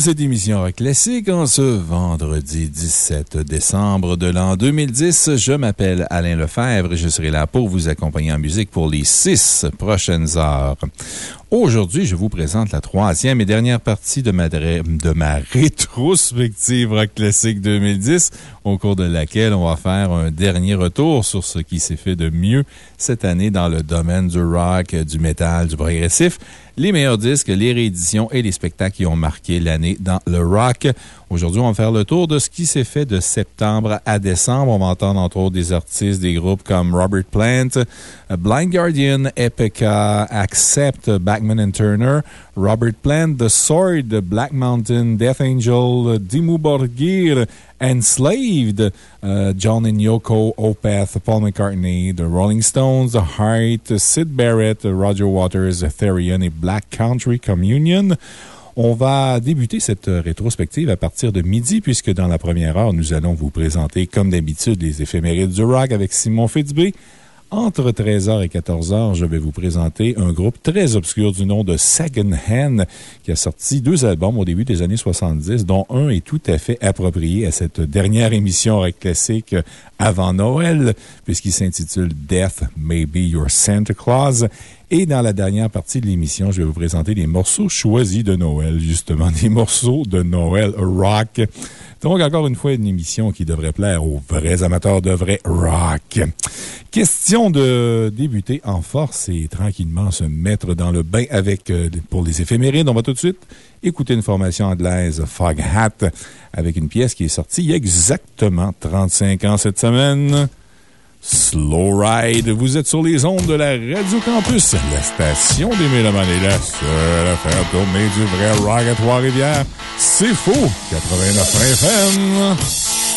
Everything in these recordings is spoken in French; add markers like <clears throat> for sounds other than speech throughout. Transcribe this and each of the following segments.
cette émission Rock Classique en ce vendredi 17 décembre de l'an 2010. Je m'appelle Alain Lefebvre et je serai là pour vous accompagner en musique pour les six prochaines heures. Aujourd'hui, je vous présente la troisième et dernière partie de ma, rétrospective Rock Classique 2010, au cours de laquelle on va faire un dernier retour sur ce qui s'est fait de mieux cette année dans le domaine du rock, du métal, du progressif, les meilleurs disques, les rééditions et les spectacles qui ont marqué l'année dans le rock. Aujourd'hui, on va faire le tour de ce qui s'est fait de septembre à décembre. On va entendre entre autres des artistes des groupes comme Robert Plant, Blind Guardian, Epica, Accept, Backman and Turner, Robert Plant, The Sword, Black Mountain, Death Angel, Dimmu Borgir, Enslaved, euh, John and Yoko, Opeth, Paul McCartney, The Rolling Stones, The Heart, Sid Barrett, Roger Waters, Therian et Black Country Communion. On va débuter cette rétrospective à partir de midi, puisque dans la première heure, nous allons vous présenter, comme d'habitude, les éphémérides du rock avec Simon Fitzbé. Entre 13h et 14h, je vais vous présenter un groupe très obscur du nom de Second Hand qui a sorti deux albums au début des années 70, dont un est tout à fait approprié à cette dernière émission rock classique avant Noël, puisqu'il s'intitule Death May Be Your Santa Claus. Et dans la dernière partie de l'émission, je vais vous présenter les morceaux choisis de Noël, justement, <laughs> des morceaux de Noël rock. Donc, encore une fois, une émission qui devrait plaire aux vrais amateurs de vrai rock. Question de débuter en force et tranquillement se mettre dans le bain avec, euh, pour les éphémérides. On va tout de suite écouter une formation anglaise, Fog Hat, avec une pièce qui est sortie il y a exactement 35 ans cette semaine. Slow Ride. Vous êtes sur les ondes de la Radio Campus, la station des Mélomanes et la seule à faire du vrai rock à Trois-Rivières. C'est faux! 89 FM.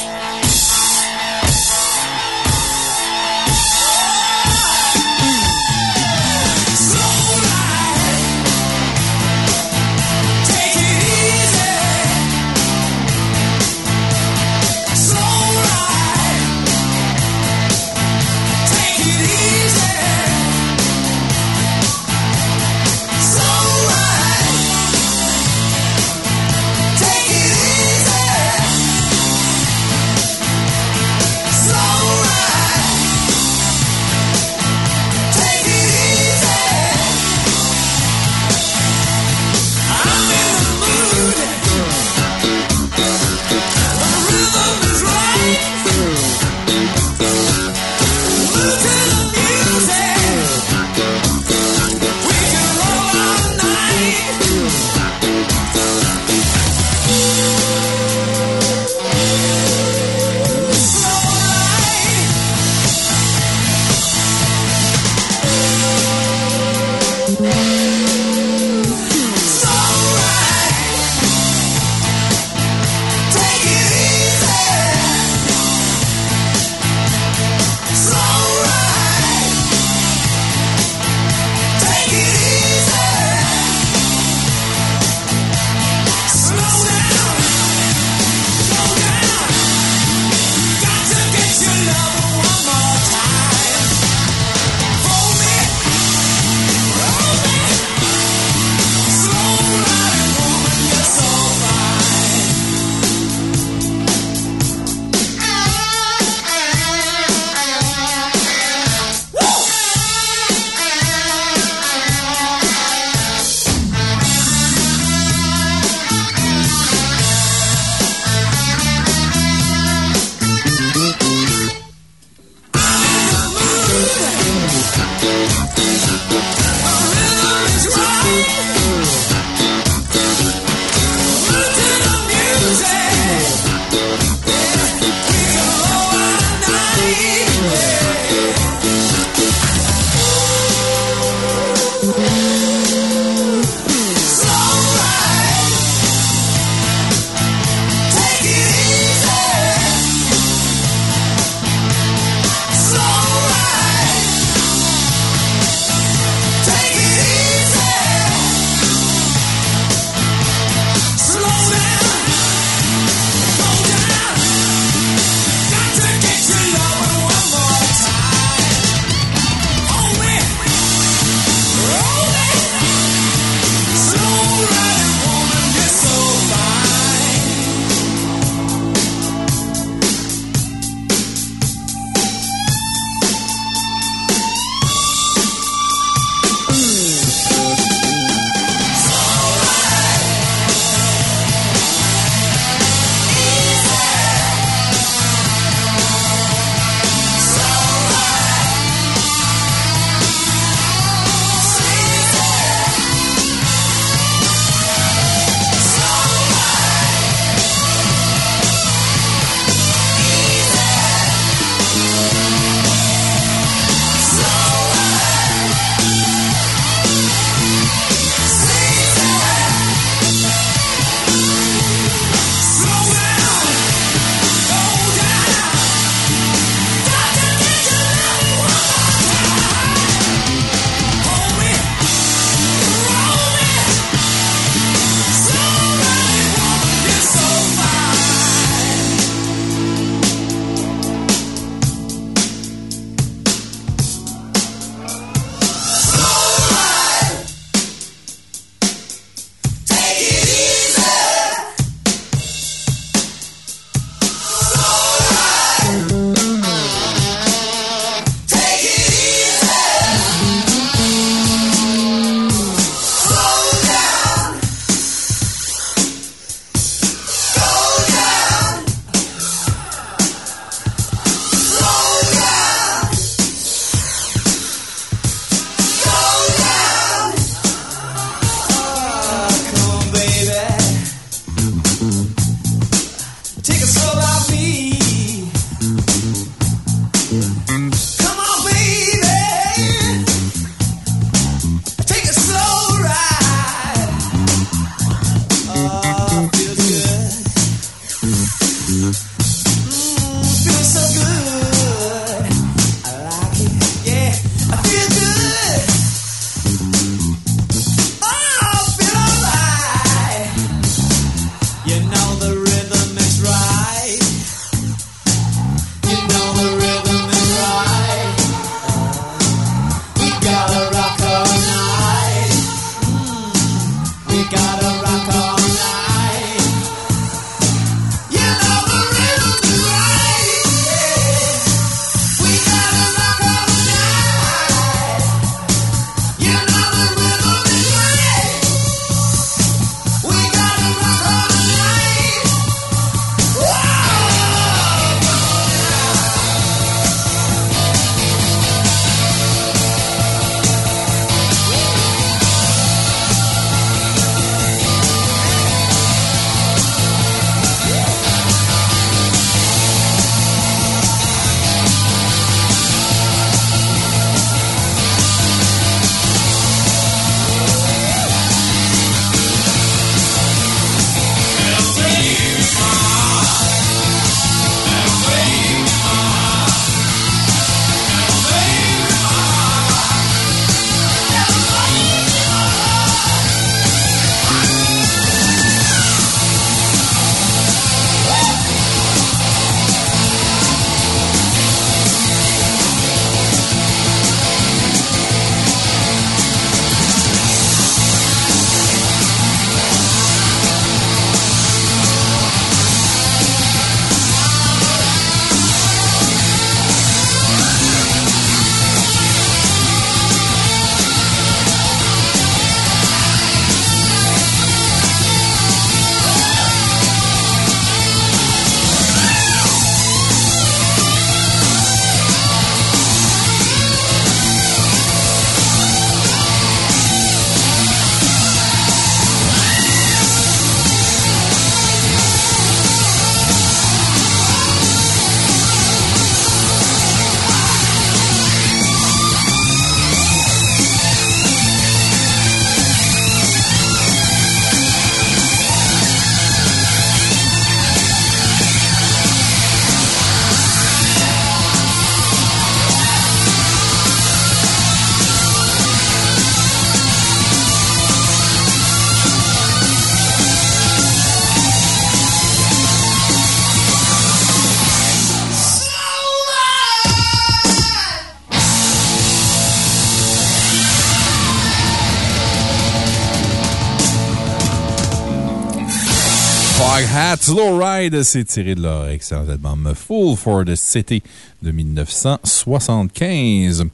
Hog Hat, Slow Ride, c'est tiré de leur excellent album Full for the City de 1975.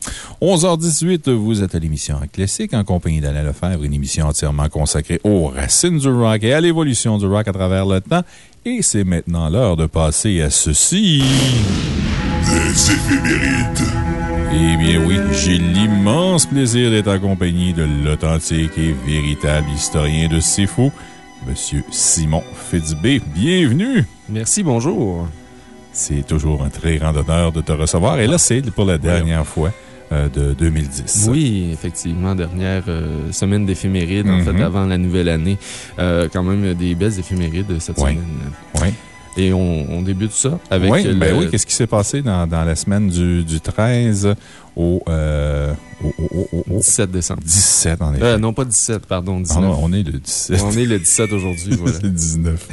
11h18, vous êtes à l'émission Classique en compagnie d'Alain Lefebvre, une émission entièrement consacrée aux racines du rock et à l'évolution du rock à travers le temps. Et c'est maintenant l'heure de passer à ceci. Les éphémérides. Eh bien oui, j'ai l'immense plaisir d'être accompagné de l'authentique et véritable historien de Fou, Monsieur Simon Fitzbé. Bienvenue! Merci, bonjour. C'est toujours un très grand honneur de te recevoir. Et là, c'est pour la dernière fois euh, de 2010. Oui, effectivement, dernière euh, semaine d'éphémérides, en fait, Mhm. avant la nouvelle année. Euh, quand même des belles éphémérides cette Ouais. semaine. Oui. Et on, on débute ça avec. Oui, le- ben oui, qu'est-ce qui s'est passé dans, dans la semaine du, du 13 au, euh, au, au- au- au- 17 décembre. 17, en effet. Euh, non, pas 17, pardon, Ah 19. non, on est le 17. on est le 17 aujourd'hui, <laughs> voilà. C'est le 19.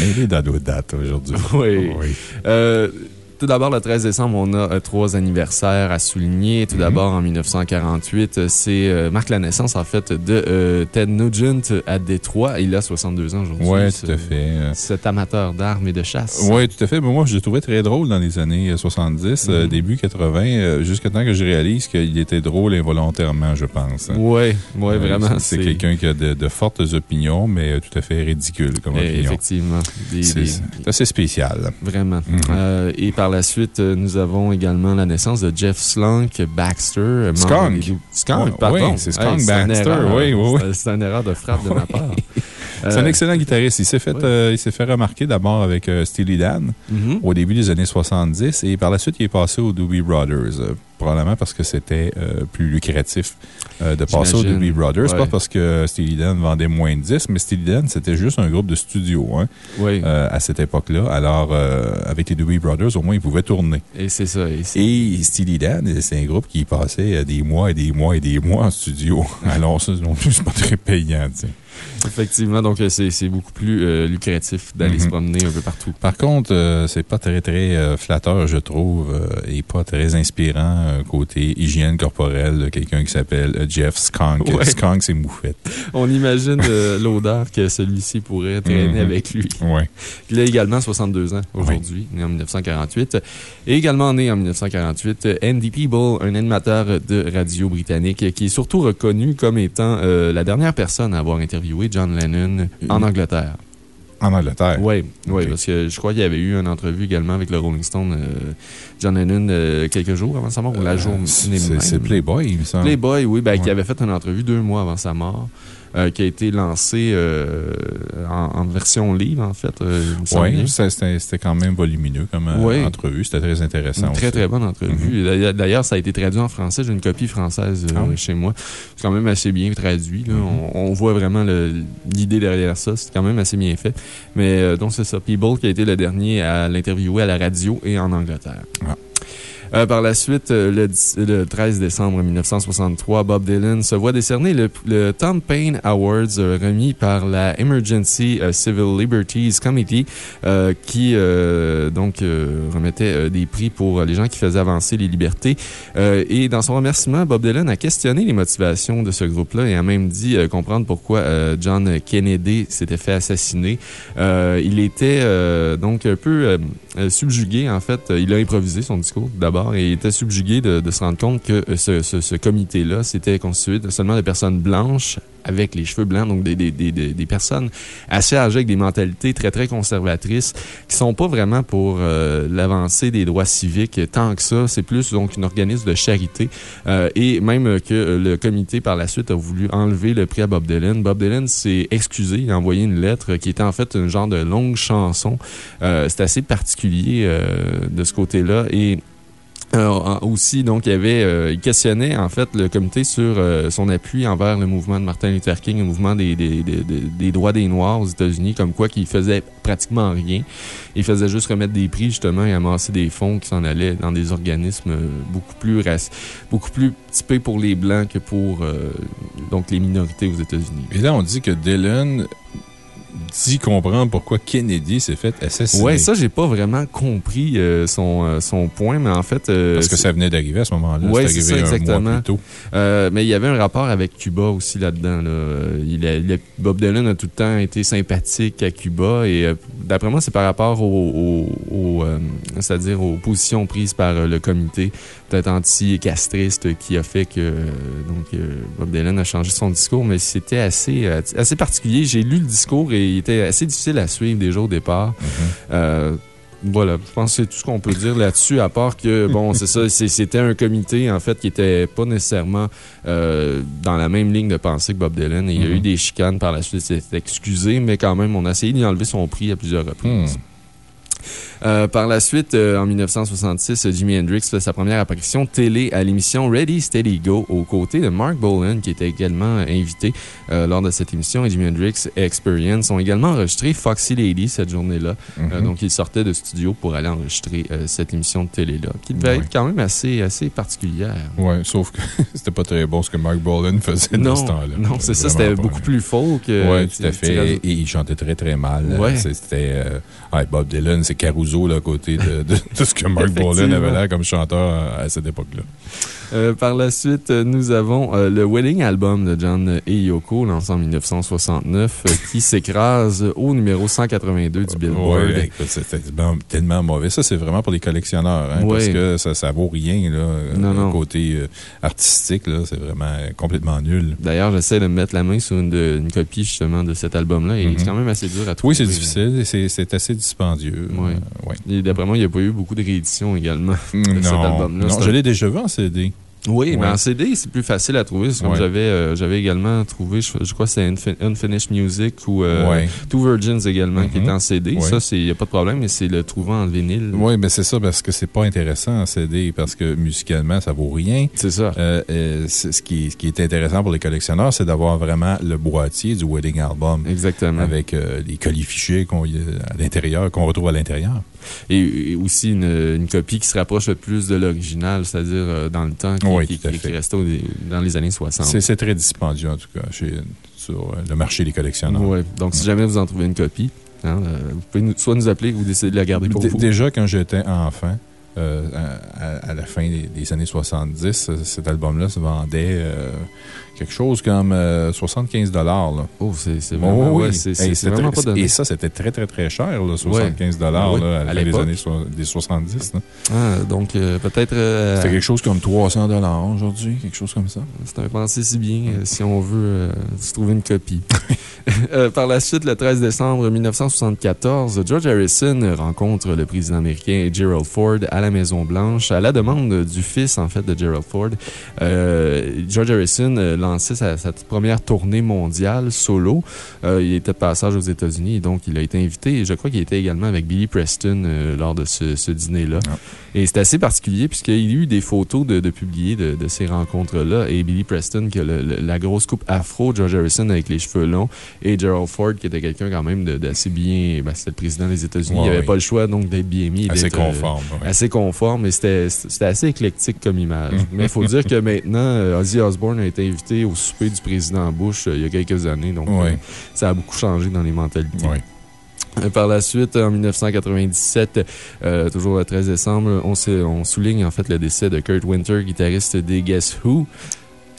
Mais il est dans nos dates aujourd'hui. <laughs> Oui. Oui. Euh, tout d'abord, le 13 décembre, on a euh, trois anniversaires à souligner. Tout Mhm. d'abord, en 1948, euh, c'est euh, marque la naissance, en fait, de Ted Nugent à Détroit. Il a 62 ans aujourd'hui. Oui, tout à fait. Cet amateur d'armes et de chasse. Oui, tout à fait. Mais moi, je le trouvais très drôle dans les années euh, 70, euh, Mhm. début 80, euh, jusqu'à temps que je réalise qu'il était drôle involontairement, je pense. Oui, oui, Euh, vraiment. C'est quelqu'un qui a de, de fortes opinions, mais tout à fait ridicule comme Eh, opinion. Effectivement. C'est assez spécial. Vraiment. Mhm. Euh, et par la suite, euh, nous avons également la naissance de Jeff Slunk Baxter. euh, Skunk. Skunk, pardon. oui, c'est Skunk Baxter, erreur. oui, oui, C'est une erreur de frappe de ma <laughs> part. C'est un Euh, excellent guitariste. Il s'est fait, ouais. euh, il s'est fait remarquer d'abord avec euh, Steely Dan mhm. au début des années 70 et par la suite, il est passé aux Doobie Brothers. euh, probablement parce que c'était euh, plus lucratif euh, de passer aux. Doobie Brothers. Ouais. Pas parce que Steely Dan vendait moins de disques, mais Steely Dan, c'était juste un groupe de studio hein, Oui, euh, à cette époque-là. Alors, euh, avec les Doobie Brothers, au moins, ils pouvaient tourner. et c'est ça. Et Steely Dan, c'est un groupe qui passait euh, des mois et des mois et des mois en studio. <laughs> Alors, ça non plus, c'est pas très payant. tu sais. Effectivement, donc euh, c'est beaucoup plus euh, lucratif d'aller Mhm. se promener un peu partout. Par contre, euh, c'est pas très, très euh, flatteur, je trouve, et pas très inspirant côté hygiène corporelle de quelqu'un qui s'appelle Jeff Skunk. Ouais. Skunk, c'est moufette. <laughs> On imagine l'odeur que celui-ci pourrait traîner Mhm. avec lui. Ouais. Il a également 62 ans aujourd'hui, né en 1948. Et également né en 1948, euh, Andy Peeble, un animateur de radio britannique qui est surtout reconnu comme étant la dernière personne à avoir interviewé John Lennon en. Angleterre. En Angleterre? Oui, oui, parce que je crois qu'il y avait eu une entrevue également avec le Rolling Stone, euh, John Lennon, euh, quelques jours avant sa mort, ou la Euh, journée c'est- Playboy, il me semble. Playboy, oui, ben, qui avait fait une entrevue deux mois avant sa mort, euh, qui a été lancée euh, en, en version livre, en fait. euh. Oui, c'était quand même volumineux comme Ouais. entrevue. C'était très intéressant Une très, aussi. très bonne entrevue. D'ailleurs- D'ailleurs, ça a été traduit en français. J'ai une copie française Ah oui. chez moi. C'est quand même assez bien traduit. là. Mhm. on, on voit vraiment l'idée derrière ça. C'est quand même assez bien fait. Mais donc, c'est ça. Peeble qui a été le dernier à l'interviewer à la radio et en Angleterre. Ah. Euh, par la suite, euh, le, le 13 décembre 1963, Bob Dylan se voit décerner le, Tom Paine Awards euh, remis par la Emergency Civil Liberties Committee qui donc remettait des prix pour les gens qui faisaient avancer les libertés. Et dans son remerciement, Bob Dylan a questionné les motivations de ce groupe-là et a même dit comprendre pourquoi John Kennedy s'était fait assassiner. Il était donc un peu subjugué, en fait. Il a improvisé son discours d'abord et il était subjugué de, se rendre compte que euh, ce, comité-là, c'était constitué seulement de personnes blanches avec les cheveux blancs, donc des, des, des, des- personnes assez âgées avec des mentalités très, très conservatrices qui sont pas vraiment pour euh, l'avancée des droits civiques tant que ça. C'est plus donc un organisme de charité. Euh, et même que le comité, par la suite, a voulu enlever le prix à Bob Dylan. Bob Dylan s'est excusé, il a envoyé une lettre qui était en fait un genre de longue chanson. C'est assez particulier de ce côté-là. Et euh, aussi, donc, il avait, euh, questionnait, en fait, le comité sur euh, son appui envers le mouvement de Martin Luther King, le mouvement des, des, des, des- droits des Noirs aux États-Unis, comme quoi qu'il faisait pratiquement rien. Il faisait juste remettre des prix, justement, et amasser des fonds qui s'en allaient dans des organismes euh, beaucoup plus beaucoup plus typés pour les Blancs que pour, euh, donc, les minorités aux États-Unis. Et là, on dit que Dylan dit comprendre pourquoi Kennedy s'est fait assassiner. Ouais, ça, j'ai pas vraiment compris son, son point, mais en fait. Parce que ça venait d'arriver à ce moment-là. Oui, c'est ça, exactement. mais il y avait un rapport avec Cuba aussi là-dedans. Il Bob Dylan a tout le temps été sympathique à Cuba et d'après moi, c'est par rapport au, c'est-à-dire aux positions prises par le comité peut-être anti-castriste qui a fait que donc, Bob Dylan a changé son discours, mais c'était assez, assez particulier. J'ai lu le discours et il était assez difficile à suivre déjà au départ. Mm-hmm. Euh, voilà, je pense que c'est tout ce qu'on peut dire là-dessus, à part que, <laughs> bon, c'est ça, c'était un comité, en fait, qui n'était pas nécessairement euh, dans la même ligne de pensée que Bob Dylan. Et il y a eu mm-hmm. des chicanes par la suite, c'est excusé, mais quand même, on a essayé d'y enlever son prix à plusieurs reprises. Mm. Euh, par la suite, euh, en 1966, Jimi Hendrix fait sa première apparition télé à l'émission Ready, Steady, Go aux côtés de Mark Bolan, qui était également invité euh, lors de cette émission. Et Jimi Hendrix et Experience ont également enregistré Foxy Lady cette journée-là. Mhm. donc, il sortait de studio pour aller enregistrer cette émission de télé-là, qui devait être quand même assez, assez particulière. Oui, sauf que <laughs> c'était pas très bon ce que Mark Bolan faisait dans ce temps-là. Non, c'est ça, c'était beaucoup plus faux que. Oui, tout à fait. Et, il chantait très, très mal. C'était Bob Dylan, c'est Caruso à côté de, tout ce que Mark Bolan avait l'air comme chanteur à cette époque-là. Euh, par la suite, nous avons euh, le Wedding Album de John et Yoko, lancé en 1969, euh, qui s'écrase au numéro 182 du Billboard. Oui, c'est tellement mauvais. Ça, c'est vraiment pour les collectionneurs, hein, parce que ça, ça vaut rien, là. Non, non. côté artistique, c'est vraiment complètement nul. D'ailleurs, j'essaie de mettre la main sur une, copie, justement, de cet album-là, et c'est mhm. quand même assez dur à trouver. Oui, c'est difficile, c'est assez dispendieux. Et d'après moi, il n'y a pas eu beaucoup de rééditions également de cet album-là. Non, je l'ai déjà vu en CD. Oui, mais en CD, c'est plus facile à trouver. Euh, j'avais également trouvé, je, crois que c'est Unfinished Music ou euh, Two Virgins également qui est mm-hmm. en CD. Ça, il n'y a pas de problème, mais c'est le trouver en vinyle. Oui, mais c'est ça parce que c'est pas intéressant en CD parce que musicalement, ça vaut rien. C'est ça. Euh, ce, qui, ce qui est intéressant pour les collectionneurs, c'est d'avoir vraiment le boîtier du Wedding Album. Exactement. Avec les colis fichiers à l'intérieur, qu'on retrouve à l'intérieur. Et, aussi une, copie qui se rapproche le plus de l'original, c'est-à-dire dans le temps, qui, oui, qui, est resté dans les années 60. C'est très dispendieux, en tout cas, sur euh, le marché des collectionneurs. Oui, donc si jamais vous en trouvez une copie, hein, euh, vous pouvez soit nous appeler ou décider de la garder pour vous. Déjà, quand j'étais enfant, euh, à, la fin des, années 70, cet album-là se vendait quelque chose comme 75 dollars. Oh, c'est vraiment, oui, vraiment pas donné. Et ça, c'était très, très, très cher, 75 dollars à, les années des 70. Ah, donc, euh, peut-être... Euh, c'était quelque chose comme 300 dollars aujourd'hui, quelque chose comme ça. C'est un pensée si bien, euh, si on veut se trouver une copie. <laughs> par la suite, le 13 décembre 1974, George Harrison rencontre le président américain Gerald Ford à la Maison-Blanche à la demande du fils, en fait, de Gerald Ford. George Harrison lancé sa, première tournée mondiale solo. Euh, il était de passage aux États-Unis, donc il a été invité. Et je crois qu'il était également avec Billy Preston euh, lors de ce, dîner-là. Ah. Et c'est assez particulier puisqu'il y a eu des photos de, de publiées de, ces rencontres-là. Et Billy Preston, qui a la grosse coupe afro, George Harrison avec les cheveux longs, et Gerald Ford, qui était quelqu'un quand même d'assez bien. Ben, c'était le président des États-Unis. il n'avait pas le choix donc d'être bien mis. Assez euh, conforme. Assez conforme, mais c'était assez éclectique comme image. Mm. <laughs> mais il faut dire que maintenant, Ozzy Osbourne a été invité au souper du président Bush euh, il y a quelques années. Donc, euh, ça a beaucoup changé dans les mentalités. Euh, par la suite, en 1997, toujours le 13 décembre, on, on, souligne en fait le décès de Kurt Winter, guitariste des Guess Who.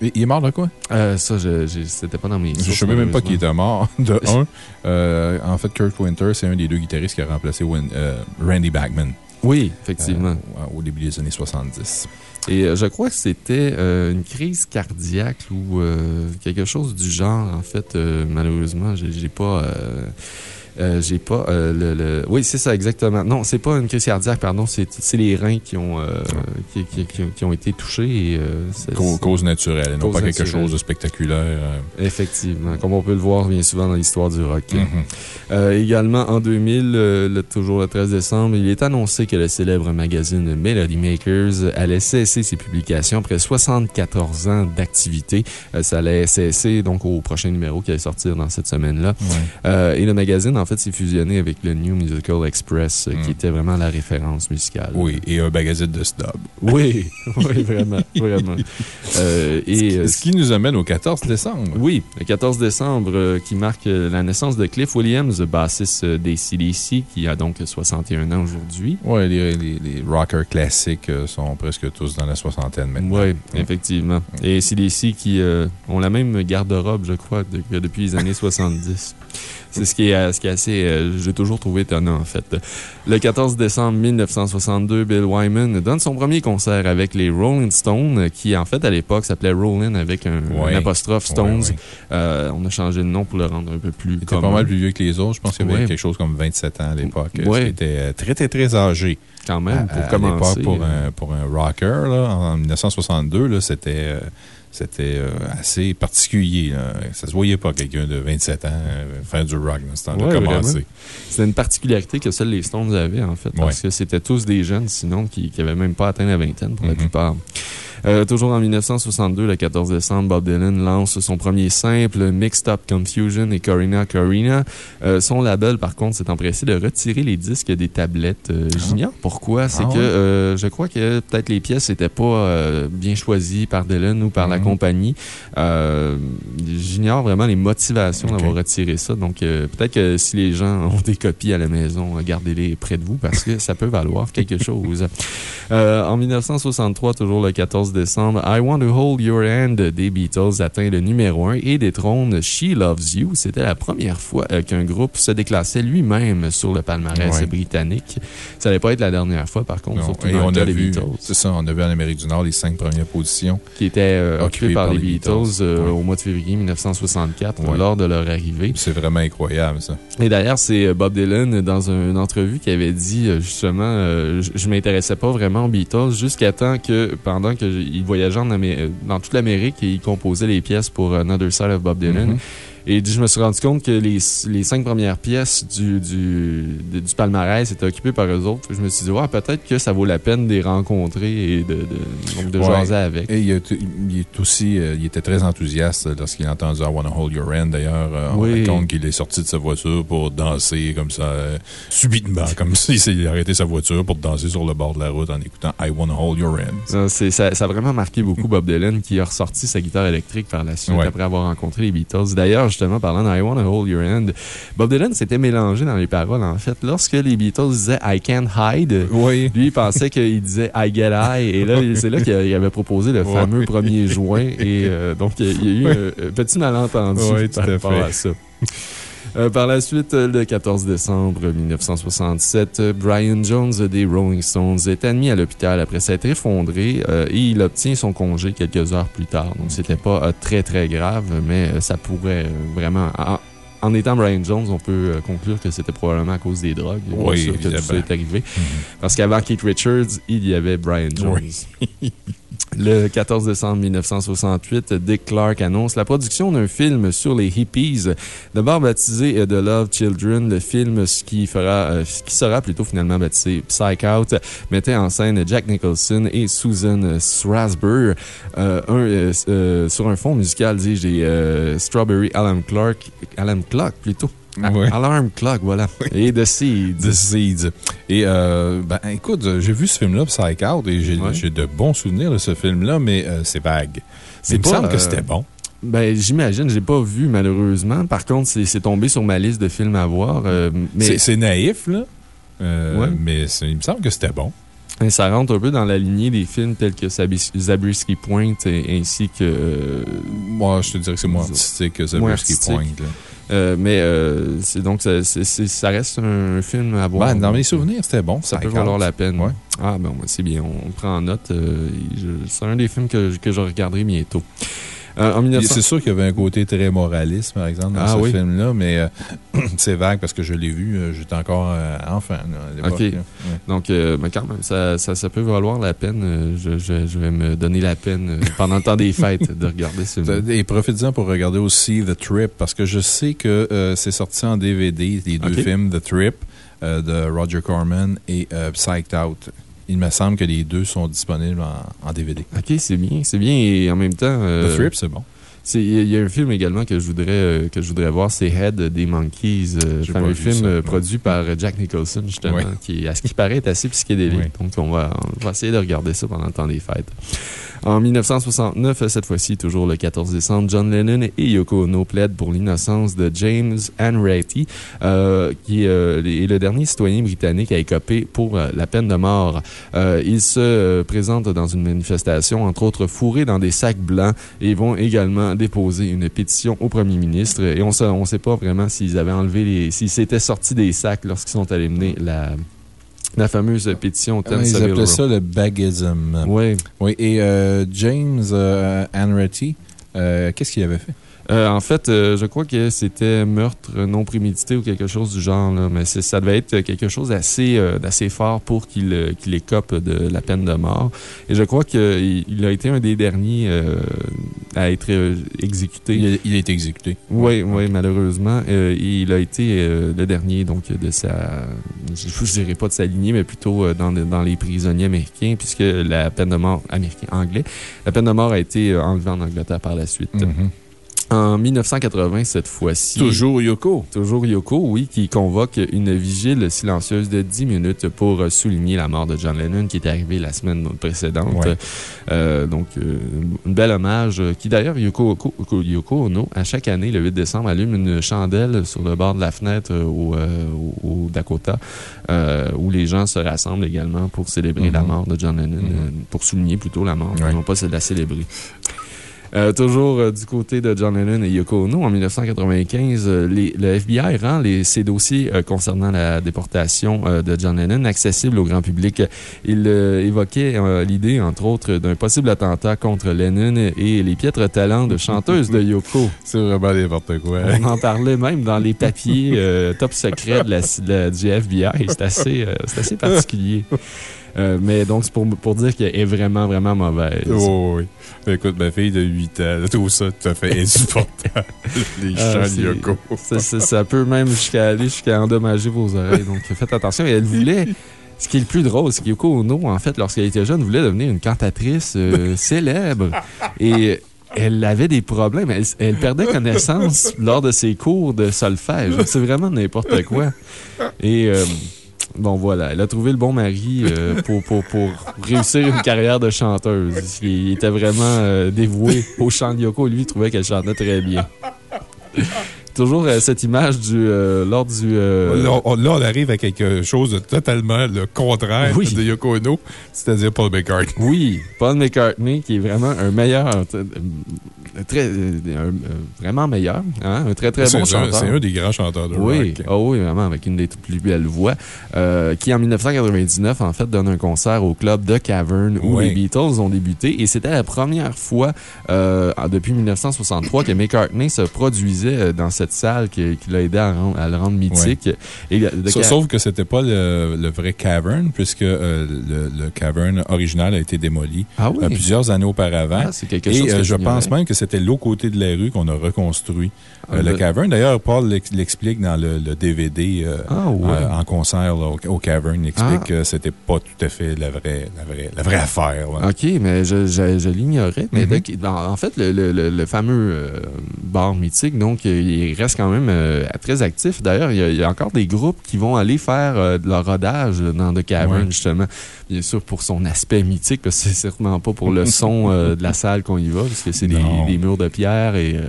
Il est mort de quoi? ça, c'était pas dans mes Je ne savais même pas qu'il était mort, <laughs> de <laughs> un. en fait, Kurt Winter, c'est un des deux guitaristes qui a remplacé Randy Bachman. Oui, effectivement. au début des années 70. Et euh, je crois que c'était euh, une crise cardiaque ou euh, quelque chose du genre. En fait, malheureusement, j'ai pas euh, j'ai pas euh, le, Oui, c'est ça, exactement. Non, c'est pas une crise cardiaque, pardon, c'est les reins qui ont, euh, qui, qui, ont été touchés. Et, cause naturelle, non pas quelque chose de spectaculaire. Effectivement, comme on peut le voir bien souvent dans l'histoire du rock. Mm-hmm. également, en 2000, le, toujours le 13 décembre, il est annoncé que le célèbre magazine Melody Makers allait cesser ses publications après 74 ans d'activité. ça allait cesser donc au prochain numéro qui allait sortir dans cette semaine-là. et le magazine, en fait, c'est fusionné avec le New Musical Express, qui mm. était vraiment la référence musicale. Oui, et un magazine de stub. <laughs> Oui, oui, vraiment, vraiment. <laughs> et, ce qui nous amène au 14 décembre. Oui, le 14 décembre, qui marque la naissance de Cliff Williams, bassiste des CDC, qui a donc 61 ans aujourd'hui. Oui, les, les, les, rockers classiques sont presque tous dans la soixantaine maintenant. Oui, effectivement. Et CDC qui ont la même garde-robe, je crois, depuis les années 70. C'est ce qui est, ce qui est assez, euh, j'ai toujours trouvé étonnant, en fait. Le 14 décembre 1962, Bill Wyman donne son premier concert avec les Rolling Stones, qui, en fait, à l'époque, s'appelait Rolling avec un, apostrophe Stones. Euh, on a changé de nom pour le rendre un peu plus Il était pas mal plus vieux que les autres. Je pense qu'il avait quelque chose comme 27 ans à l'époque. Il était euh, très, très, très âgé. Quand même, pour commencer. Pour un, pour un rocker, là, en 1962, c'était c'était euh, assez particulier. Ça Ça se voyait pas quelqu'un de 27 ans euh, faire du rock dans ce temps-là, commencer. C'était une particularité que seuls les Stones avaient, en fait, parce que c'était tous des jeunes, sinon, qui n'avaient même pas atteint la vingtaine pour la mm-hmm. plupart. Euh, toujours en 1962, le 14 décembre, Bob Dylan lance son premier simple, Mixed Up Confusion et Corina Corina. Euh, son label, par contre, s'est empressé de retirer les disques des tablettes. Euh, ah. J'ignore pourquoi? C'est ah que je crois que peut-être les pièces n'étaient pas bien choisies par Dylan ou par la mhm. compagnie. J'ignore vraiment les motivations d'avoir retiré ça. Donc, peut-être que si les gens <laughs> ont des copies à la maison, gardez-les près de vous parce que ça peut valoir quelque chose. <laughs> en 1963, toujours le 14 décembre, I Want to Hold Your Hand des Beatles atteint le numéro 1 et détrône She Loves You. C'était la première fois euh, qu'un groupe se déclassait lui-même sur le palmarès britannique. Ça n'allait pas être la dernière fois, par contre, surtout dans le Beatles. C'est ça, on a vu en Amérique du Nord les cinq premières positions. Qui étaient euh, occupées par, les Beatles, euh, au mois de février 1964, lors de leur arrivée. C'est vraiment incroyable, ça. Et d'ailleurs, c'est Bob Dylan, dans une entrevue, qui avait dit, justement, je, je m'intéressais pas vraiment aux Beatles jusqu'à temps que, pendant que il voyageait dans toute l'Amérique et il composait les pièces pour Another Side of Bob Dylan. Mm-hmm. Et je me suis rendu compte que les, les cinq premières pièces du, du, du palmarès étaient occupées par eux autres. Je me suis dit, ouais, peut-être que ça vaut la peine de les rencontrer et de, de, de jaser avec. Et il, est aussi, euh, il était très enthousiaste lorsqu'il a entendu I Wanna Hold Your Hand. D'ailleurs, euh, on oui. raconte qu'il est sorti de sa voiture pour danser comme ça, euh, subitement, comme <laughs> s'il s'est arrêté sa voiture pour danser sur le bord de la route en écoutant I Wanna Hold Your Hand. Ça, a vraiment marqué beaucoup Bob Dylan qui a ressorti sa guitare électrique par la suite après avoir rencontré les Beatles. D'ailleurs, justement, parlant de I Wanna Hold Your Hand, Bob Dylan s'était mélangé dans les paroles, en fait. Lorsque les Beatles disaient I Can't Hide, lui, il pensait qu'il disait I Get High. Et là, c'est là qu'il avait proposé le fameux 1er juin. Et euh, donc, il y a eu un petit malentendu par rapport à ça. Euh, par la suite, le 14 décembre 1967, Brian Jones des Rolling Stones est admis à l'hôpital après s'être effondré euh, et il obtient son congé quelques heures plus tard. Donc, c'était pas euh, très, très grave, mais ça pourrait vraiment... En, étant Brian Jones, on peut conclure que c'était probablement à cause des drogues. Oui, que tout ça est arrivé. Parce qu'avant Keith Richards, il y avait Brian Jones. <laughs> Le 14 décembre 1968, Dick Clark annonce la production d'un film sur les hippies. D'abord baptisé The Love Children, le film euh, qui sera plutôt finalement baptisé Psych Out, mettait en scène Jack Nicholson et Susan Strasberg euh, euh, sur un fond musical, dis-je, Strawberry Alan Clark, Alan Clark plutôt. Alarm Clock, voilà. Et The Seeds. The Seeds. Et, euh, ben, écoute, j'ai vu ce film-là, Psych Out, et j'ai de bons souvenirs de ce film-là, mais euh, c'est vague. Il me semble que c'était bon. Ben, j'imagine. J'ai pas vu, malheureusement. Par contre, c'est tombé sur ma liste de films à voir. Euh, c'est naïf, là. Mais il me semble que c'était bon. Et ça rentre un peu dans la lignée des films tels que Zabriskie Point ainsi que... moi, je te dirais que c'est moins artistique que Zabriskie Point. Euh, mais euh, c'est donc, ça, ça, reste un film à voir. dans mes souvenirs, c'était bon. Ça, peut valoir la peine. Ah, bon, c'est bien. On prend en note. Euh, c'est un des films que, que je regarderai bientôt. Euh, c'est sûr qu'il y avait un côté très moraliste, par exemple, dans ah ce film-là, mais euh, <clears throat> c'est vague parce que je l'ai vu, euh, j'étais encore enfant à. Donc, mais quand même, ça, ça, peut valoir la peine. Je, je, vais me donner la peine pendant le temps des fêtes de regarder ce film. <laughs> Et profitez-en pour regarder aussi The Trip, parce que je sais que c'est sorti en DVD, les deux films, The Trip de Roger Corman et Psyched Out il me semble que les deux sont disponibles en, DVD. OK, c'est bien. C'est bien. Et en même temps. Euh, The Trip, c'est bon. Il y a un film également que je voudrais, que je voudrais voir, c'est Head des Monkeys, fameux film produit par Jack Nicholson, justement, qui, à ce qui paraît, est assez psychédélique. Donc, on va, on va essayer de regarder ça pendant le temps des fêtes. En 1969, cette fois-ci, toujours le 14 décembre, John Lennon et Yoko Ono plaident pour l'innocence de James Hanratty, euh, qui euh, est le dernier citoyen britannique à écoper pour euh, la peine de mort. il se présente dans une manifestation, entre autres fourrés dans des sacs blancs, et vont également déposer une pétition au premier ministre. Et on ne sait pas vraiment s'ils avaient enlevé les, s'ils s'étaient sortis des sacs lorsqu'ils sont allés mener la, la fameuse pétition Ils appelaient ça le bagism. Oui. Oui. Et euh, James euh, euh, qu'est-ce qu'il avait fait? Euh, en fait, euh, je crois que c'était meurtre non prémédité ou quelque chose du genre, là, mais ça devait être quelque chose d'assez euh, fort pour qu'il qu'il écope de la peine de mort. Et je crois qu'il il a été un des derniers à être exécuté. Il a, été exécuté. Oui, oui, malheureusement. il a été le dernier donc, de sa. Je ne dirais pas de sa lignée, mais plutôt dans, dans les prisonniers américains, puisque la peine de mort américaine, anglais, la peine de mort a été enlevée en Angleterre par la suite. Mm-hmm. En 1980, cette fois-ci. Toujours Yoko. Toujours Yoko, oui, qui convoque une vigile silencieuse de 10 minutes pour souligner la mort de John Lennon qui est arrivée la semaine précédente. Euh, donc, euh, un bel hommage qui d'ailleurs, Yoko, Yoko, Ono, à chaque année, le 8 décembre, allume une chandelle sur le bord de la fenêtre au, euh, Dakota où les gens se rassemblent également pour célébrer la mm-hmm. mort de John Lennon, mm-hmm. pour souligner plutôt la mort, non pas la célébrer. Euh, toujours euh, du côté de John Lennon et Yoko Ono, en 1995, euh, le FBI rend les, ses dossiers concernant la déportation de John Lennon accessibles au grand public. Il évoquait l'idée, entre autres, d'un possible attentat contre Lennon et les piètres talents de chanteuse de Yoko. C'est vraiment n'importe quoi. On en parlait même dans les papiers top secrets de la, du FBI. C'est assez, assez particulier. Euh, mais donc, c'est pour, pour dire qu'elle est vraiment, vraiment mauvaise. Oh, oui. Écoute, ma fille de 8 ans, tout ça, tout à fait <laughs> insupportable. Les ah, chants de Yoko. ça peut même jusqu'à aller jusqu'à endommager vos oreilles. Donc, faites attention. Et elle voulait. Ce qui est le plus drôle, c'est qu'Yoko Ono, en fait, lorsqu'elle était jeune, voulait devenir une cantatrice euh, <laughs> célèbre. Et elle avait des problèmes. Elle, elle, perdait connaissance lors de ses cours de solfège. C'est vraiment n'importe quoi. Et euh, Bon, voilà. Elle a trouvé le bon mari euh, pour, pour, réussir une carrière de chanteuse. Il était vraiment euh, dévoué au chant de Yoko. Lui, il trouvait qu'elle chantait très bien. Toujours euh, cette image du, lors du... Là, on, arrive à quelque chose de totalement le contraire de Yoko Ono, c'est-à-dire Paul McCartney. Oui, Paul McCartney, qui est vraiment un meilleur très, euh, vraiment meilleur. Hein? Un très, très bon chanteur. C'est un des grands chanteurs de oui. rock. Oh, oui, vraiment, avec une des plus belles voix. Euh, qui, en 1999, en fait, donne un concert au club The Cavern où les Beatles ont débuté. Et c'était la première fois euh, depuis 1963 que McCartney se produisait dans cette salle qui, l'a aidé à, le rendre mythique. Et Sauf que c'était pas le, vrai Cavern, puisque le, Cavern original a été démoli ah plusieurs années aupauvant. Ah, quelque chose et je pense même que c'était l'autre côté de la rue qu'on a reconstruit euh, le Cavern. D'ailleurs, Paul l'explique dans le, DVD euh, ah, euh, en concert au, Cavern. Il explique ah. que c'était pas tout à fait la vraie, la vraie, la vraie affaire. OK, mais je, je, l'ignorais. Mais mm-hmm. en fait, le, le, le fameux bar mythique, donc, il reste quand même très actif. D'ailleurs, il, y, a encore des groupes qui vont aller faire de leur rodage dans The Cavern, justement. Bien sûr, pour son aspect mythique, parce que c'est certainement pas pour le <laughs> son de la salle qu'on y va, parce que c'est des, des, murs de pierre et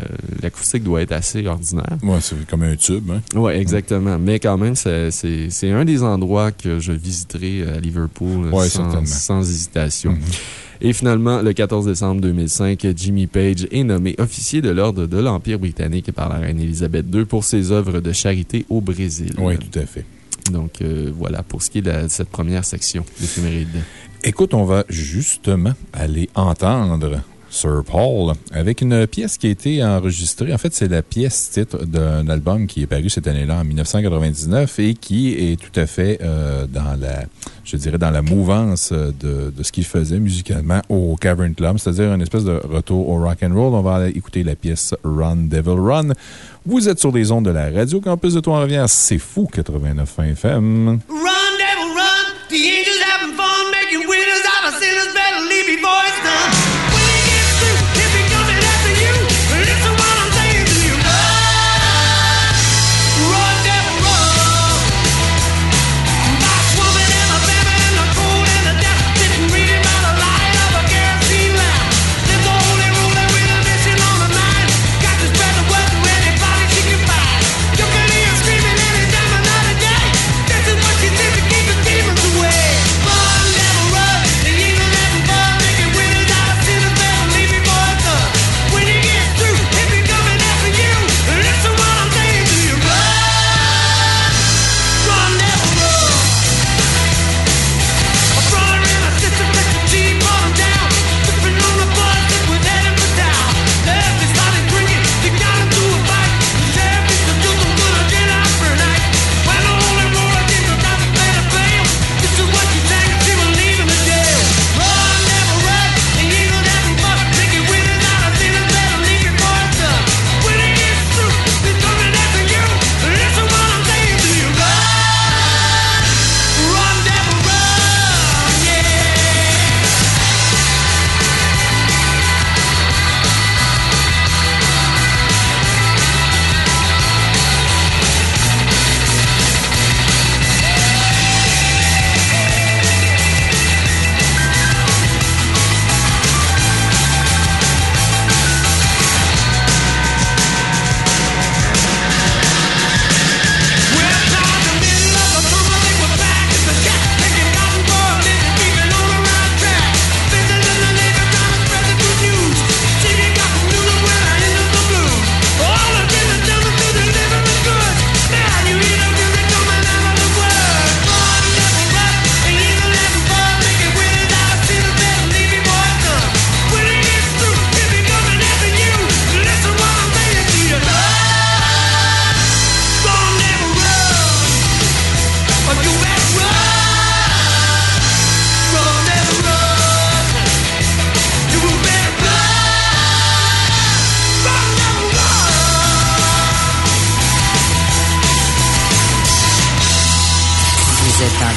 l'acoustique doit être assez ordinaire. Oui, c'est comme un tube. Hein? Oui, exactement. Mais quand même, c'est un des endroits que je visiterai à Liverpool sans, hésitation. Mm-hmm. Et finalement, le 14 décembre 2005, Jimmy Page est nommé officier de l'Ordre de l'Empire britannique par la reine Elisabeth II pour ses œuvres de charité au Brésil. Oui, tout à fait. Donc, euh, voilà pour ce qui est de cette première section d'éphéméride. Écoute, on va justement aller entendre Sir Paul, avec une pièce qui a été enregistrée. En fait, c'est la pièce titre d'un album qui est paru cette année-là, en 1999, et qui est tout à fait euh, dans la, je dirais, dans la mouvance de, de ce qu'il faisait musicalement au Cavern Club, c'est-à-dire une espèce de retour au rock and roll. On va écouter la pièce Run Devil Run. Vous êtes sur les ondes de la radio Campus de Trois-Rivières. C'est fou, 89 FM. Run, devil, run! The angels having fun, making winners out of sinners. Better leave done.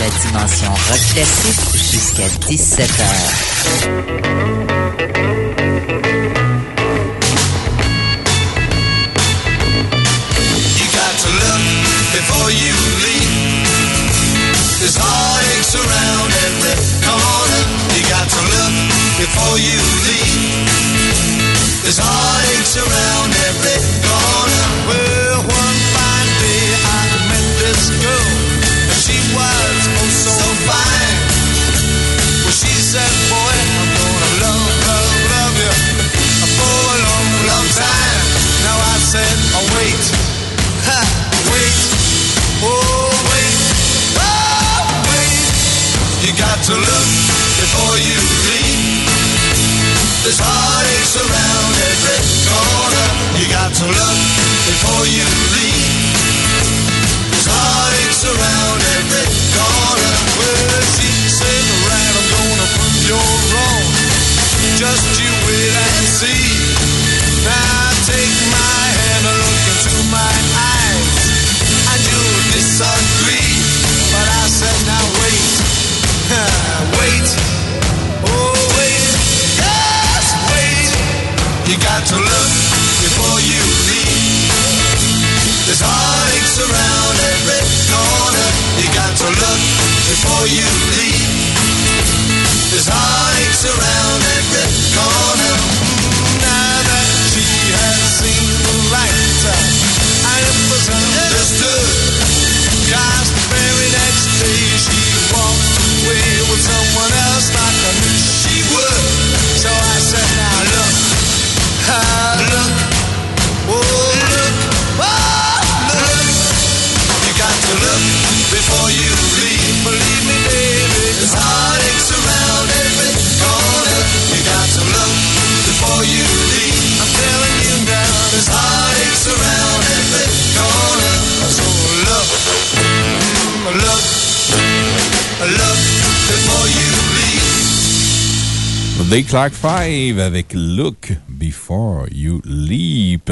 La dimension rock classique jusqu'à 17h. You got to look before you leave. There's heartaches around every corner. You got to look before you leave. There's heartaches around every corner. Well, one fine day met this girl. She was said, boy, I'm gonna love, love, love you for a long, long time. Now I said, oh wait, ha, wait, oh wait, oh wait. You got to look before you leave. There's heartaches around every corner. You got to look before you leave. Before you leave. There's heartaches around They Clark 5 avec Look Before You Leap.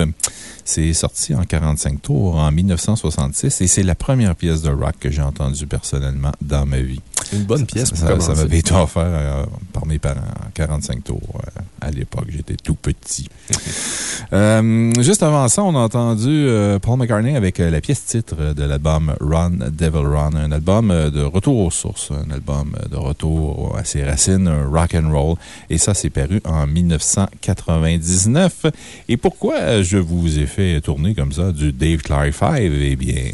C'est sorti en 45 tours en 1966 et c'est la première pièce de rock que j'ai entendue personnellement dans ma vie. Une bonne pièce Ça, ça m'avait été offert euh, par mes parents en 45 tours euh, à l'époque. J'étais tout petit. <laughs> Euh, juste avant ça, on a entendu euh, Paul McCartney avec euh, la pièce titre de l'album Run, Devil Run, un album de retour aux sources, un album de retour à ses racines, rock and roll. Et ça, c'est paru en 1999. Et pourquoi je vous ai fait tourner comme ça du Dave Clark 5? Eh bien,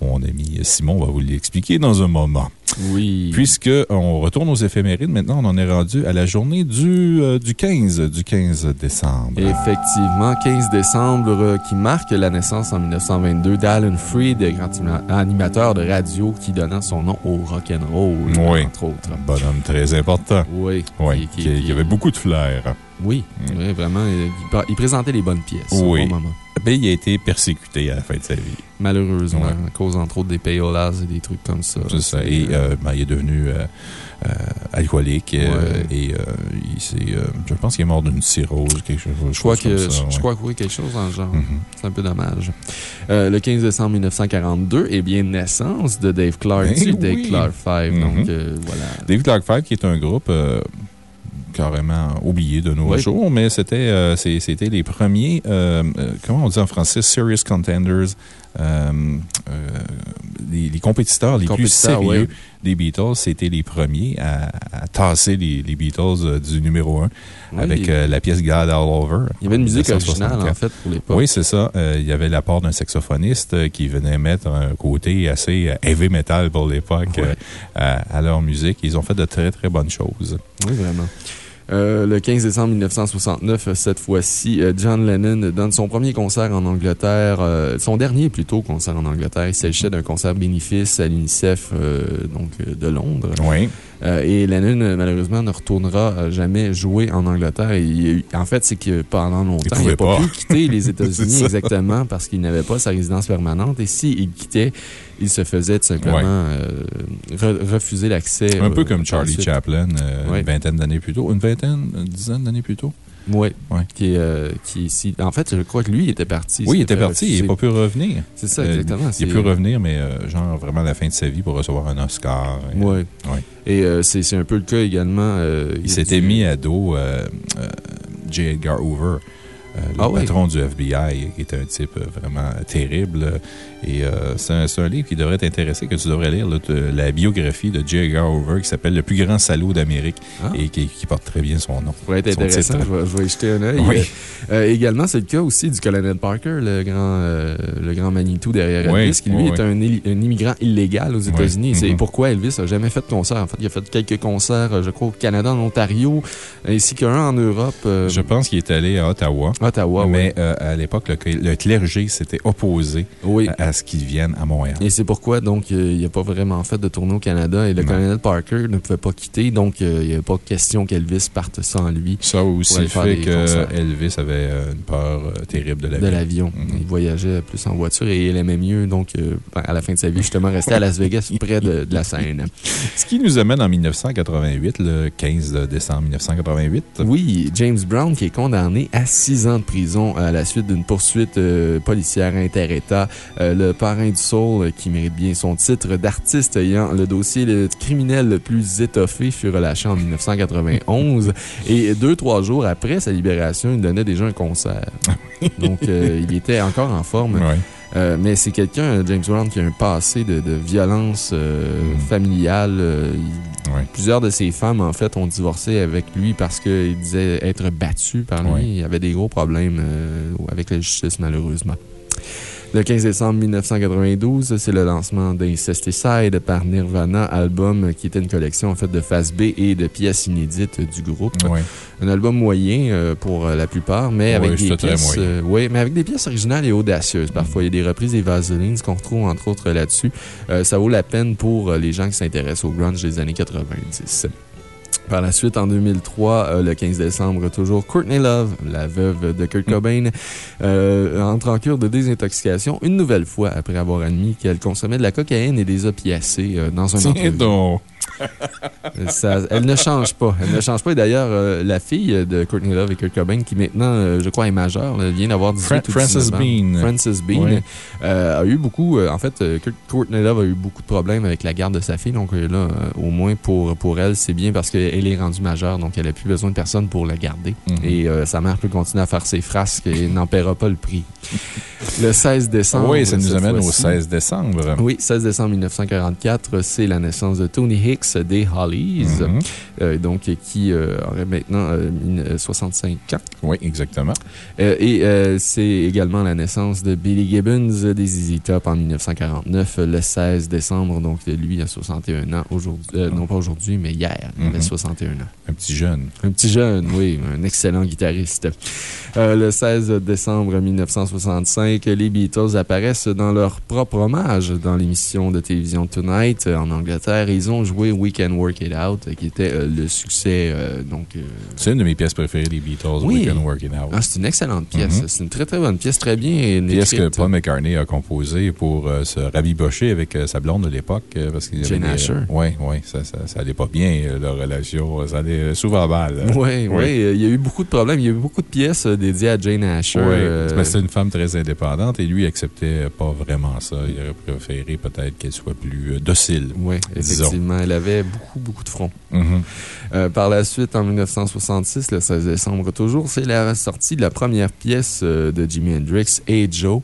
mon ami Simon va vous l'expliquer dans un moment. Oui. Puisque on retourne aux éphémérides, maintenant, on en est rendu à la journée du, euh, du 15, du 15 décembre. Effectivement, 15 décembre, euh, qui marque la naissance en 1922 d'Alan Freed, grand anima- animateur de radio qui donna son nom au rock'n'roll, Oui. entre autres. Un bonhomme très important. Oui. Oui, Qui- qui, qui- qui avait beaucoup de flair. Oui, oui, vraiment. Il, il présentait les bonnes pièces Oui. au bon moment. Il a été persécuté à la fin de sa vie. Malheureusement, Ouais. à cause, entre autres, des payolas et des trucs comme ça. C'est ça. Et euh, euh, ben, il est devenu euh, euh, alcoolique. Ouais. et il s'est, je pense qu'il est mort d'une cirrhose, quelque chose. Je crois, que, comme ça, je ouais. crois que oui, quelque chose dans le genre. Mhm. C'est un peu dommage. Le 15 décembre 1942, eh bien, naissance de Dave Clark, Eh du Dave. Clark 5. Mhm. Donc, euh, voilà. David Clark 5, qui est un groupe carrément oublié de nos Oui. jours, mais c'était euh, c'était les premiers, euh, euh, comment on dit en français, serious contenders, les, les compétiteurs les plus Compétiteurs, sérieux oui. des Beatles, c'était les premiers à, à tasser les, les Beatles du numéro 1 Oui, avec la pièce God All Over. Il y avait une musique originale, 1964. en fait, pour l'époque. Oui, c'est ça. Il y avait l'apport d'un saxophoniste qui venait mettre un côté assez heavy metal pour l'époque à, à leur musique. Ils ont fait de très, très bonnes choses. Oui, vraiment. Euh, le 15 décembre 1969, euh, cette fois-ci, euh, John Lennon donne son premier concert en Angleterre, euh, son dernier plutôt concert en Angleterre. Il s'agissait d'un concert bénéfice à l'UNICEF euh, donc, de Londres. Oui. Euh, et Lennon, malheureusement, ne retournera jamais jouer en Angleterre. Et en fait, c'est que pendant longtemps, il n'a pas, pas. pu quitter les <laughs> États-Unis exactement parce qu'il n'avait pas sa résidence permanente. Et s'il quittait, il se faisait tout simplement Ouais. euh, re- refuser l'accès. Un peu euh, comme Charlie. Chaplin, euh, Ouais. une vingtaine d'années plus tôt. Une vingtaine, une dizaine d'années plus tôt. Oui. Ouais. Qui euh, qui. En fait, je crois que lui, il était parti. Oui, il était parti, il n'a pas pu revenir. C'est ça, Euh, exactement. il a pu revenir, mais euh, genre vraiment à la fin de sa vie pour recevoir un Oscar. Oui. Ouais. Et euh, c'est un peu le cas également. Il s'était du- mis à dos J. Edgar Hoover. Euh, le Ah oui. patron du FBI, qui était un type euh, vraiment terrible. Et euh, c'est un, livre qui devrait t'intéresser, que tu devrais lire, là, la biographie de J. Edgar Hoover, qui s'appelle Le plus grand salaud d'Amérique Ah. et qui, qui porte très bien son nom. Ça pourrait être intéressant. Je vais, je vais y jeter un œil. Oui. Également, c'est le cas aussi du colonel Parker, le grand, le grand Manitou derrière Oui, Elvis, qui lui est un, immigrant illégal aux États-Unis. Oui. C'est Mhm. pourquoi Elvis n'a jamais fait de concert. En fait, il a fait quelques concerts, je crois, au Canada, en Ontario, ainsi qu'un en Europe. Je pense qu'il est allé à Ottawa. Ottawa, mais euh, à l'époque, le, le clergé s'était opposé oui. à, à ce qu'il vienne à Montréal. Et c'est pourquoi, donc, euh, il n'a pas vraiment fait de tournée au Canada et le Non. colonel Parker ne pouvait pas quitter. Donc, euh, il n'y a pas question qu'Elvis parte sans lui Ça aussi le fait des que concerts. Elvis avait euh, une peur euh, terrible de la de l'avion. Mhm. Il voyageait plus en voiture et il aimait mieux, donc, euh, à la fin de sa vie, justement, rester à Las Vegas, <laughs> près de, de la scène. Ce qui nous amène en 1988, le 15 décembre 1988. Oui, James Brown qui est condamné à six ans de prison à la suite d'une poursuite euh, policière inter-État. Euh, le parrain du soul, euh, qui mérite bien son titre d'artiste ayant le dossier le criminel le plus étoffé, fut relâché en 1991. Et deux, trois jours après sa libération, il donnait déjà un concert. <laughs> Donc, il était encore en forme. Ouais. Euh, mais c'est quelqu'un, James Brown, qui a un passé de, de violence euh, Mhm. familiale. Euh, il-. Plusieurs de ses femmes, en fait, ont divorcé avec lui parce qu'il disait être battu par lui. Il avait des gros problèmes euh, avec la justice, malheureusement. Le 15 décembre 1992, c'est le lancement d'Incesticide par Nirvana, album qui était une collection en fait de face B et de pièces inédites du groupe. Un album moyen euh, pour euh, la plupart, mais avec des pièces. euh, mais avec des pièces originales et audacieuses. Parfois, il y a des reprises des Vaselines qu'on retrouve entre autres là-dessus. Euh, ça vaut la peine pour les gens qui s'intéressent au grunge des années 90. Par la suite, en 2003, euh, le 15 décembre, toujours, Courtney Love, la veuve de Kurt Cobain, euh, entre en cure de désintoxication une nouvelle fois après avoir admis qu'elle consommait de la cocaïne et des opiacés euh, dans un entrevue. <laughs> Ça- elle ne change pas. Elle ne change pas. Et d'ailleurs, euh, la fille de Courtney Love et Kurt Cobain, qui maintenant, euh, je crois, est majeure, là, vient d'avoir 18 Fra- ou Frances 19 ans. Bean. Frances Bean. Oui. euh, a eu beaucoup. en fait, Kurt- Courtney Love a eu beaucoup de problèmes avec la garde de sa fille. Donc là, au moins pour, pour elle, c'est bien parce qu'elle est rendue majeure. Donc elle n'a plus besoin de personne pour la garder. Mhm. Et sa mère peut continuer à faire ses frasques et n'en paiera pas le prix. Le 16 décembre. Oui, ça nous amène au fois-ci, 16 décembre. oui, 16 décembre 1944, c'est la naissance de Tony Hicks des Hollies, Mhm. euh, donc qui euh, aurait maintenant euh, une- 65 ans. Oui, exactement. Euh, et euh, c'est également la naissance de Billy Gibbons euh, des ZZ Top en 1949, euh, le 16 décembre. Donc, lui a 61 ans aujourd'hui. euh, non pas aujourd'hui, mais hier. Il avait Mhm. 61 ans. Un petit jeune. Un petit jeune, oui, un excellent guitariste. Euh, le 16 décembre 1965, les Beatles apparaissent dans leur propre hommage dans l'émission de télévision Tonight euh, en Angleterre. Ils ont joué We Can Work It Out, euh, qui était euh, le succès. euh, donc, C'est une de mes pièces préférées des Beatles, Oui. We Can Work It Out. ah, c'est une excellente pièce. Mhm. C'est une très très bonne pièce, très bien pièce que. Paul McCartney a composée pour se rabibocher avec sa blonde de l'époque. parce qu'il Jane Asher. Oui, oui, ça, ça, ça allait pas bien, leur relation. Ça allait souvent mal. Oui, oui, il y a eu beaucoup de problèmes. Il y a eu beaucoup de pièces dédiées à Jane Asher. Oui, c'était une femme très indépendante et lui acceptait pas vraiment ça. Il aurait préféré peut-être qu'elle soit plus docile. Oui, Disons. effectivement. Elle avait beaucoup, beaucoup de fronts. Mhm. Euh, par la suite, en 1966, le 16 décembre toujours, c'est la sortie de la première pièce euh, de Jimi Hendrix, Hey Joe,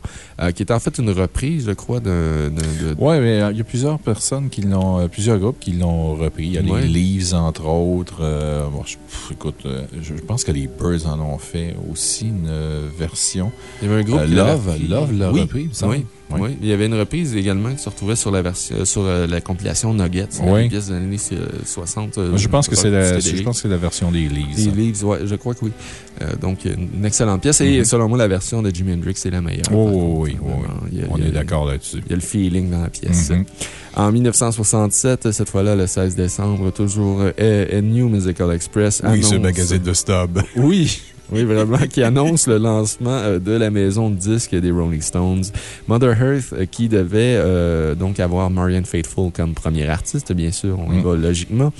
qui est en fait une reprise, je crois, d'un- de- Oui, mais euh, il y a plusieurs personnes qui l'ont, euh, plusieurs groupes qui l'ont repris. Il y a Ouais. les Leaves, entre autres. Euh, bon, je, pff, écoute, euh, je, je pense que les Birds en ont fait aussi une euh, version. Il y avait un groupe Euh, qui Love, repris. Love l'a oui, repris, semble. Oui, Oui. oui. Il y avait une reprise également qui se retrouvait sur la, version, euh, sur euh, la compilation Nuggets, Oui. une pièce des années euh, 60. euh, Moi, je pense que c'est la, je pense que c'est la version des Leaves. Des Leaves, ouais, je crois que oui. Euh, donc, une excellente pièce. Et Mhm. selon moi, la version de Jimi Hendrix est la meilleure. Oh, par oui, oui, a- On a- est d'accord là-dessus. Il y a le feeling dans la pièce. Mhm. En 1967, cette fois-là, le 16 décembre, toujours euh, A, New Musical Express. Oui, ce magazine de Stub. Oui, Oui, vraiment, qui annonce le lancement euh, de la maison de disques des Rolling Stones. Mother Earth, euh, qui devait euh, donc avoir Marianne Faithfull comme premier artiste, bien sûr, on y Mm. va logiquement.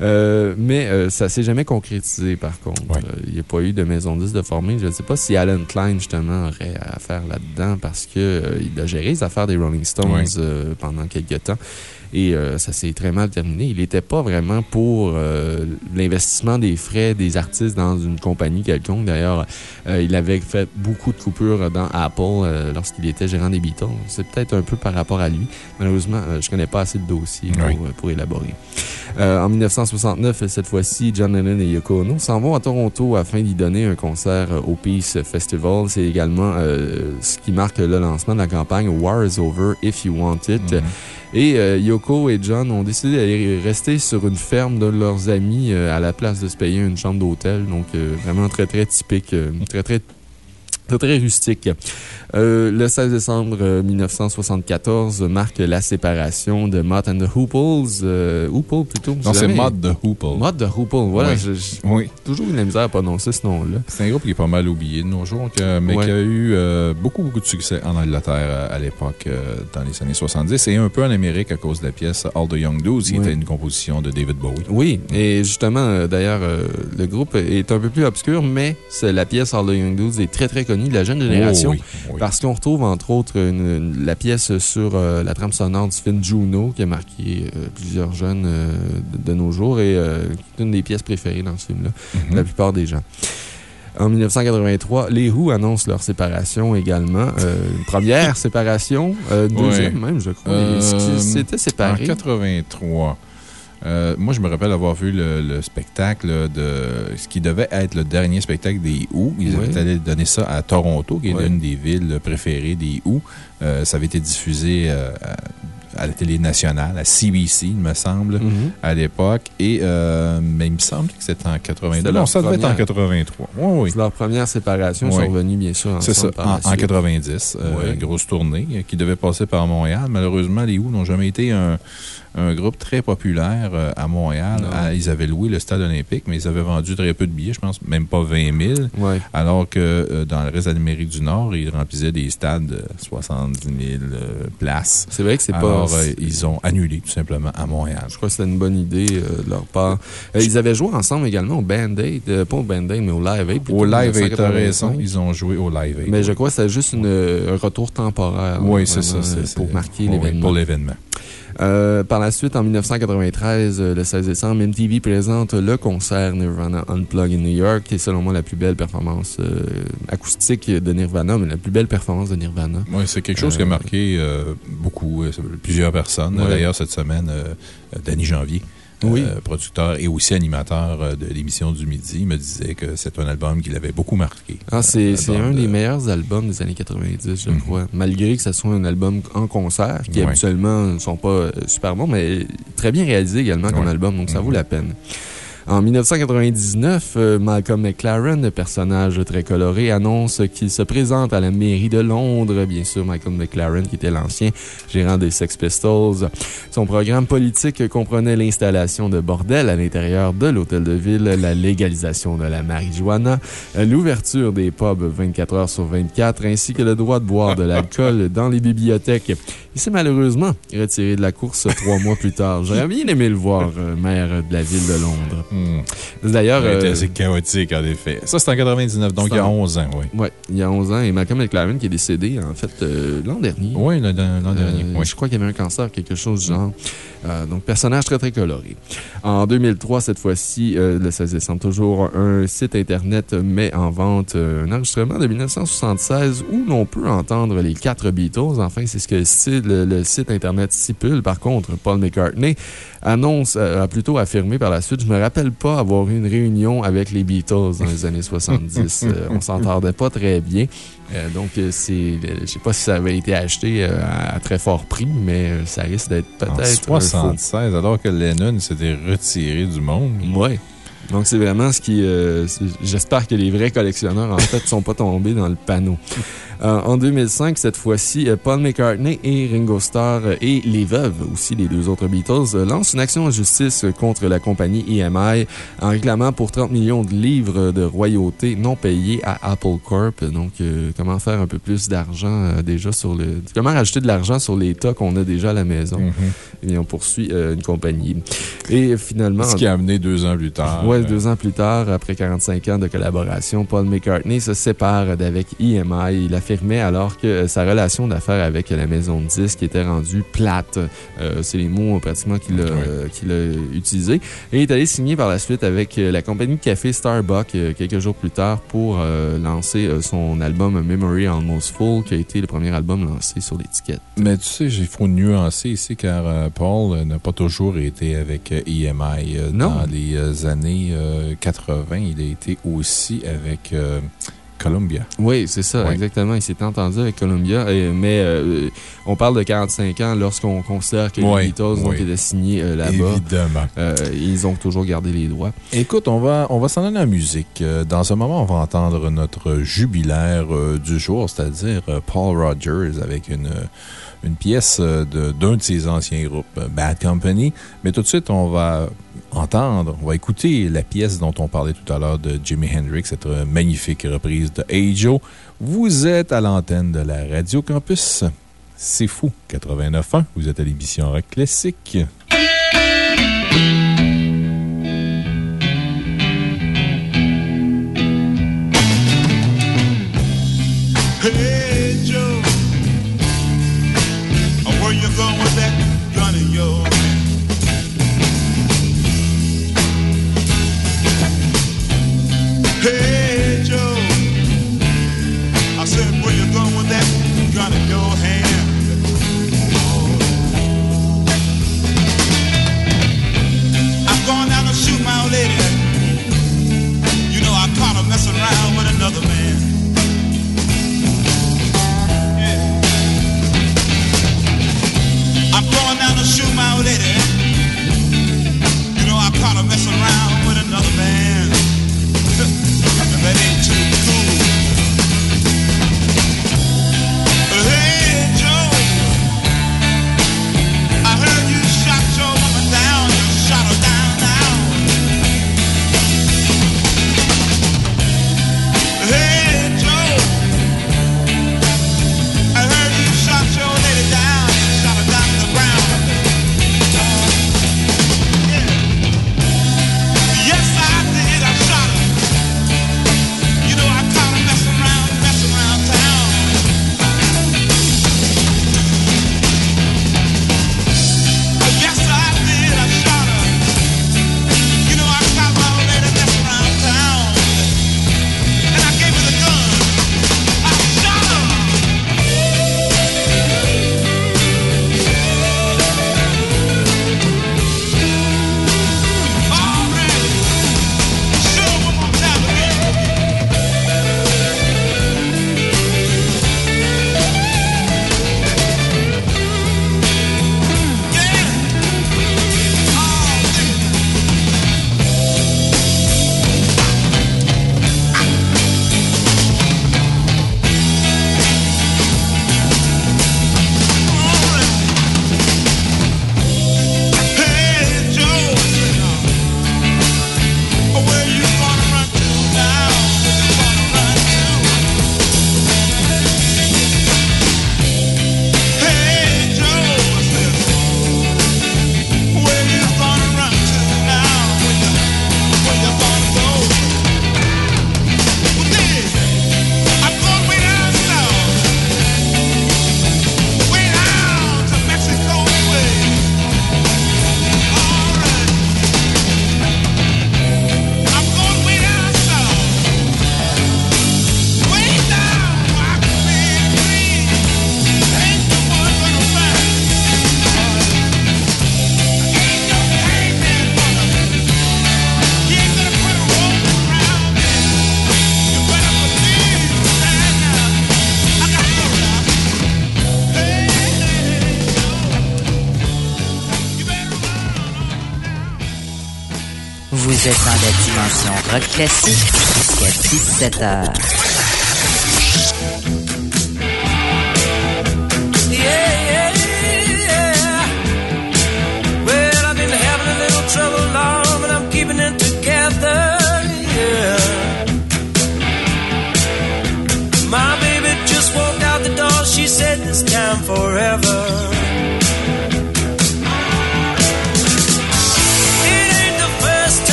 Euh, mais euh, ça s'est jamais concrétisé, par contre. Ouais. Il n'y a pas eu de maison de disques de formée. Je ne sais pas si Alan Klein, justement, aurait à faire là-dedans parce qu'il a géré les affaires des Rolling Stones Ouais. pendant quelques temps. Et euh, ça s'est très mal terminé. Il n'était pas vraiment pour euh, l'investissement des frais des artistes dans une compagnie quelconque. D'ailleurs, euh, il avait fait beaucoup de coupures dans Apple euh, lorsqu'il était gérant des Beatles. C'est peut-être un peu par rapport à lui. Malheureusement, je ne connais pas assez de dossiers pour, Oui. pour élaborer. Euh, en 1969, cette fois-ci, John Lennon et Yoko Ono s'en vont à Toronto afin d'y donner un concert au Peace Festival. C'est également euh, ce qui marque le lancement de la campagne War is Over If You Want It. Mhm. Et euh, Yoko et John ont décidé d'aller rester sur une ferme de leurs amis euh, à la place de se payer une chambre d'hôtel. Donc, euh, vraiment très, très typique. très, très Très, très rustique. Euh, le 16 décembre euh, 1974 marque la séparation de Mott and the Hooples. Euh, Hoople, plutôt. Non, c'est Mod de Hoople. Mott the Hoople. Voilà, Oui. toujours la misère à prononcer ce nom-là. C'est un groupe qui est pas mal oublié de nos jours, que- mais qui a eu euh, beaucoup, beaucoup de succès en Angleterre euh, à l'époque, euh, dans les années 70, et un peu en Amérique à cause de la pièce All the Young Dudes, qui était une composition de David Bowie. Oui, et justement, euh, d'ailleurs, euh, le groupe est un peu plus obscur, mais la pièce All the Young Dudes est très, très connue de la jeune génération. Oh oui, oui. Parce qu'on retrouve, entre autres, une- une- la pièce sur euh, la trame sonore du film Juno, qui a marqué euh, plusieurs jeunes euh, de, de nos jours et qui est une des pièces préférées dans ce film-là, Mhm. de la plupart des gens. En 1983, les Who annoncent leur séparation également. Euh, une première séparation, euh, <laughs> deuxième même, je crois. Euh, qu'ils s'étaient En séparés. 83. Euh, moi, je me rappelle avoir vu le, le spectacle de ce qui devait être le dernier spectacle des Who. Ils Ouais. avaient allé donner ça à Toronto, qui est l'une des villes préférées des Who. Euh, ça avait été diffusé euh, à, à la télé nationale, à CBC, il me semble, Mhm. à l'époque. Et euh, mais il me semble que c'était en 82. C'était Non, ça devait être en première. 83. Oui, oui. C'est leur première séparation. Ils Ouais. sont revenus, bien sûr, C'est ça, par en, la en suite. 90. euh, Ouais. grosse tournée qui devait passer par Montréal. Malheureusement, les Who n'ont jamais été un, un groupe très populaire euh, à Montréal. Ils avaient loué le stade olympique, mais ils avaient vendu très peu de billets, je pense même pas 20 000. Ouais. Alors que euh, dans le reste de l'Amérique du Nord, ils remplissaient des stades de 70 000 euh, places. C'est vrai que c'est pas. Alors, ils ont annulé tout simplement à Montréal. Je crois que c'était une bonne idée de leur part. Ils avaient joué ensemble également au Band-Aid, pas au Band-Aid, mais au Live Aid. Au Live Aid, t'as 1985. raison, ils ont joué au Live Aid. Mais je crois que c'était juste une, un retour temporaire. Oui, c'est ça. Pour marquer oui, l'événement. Pour l'événement. Euh, par la suite, en 1993, euh, le 16 décembre, MTV présente le concert Nirvana Unplugged in New York, qui est selon moi la plus belle performance euh, acoustique de Nirvana, mais la plus belle performance de Nirvana. Oui, c'est quelque chose qui a marqué beaucoup, plusieurs personnes. Ouais. D'ailleurs, cette semaine, Danny Janvier, Oui. euh, producteur et aussi animateur euh, de l'émission du midi, me disait que c'est un album qui l'avait beaucoup marqué. Ah, c'est Euh, c'est un de- des meilleurs albums des années 90, je Mhm. crois. Malgré que ce soit un album en concert, qui Ouais. habituellement ne sont pas euh, super bons, mais très bien réalisé également comme album, donc ça Mhm. vaut la peine. En 1999, euh, Malcolm McLaren, personnage très coloré, annonce qu'il se présente à la mairie de Londres. Bien sûr, Malcolm McLaren, qui était l'ancien gérant des Sex Pistols. Son programme politique comprenait l'installation de bordels à l'intérieur de l'hôtel de ville, la légalisation de la marijuana, l'ouverture des pubs 24 heures sur 24, ainsi que le droit de boire de l'alcool dans les bibliothèques. Il s'est malheureusement retiré de la course trois mois plus tard. J'aurais bien aimé le voir, euh, maire de la ville de Londres. Hmm. D'ailleurs, été euh, assez chaotique, en effet. Ça, c'est en 99, donc il y a en- 11 ans, oui. ouais, il y a 11 ans, et Malcolm McLaren qui est décédé, en fait, euh, l'an dernier. Oui, l'an l'an dernier. Euh, oui. Je crois qu'il y avait un cancer, quelque chose du genre. Euh, donc, personnage très, très coloré. En 2003, cette fois-ci, euh, le 16 décembre, toujours, un site Internet met en vente euh, un enregistrement de 1976 où l'on peut entendre les quatre Beatles. Enfin, c'est ce que le site- Internet stipule. Par contre, Paul McCartney annonce, euh, a plutôt affirmé par la suite, je me rappelle pas avoir eu une réunion avec les Beatles dans les années 70. Euh, on s'entendait pas très bien. Euh, donc, euh, c'est, euh, je sais pas si ça avait été acheté à, à très fort prix, mais ça risque d'être En peut-être. un faux. 76, alors que Lennon s'était retiré du monde. Ouais. Donc, c'est vraiment ce qui. euh, J'espère que les vrais collectionneurs, en fait, ne sont pas tombés dans le panneau. Euh, en 2005, cette fois-ci, euh, Paul McCartney et Ringo Starr et les veuves, aussi les deux autres Beatles, lancent une action en justice contre la compagnie EMI en réclamant pour 30 millions de livres de royauté non payés à Apple Corp. Donc, comment faire un peu plus d'argent déjà sur le. Comment rajouter de l'argent sur les tas qu'on a déjà à la maison? Mm-hmm. Et on poursuit une compagnie. Et finalement. Ce qui a amené deux ans plus tard. Deux ans plus tard, après 45 ans de collaboration, Paul McCartney se sépare d'avec EMI. Il affirmait alors que sa relation d'affaires avec la maison de disques était rendue plate. Euh, c'est les mots pratiquement qu'il a, utilisés. Et il est allé signer par la suite avec la compagnie de café Starbucks euh, quelques jours plus tard pour euh, lancer son album Memory Almost Full, qui a été le premier album lancé sur l'étiquette. Mais tu sais, il faut nuancer ici car Paul n'a pas toujours été avec EMI. Dans les années 80, il a été aussi avec Columbia. Oui, c'est ça, exactement. Il s'est entendu avec Columbia, mais euh, on parle de 45 ans lorsqu'on considère que les Beatles ont été signés euh, là-bas. Évidemment. Euh, ils ont toujours gardé les droits. Écoute, on va, on va s'en aller en musique. Dans un moment, on va entendre notre jubilaire du jour, c'est-à-dire Paul Rogers avec une une pièce d'un de, ses anciens groupes, Bad Company. Mais tout de suite, on va entendre, on va écouter la pièce dont on parlait tout à l'heure de Jimi Hendrix, cette magnifique reprise de Hey Joe. Vous êtes à l'antenne de la Radio Campus. C'est fou, 89.1. Vous êtes à l'émission Rock Classique. Classique, jusqu'à 17h.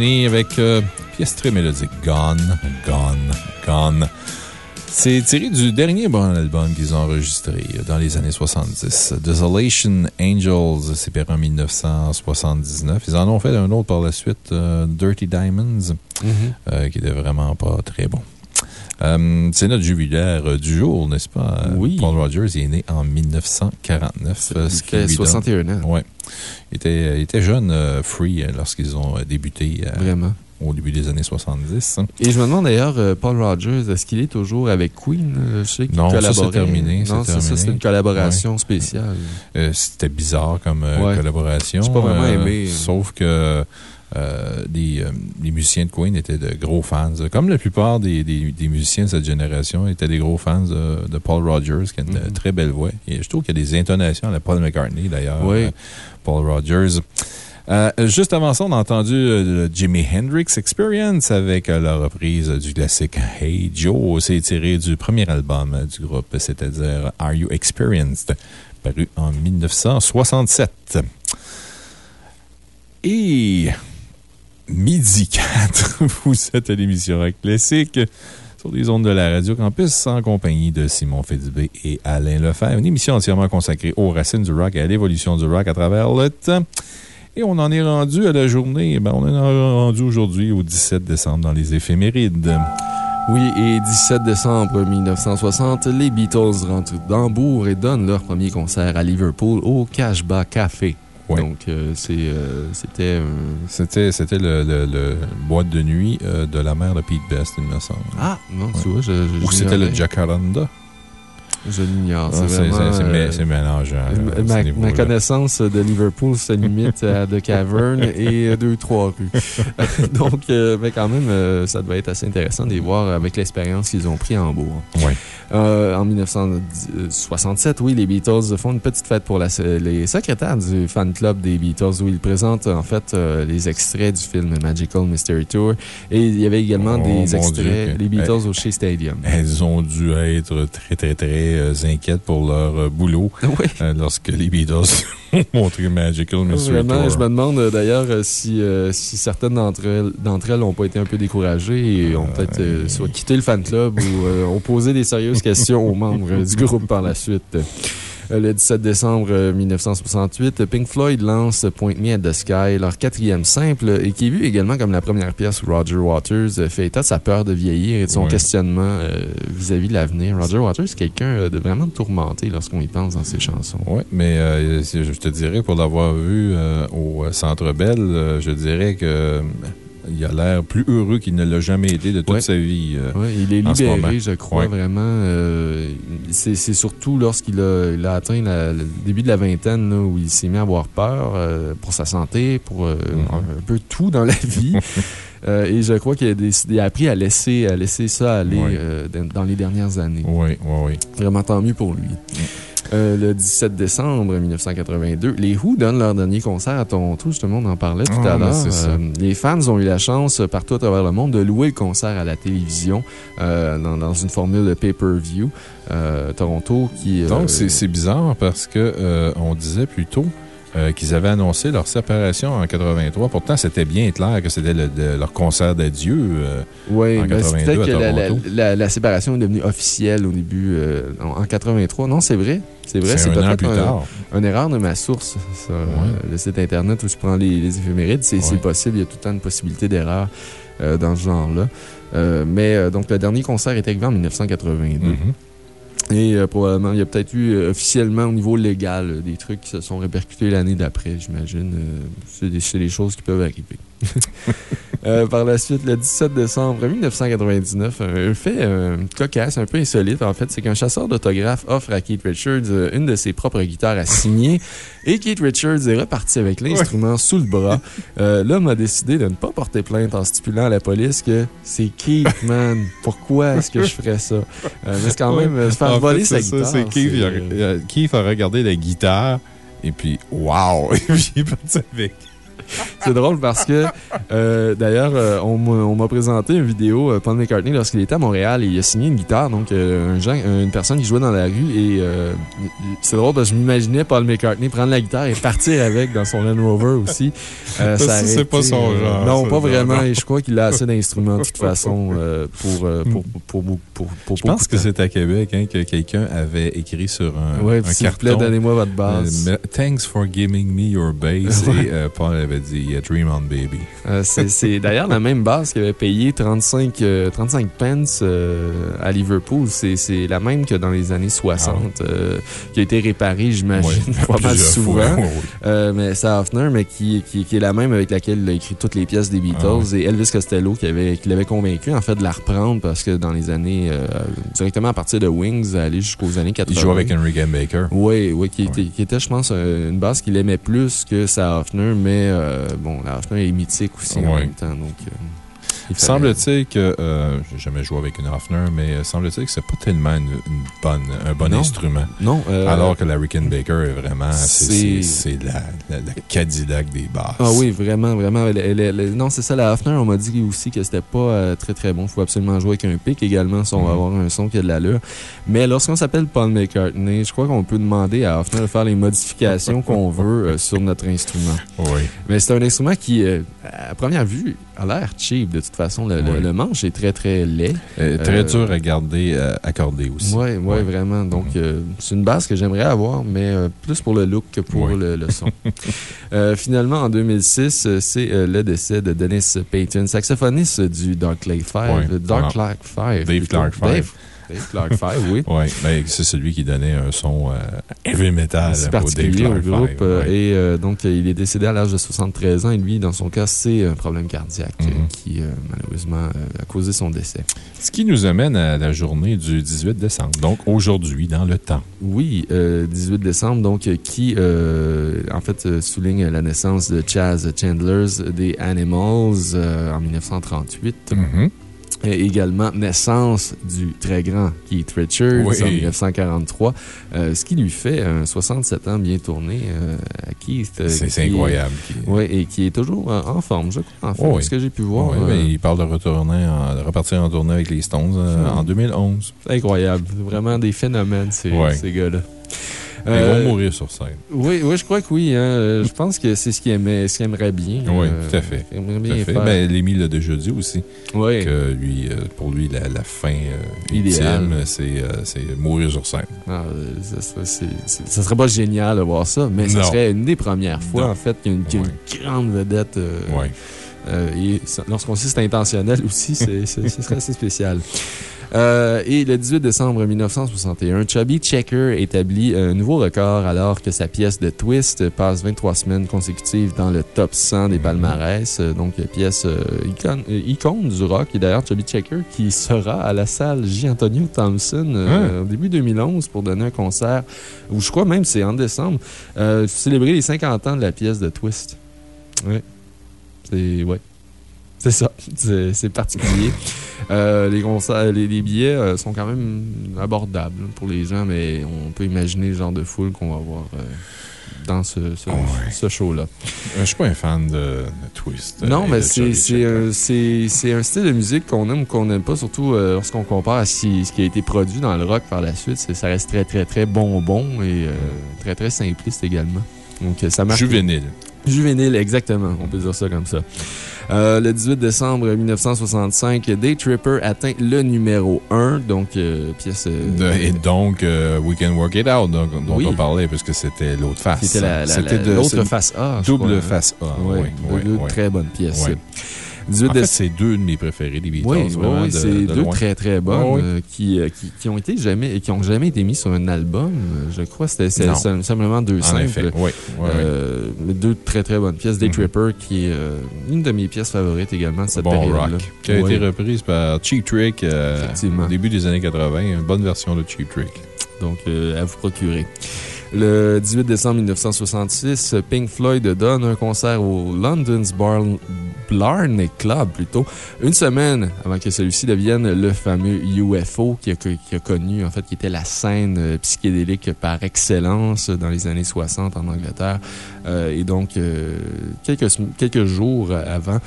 Avec euh, pièce très mélodique Gone, Gone, Gone. C'est tiré du dernier bon album qu'ils ont enregistré euh, dans les années 70. Desolation Angels, c'est paru en 1979. Ils en ont fait un autre par la suite, euh, Dirty Diamonds, euh, qui était vraiment pas très bon. Euh, c'est notre jubilaire euh, du jour, n'est-ce pas? Oui. Paul Rogers il est né en 1949. euh, Il ce qui fait lui donne- 61 ans. Ouais. Il était, il était jeune, euh, free, euh, lorsqu'ils ont euh, débuté euh, Vraiment. au début des années 70. hein. Et je me demande d'ailleurs, euh, Paul Rogers, est-ce qu'il est toujours avec Queen? Euh, Je sais qu'il Non, ça, c'est terminé, Non, c'est ça, c'est une collaboration spéciale. Euh, C'était bizarre comme euh, Ouais. collaboration. J'ai pas vraiment euh, aimé. Sauf que euh, les, euh, les musiciens de Queen étaient de gros fans. Comme la plupart des, des- des musiciens de cette génération étaient des gros fans de, de Paul Rogers, qui a une Mhm. très belle voix. Et je trouve qu'il y a des intonations à la Paul McCartney, d'ailleurs. Oui. euh, Paul Rogers. Juste avant ça, on a entendu le Jimi Hendrix Experience avec la reprise du classique Hey Joe. C'est tiré du premier album du groupe, c'est-à-dire Are You Experienced, paru en 1967. Et midi 4, <laughs> vous êtes à l'émission Rock Classique sur les ondes de la Radio Campus en compagnie de Simon Fédibé et Alain Lefebvre. Une émission entièrement consacrée aux racines du rock et à l'évolution du rock à travers le temps. Et on en est rendu à la journée, ben on en est rendu aujourd'hui au 17 décembre dans les éphémérides. Oui, et 17 décembre 1960, les Beatles rentrent d'Hambourg et donnent leur premier concert à Liverpool au Cashba Café. Ouais. Donc, euh, c'est, euh, c'était C'était le, le- le boîte de nuit euh, de la mère de Pete Best, il me semble. Ah, non, tu vois, je, je, Ou c'était le. Jacaranda. Je l'ignore. Ah, C'est euh, mé- c'est mélangeant. à ce Ma, connaissance de Liverpool se limite à The Cavern <laughs> et deux, trois rues. <laughs> Donc, euh, mais quand même, euh, ça doit être assez intéressant de les voir avec l'expérience qu'ils ont pris en bourg. Euh, en 1967, oui, les Beatles font une petite fête pour la- les secrétaires du fan club des Beatles où ils présentent en fait les extraits du film Magical Mystery Tour. Et il y avait également Oh, des extraits, Dieu. les Beatles Eh. au Shea Stadium. Elles ont dû être très, très, très euh, inquiètes pour leur euh, boulot <laughs> Oui. euh, lorsque les Beatles <laughs> ont montré Magical Mystery Vraiment, Tour. je me demande d'ailleurs si, si certaines d'entre elles n'ont pas été un peu découragées et ont peut-être euh, soit quitté le fan club ou ont posé des sérieuses questions aux membres du groupe par la suite. Euh, Le 17 décembre euh, 1968, Pink Floyd lance Point Me at the Sky, leur quatrième simple, et qui est vu également comme la première pièce où Roger Waters euh, fait état de sa peur de vieillir et de son Ouais. questionnement euh, vis-à-vis de l'avenir. Roger Waters, c'est quelqu'un euh, de vraiment tourmenté lorsqu'on y pense dans ses chansons. Oui, mais euh, je te dirais, pour l'avoir vu euh, au Centre Bell, euh, je dirais que euh, il a l'air plus heureux qu'il ne l'a jamais été de toute Ouais. sa vie. euh. Oui, il est libéré, je crois, Ouais. vraiment. euh, c'est surtout lorsqu'il a, il a atteint la- le début de la vingtaine, là, où il s'est mis à avoir peur euh, pour sa santé, pour Mm-hmm. un peu tout dans la <laughs> vie. Euh, et je crois qu'il a, décidé, il a appris à laisser, à laisser ça aller euh, dans les dernières années. Oui, oui, oui. Vraiment tant mieux pour lui. Euh, le 17 décembre 1982, les Who donnent leur dernier concert à Toronto. Justement, on en parlait tout Ah, à ben, l'heure. Euh, les fans ont eu la chance, partout à travers le monde, de louer le concert à la télévision euh, dans, dans une formule de pay-per-view. Toronto qui... Donc, c'est c'est bizarre parce que on disait plus tôt euh, qu'ils avaient annoncé leur séparation en 83. Pourtant, c'était bien clair que c'était le- leur concert d'adieu. euh, Oui, en ben, c'est 82 peut-être à que la, la- Toronto. la- la séparation est devenue officielle au début, euh, en en 83. Non, c'est vrai. C'est vrai, C'est un peut-être un- une erreur de ma source, sur euh, le site Internet où je prends les, les éphémérides. C'est Ouais. possible, il y a tout le temps une possibilité d'erreur dans ce genre-là. Mais donc, le dernier concert est arrivé en 1982. Mhm. Et euh, probablement, il y a peut-être eu euh, officiellement au niveau légal euh, des trucs qui se sont répercutés l'année d'après, j'imagine. C'est des, c'est des choses qui peuvent arriver. <laughs> Euh, par la suite, le 17 décembre 1999, un fait euh, cocasse, un peu insolite, en fait, c'est qu'un chasseur d'autographes offre à Keith Richards euh, une de ses propres guitares à signer et Keith Richards est reparti avec l'instrument sous le bras. L'homme a décidé de ne pas porter plainte en stipulant à la police que c'est Keith, <laughs> man. Pourquoi est-ce que je ferais ça? Mais c'est quand même se faire En voler fait, sa ça, guitare. Keith, il a- c'est- Keith a regardé la guitare et puis, wow! Et puis, il est parti avec. <laughs> C'est drôle parce que, euh, d'ailleurs, euh, on m'a présenté une vidéo, euh, Paul McCartney, lorsqu'il était à Montréal et il a signé une guitare, donc un une personne qui jouait dans la rue et euh, c'est drôle parce que je m'imaginais Paul McCartney prendre la guitare et partir avec dans son Land Rover aussi. Euh, Ça, c'est pas son genre, Non, pas vraiment et je crois qu'il a assez d'instruments de toute façon euh, pour, pour, pour, pour, pour, Je pense que c'est à Québec hein, que quelqu'un avait écrit sur un, Ouais, un s'il vous plaît, carton. donnez-moi votre basse. Thanks for giving me your bass. <laughs> Et Paul avait dit Dream on Baby. Euh, c'est d'ailleurs la même base qui avait payé 35, euh, 35 pence euh, à Liverpool. C'est la même que dans les années 60, euh, qui a été réparée, j'imagine, Ouais, <laughs> pas mal souvent. fois. <laughs> Euh, mais c'est Hafner, mais qui, qui, qui est la même avec laquelle il a écrit toutes les pièces des Beatles. Ah Et Elvis Costello qui, avait, qui l'avait convaincu, en fait, de la reprendre parce que dans les années, euh, directement à partir de Wings, aller jusqu'aux années 80. Il joue avec Henry Baker. Oui, oui, qui, était, qui était, je pense, euh, une base qu'il aimait plus que sa Hafner, mais euh, bon, la Hafner est mythique aussi en même temps. Donc, euh, Semble-t-il que, euh, j'ai jamais joué avec une Hofner, mais euh, semble-t-il que c'est pas tellement une, une bonne, un bon Non. instrument. Non, euh, Alors que la Rickenbacker est vraiment, c'est- la, la, la Cadillac des basses. Ah oui, vraiment, vraiment. Elle- elle- elle- non, c'est ça, la Hafner, on m'a dit aussi que c'était pas euh, très très bon. Il faut absolument jouer avec un pic également si on va Mhm. avoir un son qui a de l'allure. Mais lorsqu'on s'appelle Paul McCartney, je crois qu'on peut demander à Hafner de faire les modifications qu'on veut sur notre instrument. Oui. Mais c'est un instrument qui, à première vue, a l'air cheap de toute façon. Le, le- Oui. le manche est très très laid. Euh, très Euh, dur à garder euh, accordé aussi. Oui, ouais, Ouais. vraiment. Donc, euh, c'est une base que j'aimerais avoir, mais plus pour le look que pour le, le son. <laughs> Finalement, en 2006, euh, c'est le décès de Dennis Payton, saxophoniste du Dark Lake 5. Ouais. Dark Voilà. Lake 5. Dave. Clark Five. Dave. Clark Five, oui. Oui, mais c'est celui qui donnait un son euh, heavy metal au Dave particulier au groupe. Five, euh, ouais. Et euh, donc, il est décédé à l'âge de 73 ans. Et lui, dans son cas, c'est un problème cardiaque Mhm. qui, euh, malheureusement, a causé son décès. Ce qui nous amène à la journée du 18 décembre, donc aujourd'hui, dans le temps. Oui, euh, 18 décembre, donc, qui, en fait, souligne la naissance de Chaz Chandlers des Animals en 1938. Mhm. Et également, naissance du très grand Keith Richards Oui. en 1943, euh, ce qui lui fait un 67 ans bien tourné euh, à Keith. euh, C'est incroyable. Oui, et qui est toujours euh, en forme, je crois, en fait, Oh oui. ce que j'ai pu voir. Oui, mais il parle de, retourner en- de repartir en tournée avec les Stones Hmm. en 2011. c'est incroyable. Vraiment des phénomènes, ces, Ouais. ces gars-là. Ils Euh, vont mourir sur scène. Oui, oui, je crois que oui. hein. Euh, Je pense que c'est ce qu'il aimait, ce qu'il aimerait bien. Oui, euh, tout à fait. aimerait Tout bien à fait. Ben, Lémi l'a déjà dit aussi. oui. que lui, euh, pour lui, la, la fin euh, ultime, c'est euh, mourir sur scène. Ah, euh, ça, serait, ça pas génial de voir ça, mais ça Non. serait une des premières fois, Non. en fait, qu'il y a une, qu'il y a une grande vedette. euh, Oui. Euh, et lorsqu'on sait que c'est intentionnel aussi, ce serait assez spécial. Euh, et le 18 décembre 1961, Chubby Checker établit un nouveau record alors que sa pièce de Twist passe 23 semaines consécutives dans le top 100 des palmarès. Euh, Donc, pièce euh, icône, icône du rock. Et d'ailleurs, Chubby Checker qui sera à la salle J. Antonio Thompson euh, au début 2011 pour donner un concert, ou je crois même c'est en décembre, célébrer les 50 ans de la pièce de Twist. Oui. C'est. Ouais. C'est ça. C'est particulier. Euh, les, concerts, les, les billets euh, sont quand même abordables pour les gens, mais on peut imaginer le genre de foule qu'on va avoir euh, dans ce, ce, Ouais. ce show-là. Je suis pas un fan de, de Twist. Non, mais c'est un, style de musique qu'on aime ou qu'on n'aime pas, surtout lorsqu'on compare à ce qui, ce qui a été produit dans le rock par la suite. Ça reste très, très, très bonbon et très, très simpliste également. Donc, ça marche. Juvénile. Juvénile, exactement. On peut dire ça comme ça. Euh, le 18 décembre 1965, Day Tripper atteint le numéro 1, donc euh, pièce. euh, De- et donc, euh, We Can Work It Out, donc, dont Oui. on parlait, puisque c'était l'autre face. C'était l'autre face A. Double crois, face A. Oui, oui, oui, oui. très bonnes pièces. Ouais. 18 En fait, c'est deux de mes préférés, les Beatles. Oui, vraiment, oui, de- c'est de deux loin. très très bonnes oui. euh, qui, euh, qui, qui ont été jamais, qui ont jamais été mis sur un album. euh, Je crois que c'était simplement deux En simples. effet, oui. Euh, deux très très bonnes pièces. Day Mhm. Tripper, qui est euh, une de mes pièces favorites également de cette Bon période-là. rock. Qui a été reprise par Cheap Trick au début des années 80. Une bonne version de Cheap Trick. Donc, à vous procurer. Le 18 décembre 1966, Pink Floyd donne un concert au London's Barn Club, plutôt, une semaine avant que celui-ci devienne le fameux UFO qui a, connu, en fait, qui était la scène euh, psychédélique par excellence dans les années 60 en Angleterre. Euh, et donc, euh, quelques, quelques jours avant,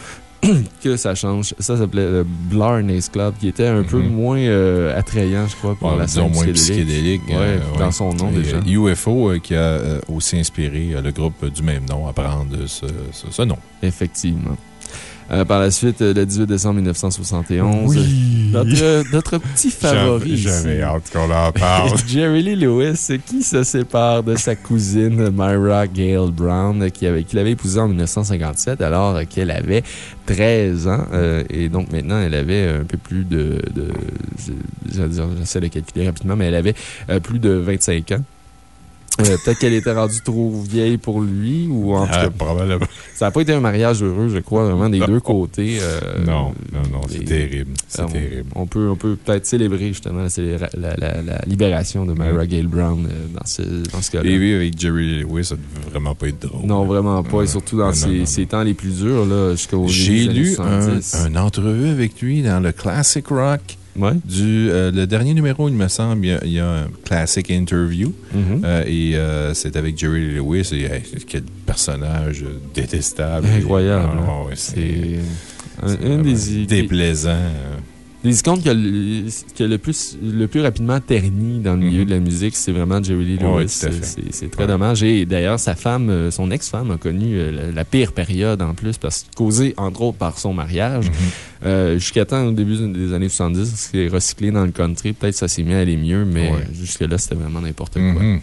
<coughs> que ça change. Ça s'appelait le Blarney's Club, qui était un peu Mhm. moins euh, attrayant, je crois, pour la scène psychédélique. psychédélique. Ouais, euh, dans ouais. son nom, Et, déjà. UFO euh, qui a aussi inspiré le groupe du même nom à prendre ce, ce- ce nom. Effectivement. Euh, par la suite, euh, le 18 décembre 1971, notre, notre petit <laughs> favori. ici. hâte qu'on en <laughs> parle. Jerry Lee Lewis, qui se sépare de sa cousine Myra Gale Brown, qui avait- qu'il avait épousée en 1957, alors qu'elle avait 13 ans. Euh, et donc maintenant, elle avait un peu plus de. de J'essaie de calculer rapidement, mais elle avait euh, plus de 25 ans. Euh, Peut-être qu'elle était rendue trop vieille pour lui, ou en tout Ah, cas, probablement. ça n'a pas été un mariage heureux, je crois, vraiment des Non. deux côtés. euh, non, non, non, c'est les- terrible. C'est on, terrible. on peut, on peut peut-être célébrer justement la, célébra- la, la- la libération de Myra. Gale Brown euh, dans ce, dans ce cas-là. Et oui, avec Jerry Lewis, ça devait vraiment pas être drôle. Non, vraiment pas. Et surtout dans ces, non. temps les plus durs, là, jusqu'au J'ai lu un, 70. un entrevue avec lui dans le Classic Rock. Ouais. Du, euh, le dernier numéro, il me semble, il y a, il y a un Classic Interview. Mhm. Euh, et euh, c'est avec Jerry Lewis. Et hey, quel personnage détestable. Incroyable, ah, hein. C'est un, des, déplaisant. Des icônes qui a, le, qui a le plus, le plus rapidement terni dans le milieu Mhm. de la musique, c'est vraiment Jerry Lee Ouais, Lewis. C'est- très Ouais. dommage. Et d'ailleurs, sa femme, euh, son ex-femme, a connu euh, la, la pire période en plus, parce causée entre autres par son mariage. Mhm. Euh, Jusqu'à temps, au début des années 70, c'est recyclé dans le country. Peut-être que ça s'est mis à aller mieux, mais Ouais. jusque-là, c'était vraiment n'importe quoi. Mhm.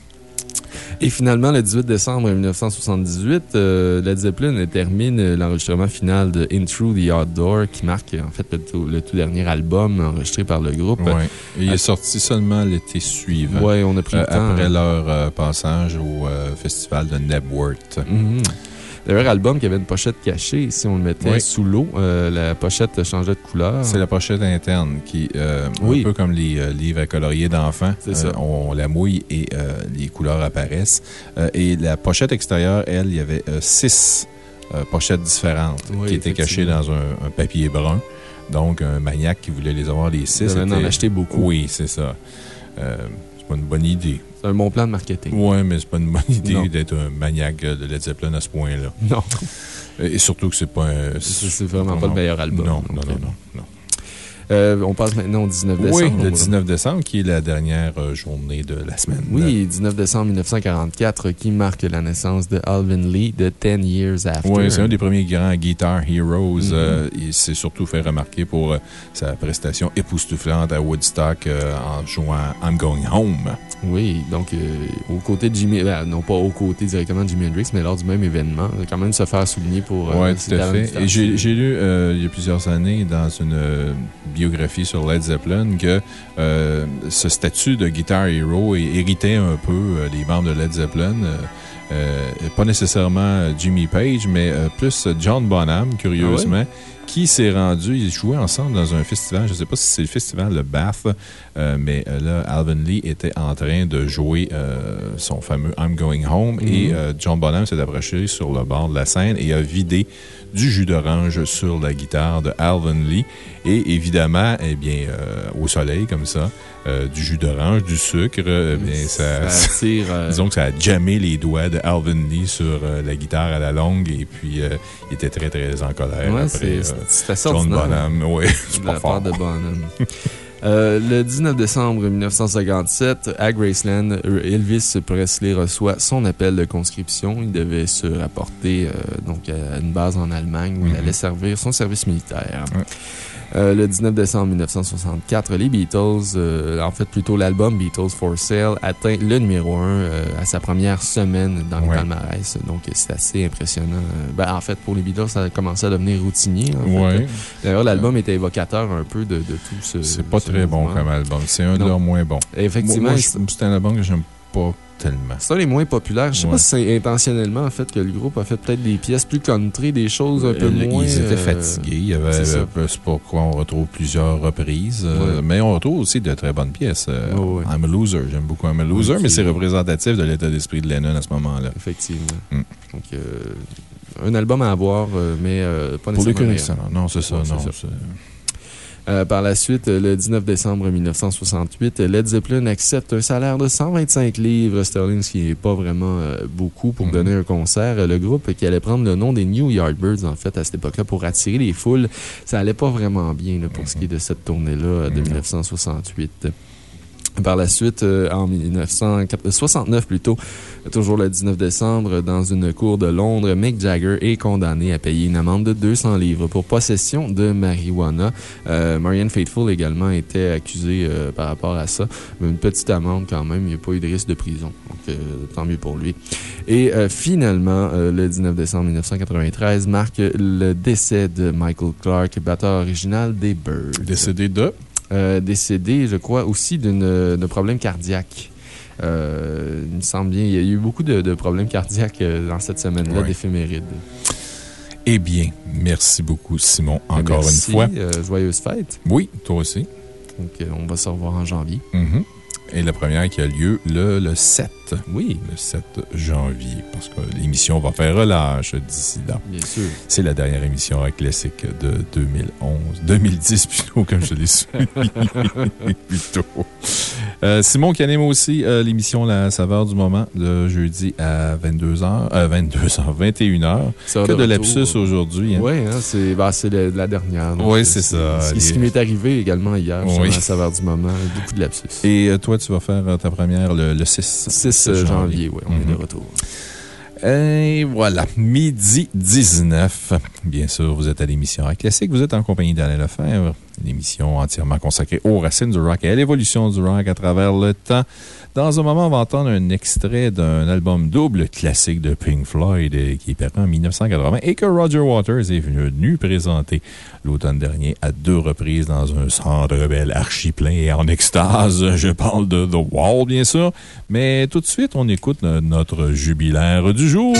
Et finalement, le 18 décembre 1978, euh, Led Zeppelin termine l'enregistrement final de In Through the Outdoor, qui marque en fait le tout, le tout dernier album enregistré par le groupe. Ouais. Et il est sorti seulement l'été suivant. Ouais, on a pris euh, le temps. Après leur euh, passage au euh, festival de Nebworth. Mhm. D'ailleurs, album qui avait une pochette cachée, si on le mettait Oui. sous l'eau, euh, la pochette changeait de couleur. C'est la pochette interne qui, euh, Oui. un peu comme les euh, livres à colorier d'enfants, on la mouille et les couleurs apparaissent. Et la pochette extérieure, elle, il y avait six pochettes différentes Oui, qui étaient cachées dans un, un papier brun. Donc, un maniaque qui voulait les avoir les six. Allez en acheter beaucoup. Oui, c'est ça. C'est pas une bonne idée. C'est un bon plan de marketing. Oui, mais c'est pas une bonne idée d'être un maniaque de Led Zeppelin à ce point-là. Non, Et surtout que c'est pas un. c'est vraiment pas le meilleur album. Non, non, non. non. Euh, on passe maintenant au 19 décembre. Oui, le 19 décembre, qui est la dernière euh, journée de la semaine. Oui, 19 décembre 1944, qui marque la naissance de Alvin Lee de 10 Years After. Oui, c'est un des premiers grands Guitar Heroes. Euh, il s'est surtout fait remarquer pour euh, sa prestation époustouflante à Woodstock euh, en jouant I'm Going Home. Oui, donc, euh, aux côtés de Jimmy, ben, non pas aux côtés directement de Jimi Hendrix, mais lors du même événement, quand même se faire souligner pour. euh, Oui, tout à fait. j'ai lu euh, il y a plusieurs années dans une euh, biographie sur Led Zeppelin que euh, ce statut de Guitar Hero héritait un peu euh, les membres de Led Zeppelin. euh, euh, pas nécessairement Jimmy Page, mais euh, plus John Bonham, curieusement, qui s'est rendu, ils jouaient ensemble dans un festival, je ne sais pas si c'est le festival de Bath, euh, mais euh, là, Alvin Lee était en train de jouer euh, son fameux I'm Going Home et euh, John Bonham s'est approché sur le bord de la scène et a vidé du jus d'orange sur la guitare de Alvin Lee. Et évidemment, eh bien, au soleil, comme ça, du jus d'orange, du sucre, eh bien, ça, Ça attire. <laughs> Disons que ça a jammé les doigts de Alvin Lee sur la guitare à la longue et puis il était très, très en colère ouais, après John. Bonham. Oui, <laughs> c'est pas fort. de Bonham. <laughs> Euh, le 19 décembre 1957, à Graceland, Elvis Presley reçoit son appel de conscription. Il devait se rapporter euh, donc à une base en Allemagne où il Mhm. allait servir son service militaire. Ouais. Euh, le 19 décembre 1964, les Beatles, euh, en fait plutôt l'album Beatles for Sale, atteint le numéro 1 à sa première semaine dans le Ouais. palmarès. Donc c'est assez impressionnant. Euh, ben, en fait, pour les Beatles, ça a commencé à devenir routinier. Ouais. D'ailleurs, l'album était évocateur un peu de, de tout ce. C'est pas ce très bon comme album. C'est un de leurs moins bons. Effectivement, c'est un album que j'aime pas tellement. c'est un des moins populaires. Je sais Ouais. pas si c'est intentionnellement, en fait, que le groupe a fait peut-être des pièces plus country, des choses un peu Euh, moins. Ils étaient euh, fatigués. Il y avait, c'est euh, pourquoi on retrouve plusieurs reprises. euh, Ouais. Mais on retrouve aussi de très bonnes pièces. Ouais. I'm a Loser. J'aime beaucoup I'm a Loser, mais c'est représentatif de l'état d'esprit de Lennon à ce moment-là. Effectivement. Mm. Donc, euh, un album à avoir, mais pas Pour les nécessairement. connaissants. Non, c'est ça. Non, Euh, par la suite, euh, le 19 décembre 1968, Led Zeppelin accepte un salaire de 125 livres sterling, ce qui n'est pas vraiment euh, beaucoup pour Mhm. donner un concert. Euh, Le groupe qui allait prendre le nom des New Yardbirds, en fait, à cette époque-là, pour attirer les foules, ça allait pas vraiment bien là, pour ce qui est de cette tournée-là euh, de Mhm. 1968. Par la suite, euh, en 1969 plutôt, toujours le 19 décembre, dans une cour de Londres, Mick Jagger est condamné à payer une amende de 200 livres pour possession de marijuana. Euh, Marianne Faithfull également était accusée euh, par rapport à ça. Une petite amende quand même, il n'y a pas eu de risque de prison. Donc, euh, tant mieux pour lui. Et euh, finalement, euh, le 19 décembre 1993 marque le décès de Michael Clark, batteur original des Birds. Décédé de. Euh, décédé, je crois, aussi d'une- d'un problème cardiaque. Euh, il me semble bien, il y a eu beaucoup de, de problèmes cardiaques euh, dans cette semaine-là Ouais. d'éphéméride. Eh bien, merci beaucoup, Simon, encore Merci, une fois. euh, joyeuse fête. Oui, toi aussi. Donc, euh, on va se revoir en janvier. Mhm. Et la première qui a lieu le, le 7. Oui, Le 7 janvier, parce que l'émission va faire relâche d'ici là. bien sûr. C'est la dernière émission Rock classique de 2011. 2010 plutôt, comme je l'ai su. <laughs> plutôt. Euh, Simon qui anime aussi euh, l'émission La Saveur du Moment, le jeudi à 22h, euh, 22h, 21h. Ça, Que de lapsus aujourd'hui. hein. Oui, hein, c'est bah, c'est la dernière. Oui, c'est ça. C'est ce qui m'est arrivé également hier, Oui. justement, à saveur du moment. Beaucoup de lapsus. Et euh, toi, tu vas faire euh, ta première le, le 6. 6 janvier, oui, on est Mhm. de retour. Et voilà, midi 19. Bien sûr, vous êtes à l'émission Classique. Vous êtes en compagnie d'Alain Lefebvre. Une émission entièrement consacrée aux racines du rock et à l'évolution du rock à travers le temps. Dans un moment, on va entendre un extrait d'un album double classique de Pink Floyd euh, qui est paru en 1980 et que Roger Waters est venu présenter l'automne dernier à deux reprises dans un centre rebelle archi plein et en extase. Je parle de The Wall, bien sûr. Mais tout de suite, on écoute no- notre jubilaire du jour.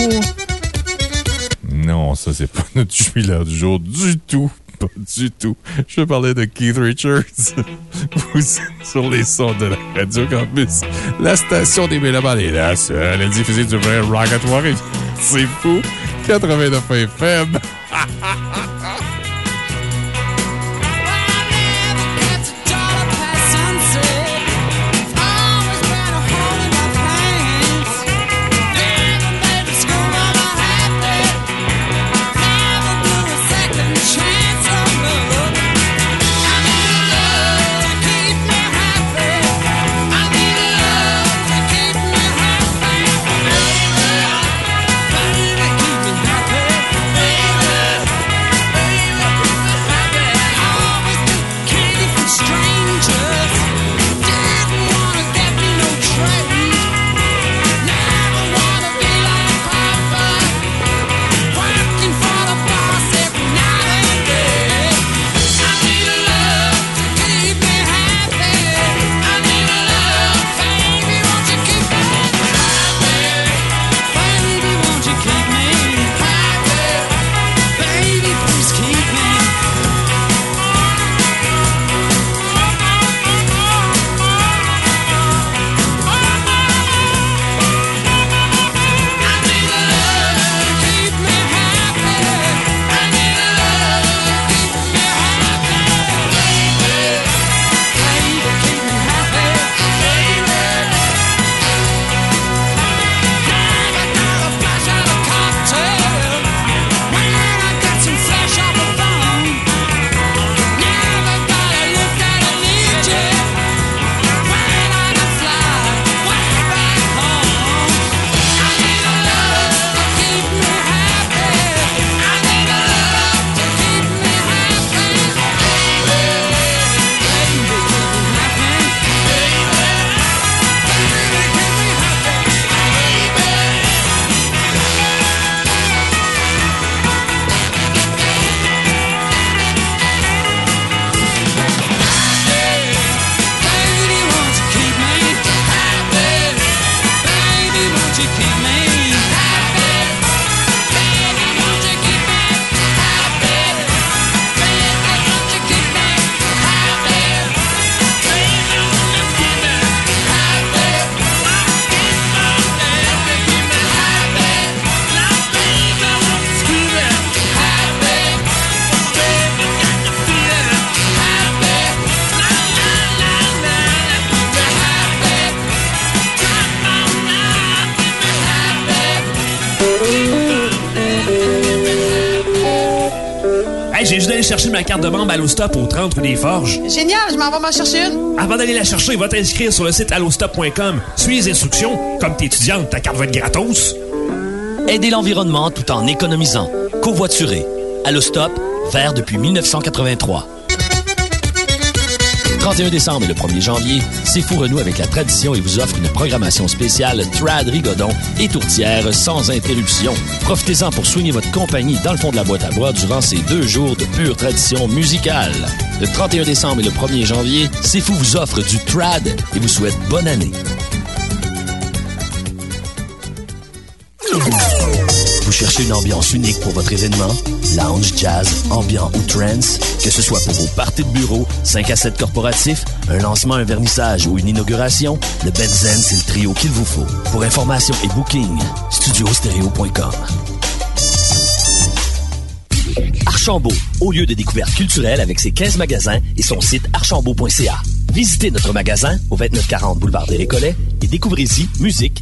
Non, ça, c'est pas <laughs> notre jubilaire du jour du tout. Pas du tout. Je parlais de Keith Richards. <laughs> Vous êtes sur les sons de la Radio Campus. La station des Mélomanes est la seule à diffuser du vrai rock à Trois-Rivières. C'est fou. 89 FM. <laughs> Allostop au 30 rue des Forges. Génial, je m'en vais m'en chercher une. Avant d'aller la chercher, va t'inscrire sur le site allostop.com. Suis les instructions. Comme t'es étudiante, ta carte va être gratos. Aider l'environnement tout en économisant. Covoiturer. Allostop, vert depuis 1983. 31 décembre et le 1er janvier, C'est Fou renoue avec la tradition et vous offre une programmation spéciale Trad Rigodon et tourtière sans interruption. Profitez-en pour soigner votre compagnie dans le fond de la boîte à bois durant ces deux jours de pure tradition musicale. Le 31 décembre et le 1er janvier, C'est Fou vous offre du Trad et vous souhaite bonne année. Vous cherchez une ambiance unique pour votre événement? Lounge, jazz, ambiant ou trance? Que ce soit pour vos parties de bureau, 5 à 7 corporatifs, un lancement, un vernissage ou une inauguration, le Benzen, c'est le trio qu'il vous faut. Pour information et booking, studiostereo.com. Archambault, au lieu de découverte culturelle avec ses 15 magasins et son site archambault.ca. Visitez notre magasin au 2940 boulevard des Récollets et découvrez-y musique,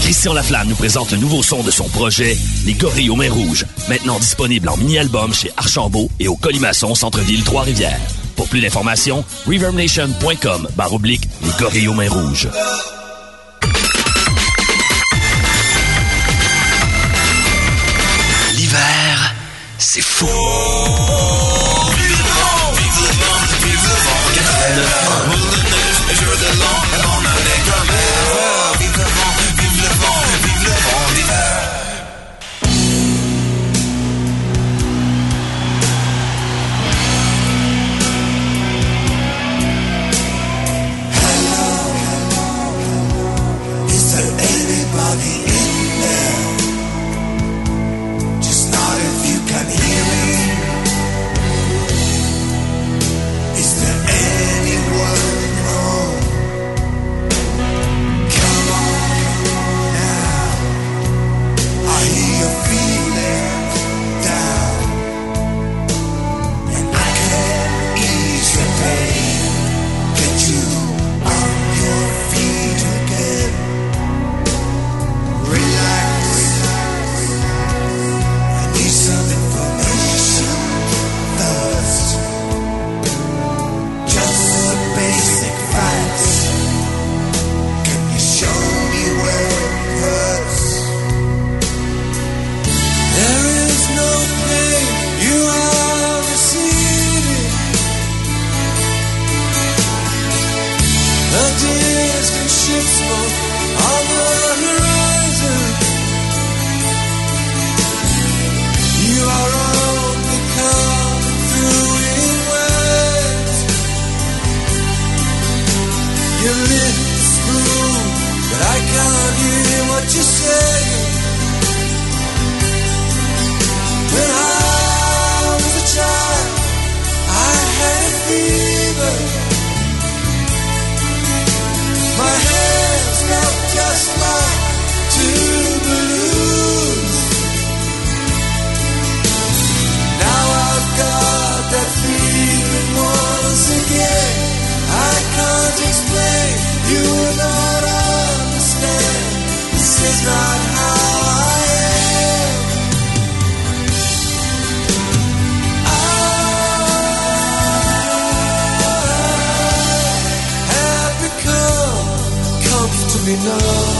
Christian Laflamme nous présente le nouveau son de son projet, Les Gorilles aux Mains Rouges, maintenant disponible en mini-album chez Archambault et au Colimaçon Centre-Ville Trois-Rivières. Pour plus d'informations, reverbnation.com barre oblique Les Gorilles aux Mains Rouges. L'hiver, c'est fou. know.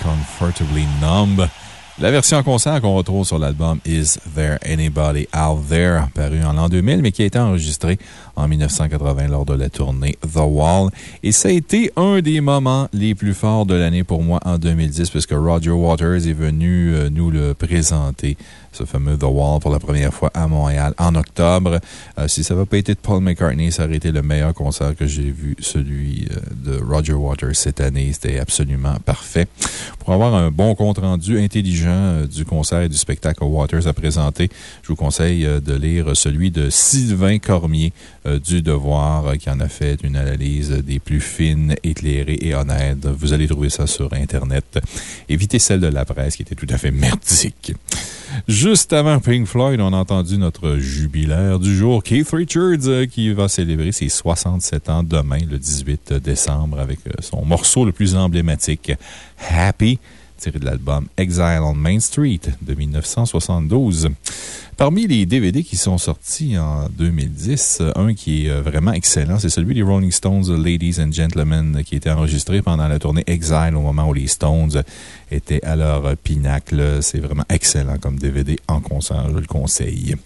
Comfortably Numb. La version concert qu'on retrouve sur l'album Is There Anybody Out There, paru en l'an 2000, mais qui a été enregistré en 1980 lors de la tournée The Wall. Et ça a été un des moments les plus forts de l'année pour moi en 2010, puisque Roger Waters est venu euh, nous le présenter ce fameux The Wall pour la première fois à Montréal en octobre. Euh, si ça n'avait pas été Paul McCartney, ça aurait été le meilleur concert que j'ai vu, celui euh, de Roger Waters cette année. C'était absolument parfait. Pour avoir un bon compte-rendu intelligent euh, du concert et du spectacle Waters a présenté, je vous conseille de lire celui de Sylvain Cormier du Devoir, qui en a fait une analyse des plus fines, éclairées et honnêtes. Vous allez trouver ça sur Internet. Évitez celle de la presse qui était tout à fait merdique. Juste avant Pink Floyd, on a entendu notre jubilaire du jour, Keith Richards, euh, qui va célébrer ses 67 ans demain, le 18 décembre, avec euh, son morceau le plus emblématique, Happy, tiré de l'album Exile on Main Street de 1972. Parmi les DVD qui sont sortis en 2010, un qui est euh, vraiment excellent, c'est celui des Rolling Stones, Ladies and Gentlemen, qui était enregistré pendant la tournée Exile au moment où les Stones étaient à leur pinacle. C'est vraiment excellent comme DVD en concert, je le conseille.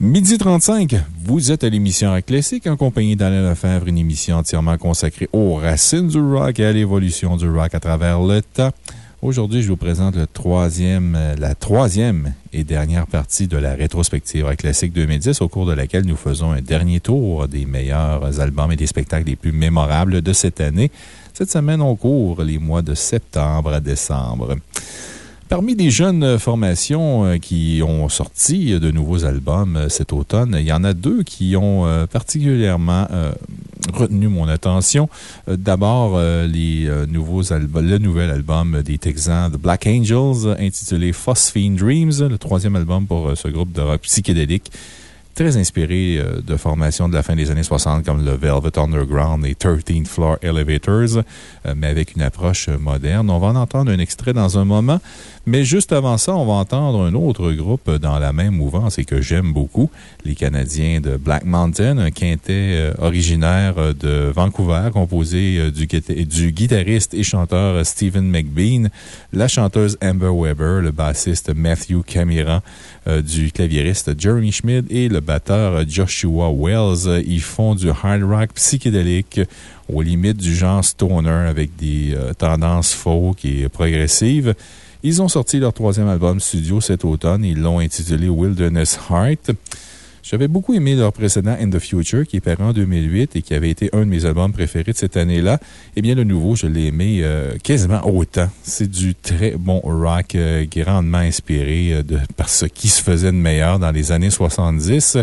Midi 35, vous êtes à l'émission Rock Classique en compagnie d'Alain Lefebvre, une émission entièrement consacrée aux racines du rock et à l'évolution du rock à travers le temps. Aujourd'hui, je vous présente le troisième, euh, la troisième et dernière partie de la rétrospective Rock Classique 2010, au cours de laquelle nous faisons un dernier tour des meilleurs albums et des spectacles les plus mémorables de cette année. Cette semaine, on court les mois de septembre à décembre. Parmi les jeunes formations euh, qui ont sorti de nouveaux albums euh, cet automne, il y en a deux qui ont euh, particulièrement retenu mon attention. D'abord, les nouveaux le nouvel album des Texans, The Black Angels, intitulé Phosphine Dreams, le troisième album pour ce groupe de rock psychédélique très inspiré de formations de la fin des années 60 comme le Velvet Underground et 13th Floor Elevators, mais avec une approche moderne. On va en entendre un extrait dans un moment. Mais juste avant ça, on va entendre un autre groupe dans la même mouvance et que j'aime beaucoup, les Canadiens de Black Mountain, un quintet euh, originaire euh, de Vancouver, composé euh, du, guitariste et chanteur Stephen McBean, la chanteuse Amber Weber, le bassiste Matthew Camira, du claviériste Jeremy Schmidt et le batteur Joshua Wells. Ils font du hard rock psychédélique aux limites du genre stoner avec des tendances folk et progressives. Ils ont sorti leur troisième album studio cet automne. Ils l'ont intitulé Wilderness Heart. J'avais beaucoup aimé leur précédent In the Future, qui est paru en 2008 et qui avait été un de mes albums préférés de cette année-là. Eh bien, le nouveau, je l'ai aimé euh, quasiment autant. C'est du très bon rock euh, grandement inspiré euh, de, par ce qui se faisait de meilleur dans les années 70.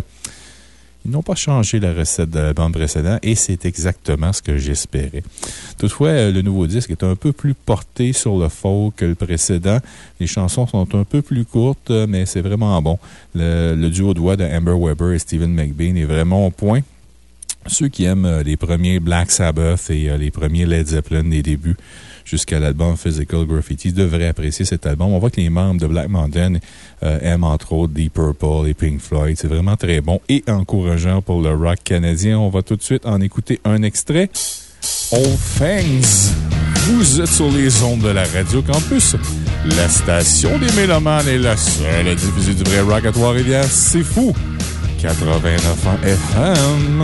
Ils n'ont pas changé la recette de l'album précédent et c'est exactement ce que j'espérais. Toutefois, euh, le nouveau disque est un peu plus porté sur le folk que le précédent. Les chansons sont un peu plus courtes, euh, mais c'est vraiment bon. Le, duo de voix de Amber Weber et Stephen McBean est vraiment au point. Ceux qui aiment euh, les premiers Black Sabbath et les premiers Led Zeppelin des débuts jusqu'à l'album Physical Graffiti devraient apprécier cet album. On voit que les membres de Black Mountain euh, aiment entre autres Deep Purple et Pink Floyd. C'est vraiment très bon et encourageant pour le rock canadien. On va tout de suite en écouter un extrait. All Things. Vous êtes sur les ondes de la Radio Campus. La station des Mélomanes est la seule à diffuser du vrai rock à Trois-Rivières. C'est fou! 89 ans FM.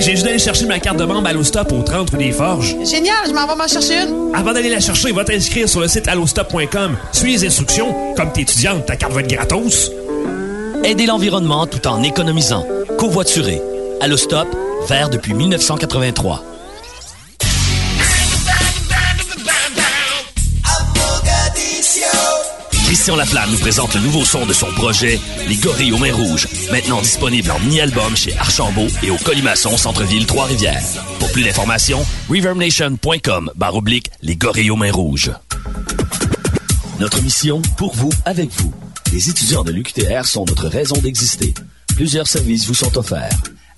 Hey, j'ai juste d'aller chercher ma carte de membre Allostop au 30 rue des Forges. Génial, je m'en vais m'en chercher une. Avant d'aller la chercher, va t'inscrire sur le site allostop.com. Suis les instructions. Comme t'es étudiante, ta carte va être gratos. Aidez l'environnement tout en économisant. Covoiturer. Allostop, vert depuis 1983. Christian Laflamme nous présente le nouveau son de son projet, Les Gorilles aux Mains Rouges, maintenant disponible en mini-album chez Archambault et au Colimaçon Centre-Ville Trois-Rivières. Pour plus d'informations, reverbnation.com barre oblique Les Gorilles aux Mains Rouges. Notre mission, pour vous, avec vous. Les étudiants de l'UQTR sont notre raison d'exister. Plusieurs services vous sont offerts.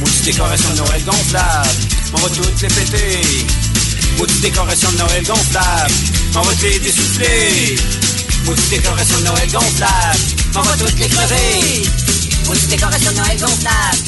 Maudite décoration de Noël gonflable, on va toutes les péter. Maudite décoration de Noël gonflable, on va les souffler. Maudite décoration de Noël gonflable, on va toutes les crever. Maudite décoration de Noël gonflable.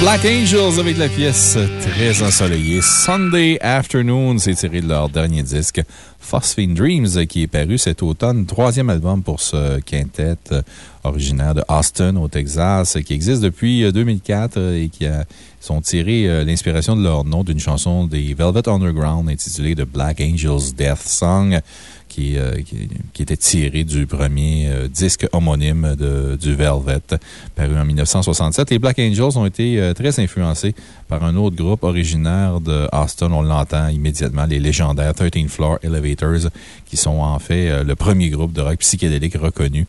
Black Angels avec la pièce très ensoleillée Sunday Afternoon. C'est tiré de leur dernier disque Phosphine Dreams qui est paru cet automne. Troisième album pour ce quintet originaire de Austin au Texas qui existe depuis 2004 et qui a, sont tirés euh, l'inspiration de leur nom d'une chanson des Velvet Underground intitulée The Black Angels Death Song. Euh, qui, était tiré du premier euh, disque homonyme de, du Velvet, paru en 1967. Les Black Angels ont été euh, très influencés par un autre groupe originaire de Austin. On l'entend immédiatement, les légendaires 13 Floor Elevators, qui sont en fait le premier groupe de rock psychédélique reconnu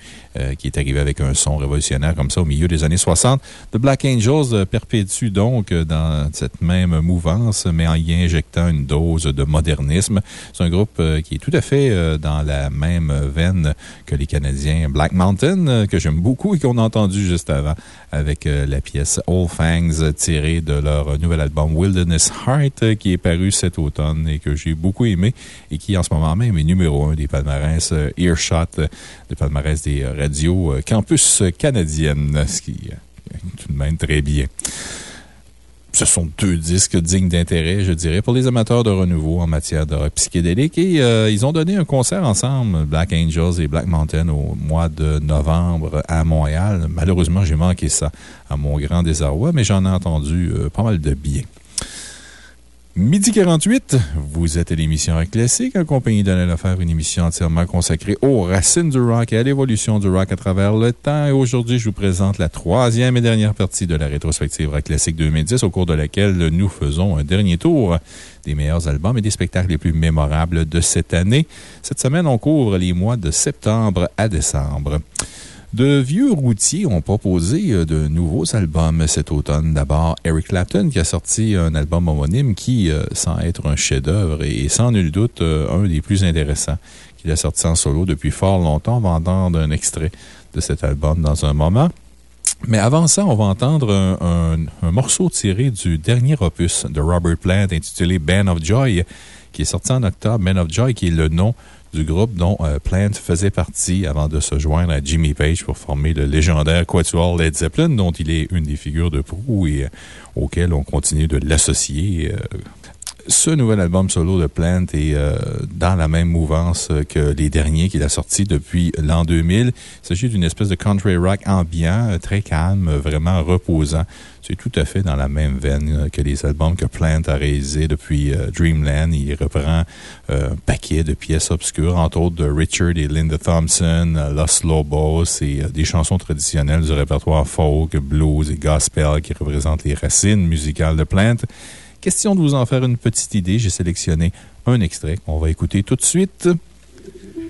qui est arrivé avec un son révolutionnaire comme ça au milieu des années 60. The Black Angels perpétue donc dans cette même mouvance, mais en y injectant une dose de modernisme. C'est un groupe qui est tout à fait dans la même veine que les Canadiens Black Mountain, euh, que j'aime beaucoup et qu'on a entendu juste avant avec euh, la pièce Old Fangs tirée de leur nouvel album Wilderness Heart euh, qui est paru cet automne et que j'ai beaucoup aimé et qui en ce moment même est numéro un des palmarès Earshot, des palmarès des radios campus canadiennes, ce qui est tout de même très bien ce sont deux disques dignes d'intérêt, je dirais, pour les amateurs de renouveau en matière de psychédélique. Et euh, ils ont donné un concert ensemble, Black Angels et Black Mountain, au mois de novembre à Montréal. Malheureusement, j'ai manqué ça à mon grand désarroi, mais j'en ai entendu euh, pas mal de bien. Midi 48, vous êtes à l'émission Rock Classique, en compagnie d'Alain une émission entièrement consacrée aux racines du rock et à l'évolution du rock à travers le temps. Et aujourd'hui, je vous présente la troisième et dernière partie de la rétrospective Rock Classique 2010, au cours de laquelle nous faisons un dernier tour des meilleurs albums et des spectacles les plus mémorables de cette année. Cette semaine, on couvre les mois de septembre à décembre. De vieux routiers ont proposé euh, de nouveaux albums cet automne. D'abord, Eric Clapton qui a sorti un album homonyme qui, euh, sans être un chef-d'œuvre et sans nul doute euh, un des plus intéressants qu'il a sorti en solo depuis fort longtemps, on va entendre un extrait de cet album dans un moment. Mais avant ça, on va entendre un, un, morceau tiré du dernier opus de Robert Plant intitulé Band of Joy, qui est sorti en octobre. Band of Joy, qui est le nom du groupe dont euh, Plant faisait partie avant de se joindre à Jimmy Page pour former le légendaire Quatuor Led Zeppelin, dont il est une des figures de proue et euh, auquel on continue de l'associer. Euh. Ce nouvel album solo de Plant est dans la même mouvance que les derniers qu'il a sortis depuis l'an 2000. Il s'agit d'une espèce de country rock ambiant, très calme, vraiment reposant. C'est tout à fait dans la même veine euh, que les albums que Plant a réalisés depuis euh, Dreamland. Il reprend euh, un paquet de pièces obscures, entre autres de Richard et Linda Thompson, Los Lobos et des chansons traditionnelles du répertoire folk, blues et gospel qui représentent les racines musicales de Plant. Question de vous en faire une petite idée, j'ai sélectionné un extrait qu'on va écouter tout de suite.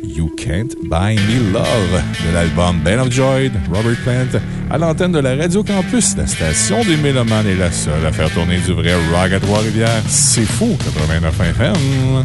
You Can't Buy Me Love de l'album Band of Joy Robert Plant à l'antenne de la Radio Campus. La station des Mélomanes est la seule à faire tourner du vrai rock à Trois-Rivières. C'est fou, 89 FM.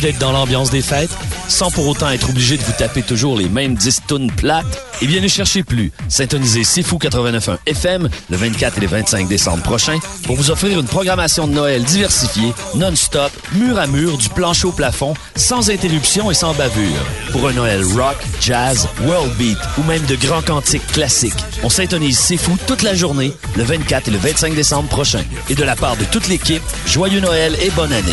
D'être dans l'ambiance des fêtes sans pour autant être obligé de vous taper toujours les mêmes 10 tonnes plates? Eh bien, ne cherchez plus. Syntonisez C'est Fou 89.1 FM le 24 et le 25 décembre prochain pour vous offrir une programmation de Noël diversifiée, non-stop, mur à mur, du plancher au plafond, sans interruption et sans bavure. Pour un Noël rock, jazz, world beat ou même de grands cantiques classiques, on syntonise C'est Fou toute la journée le 24 et le 25 décembre prochain. Et de la part de toute l'équipe, joyeux Noël et bonne année.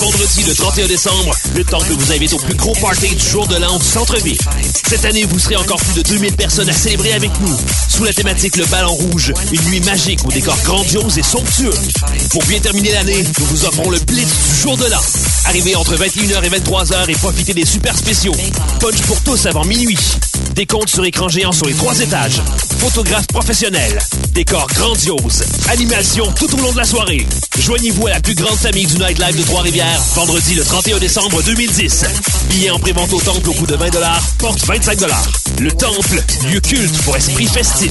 Vendredi le 31 décembre, le temple vous invite au plus gros party du jour de l'an du centre-ville. Cette année, vous serez encore plus de 2000 personnes à célébrer avec nous. Sous la thématique Le Ballon Rouge, une nuit magique au décor grandiose et somptueux. Pour bien terminer l'année, nous vous offrons le blitz du jour de l'an. Arrivez entre 21h et 23h et profitez des super spéciaux. Punch pour tous avant minuit. Comptes sur écran géant sur les trois étages. Photographe professionnel. Décor grandiose. Animation tout au long de la soirée. Joignez-vous à la plus grande famille du Nightlife de Trois-Rivières, vendredi le 31 décembre 2010. Billets en prévente au Temple au coût de 20 porte 25 Le Temple, lieu culte pour esprit festif.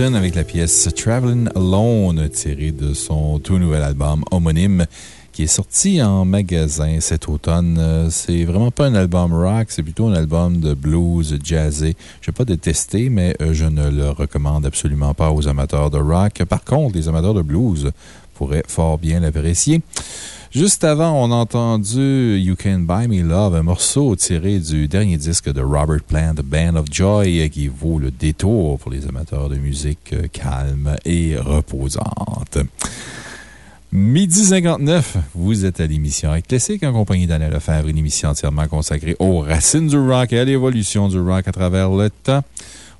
Avec la pièce Traveling Alone, tirée de son tout nouvel album homonyme qui est sorti en magasin cet automne. Euh, c'est vraiment pas un album rock, c'est plutôt un album de blues jazzé. Je vais pas détester, mais euh, je ne le recommande absolument pas aux amateurs de rock. Par contre, les amateurs de blues pourraient fort bien l'apprécier. Juste avant, on a entendu You Can Buy Me Love, un morceau tiré du dernier disque de Robert Plant, Band of Joy, qui vaut le détour pour les amateurs de musique calme et reposante. Midi 59, vous êtes à l'émission Classique en compagnie d'Anna Lefebvre, une émission entièrement consacrée aux racines du rock et à l'évolution du rock à travers le temps.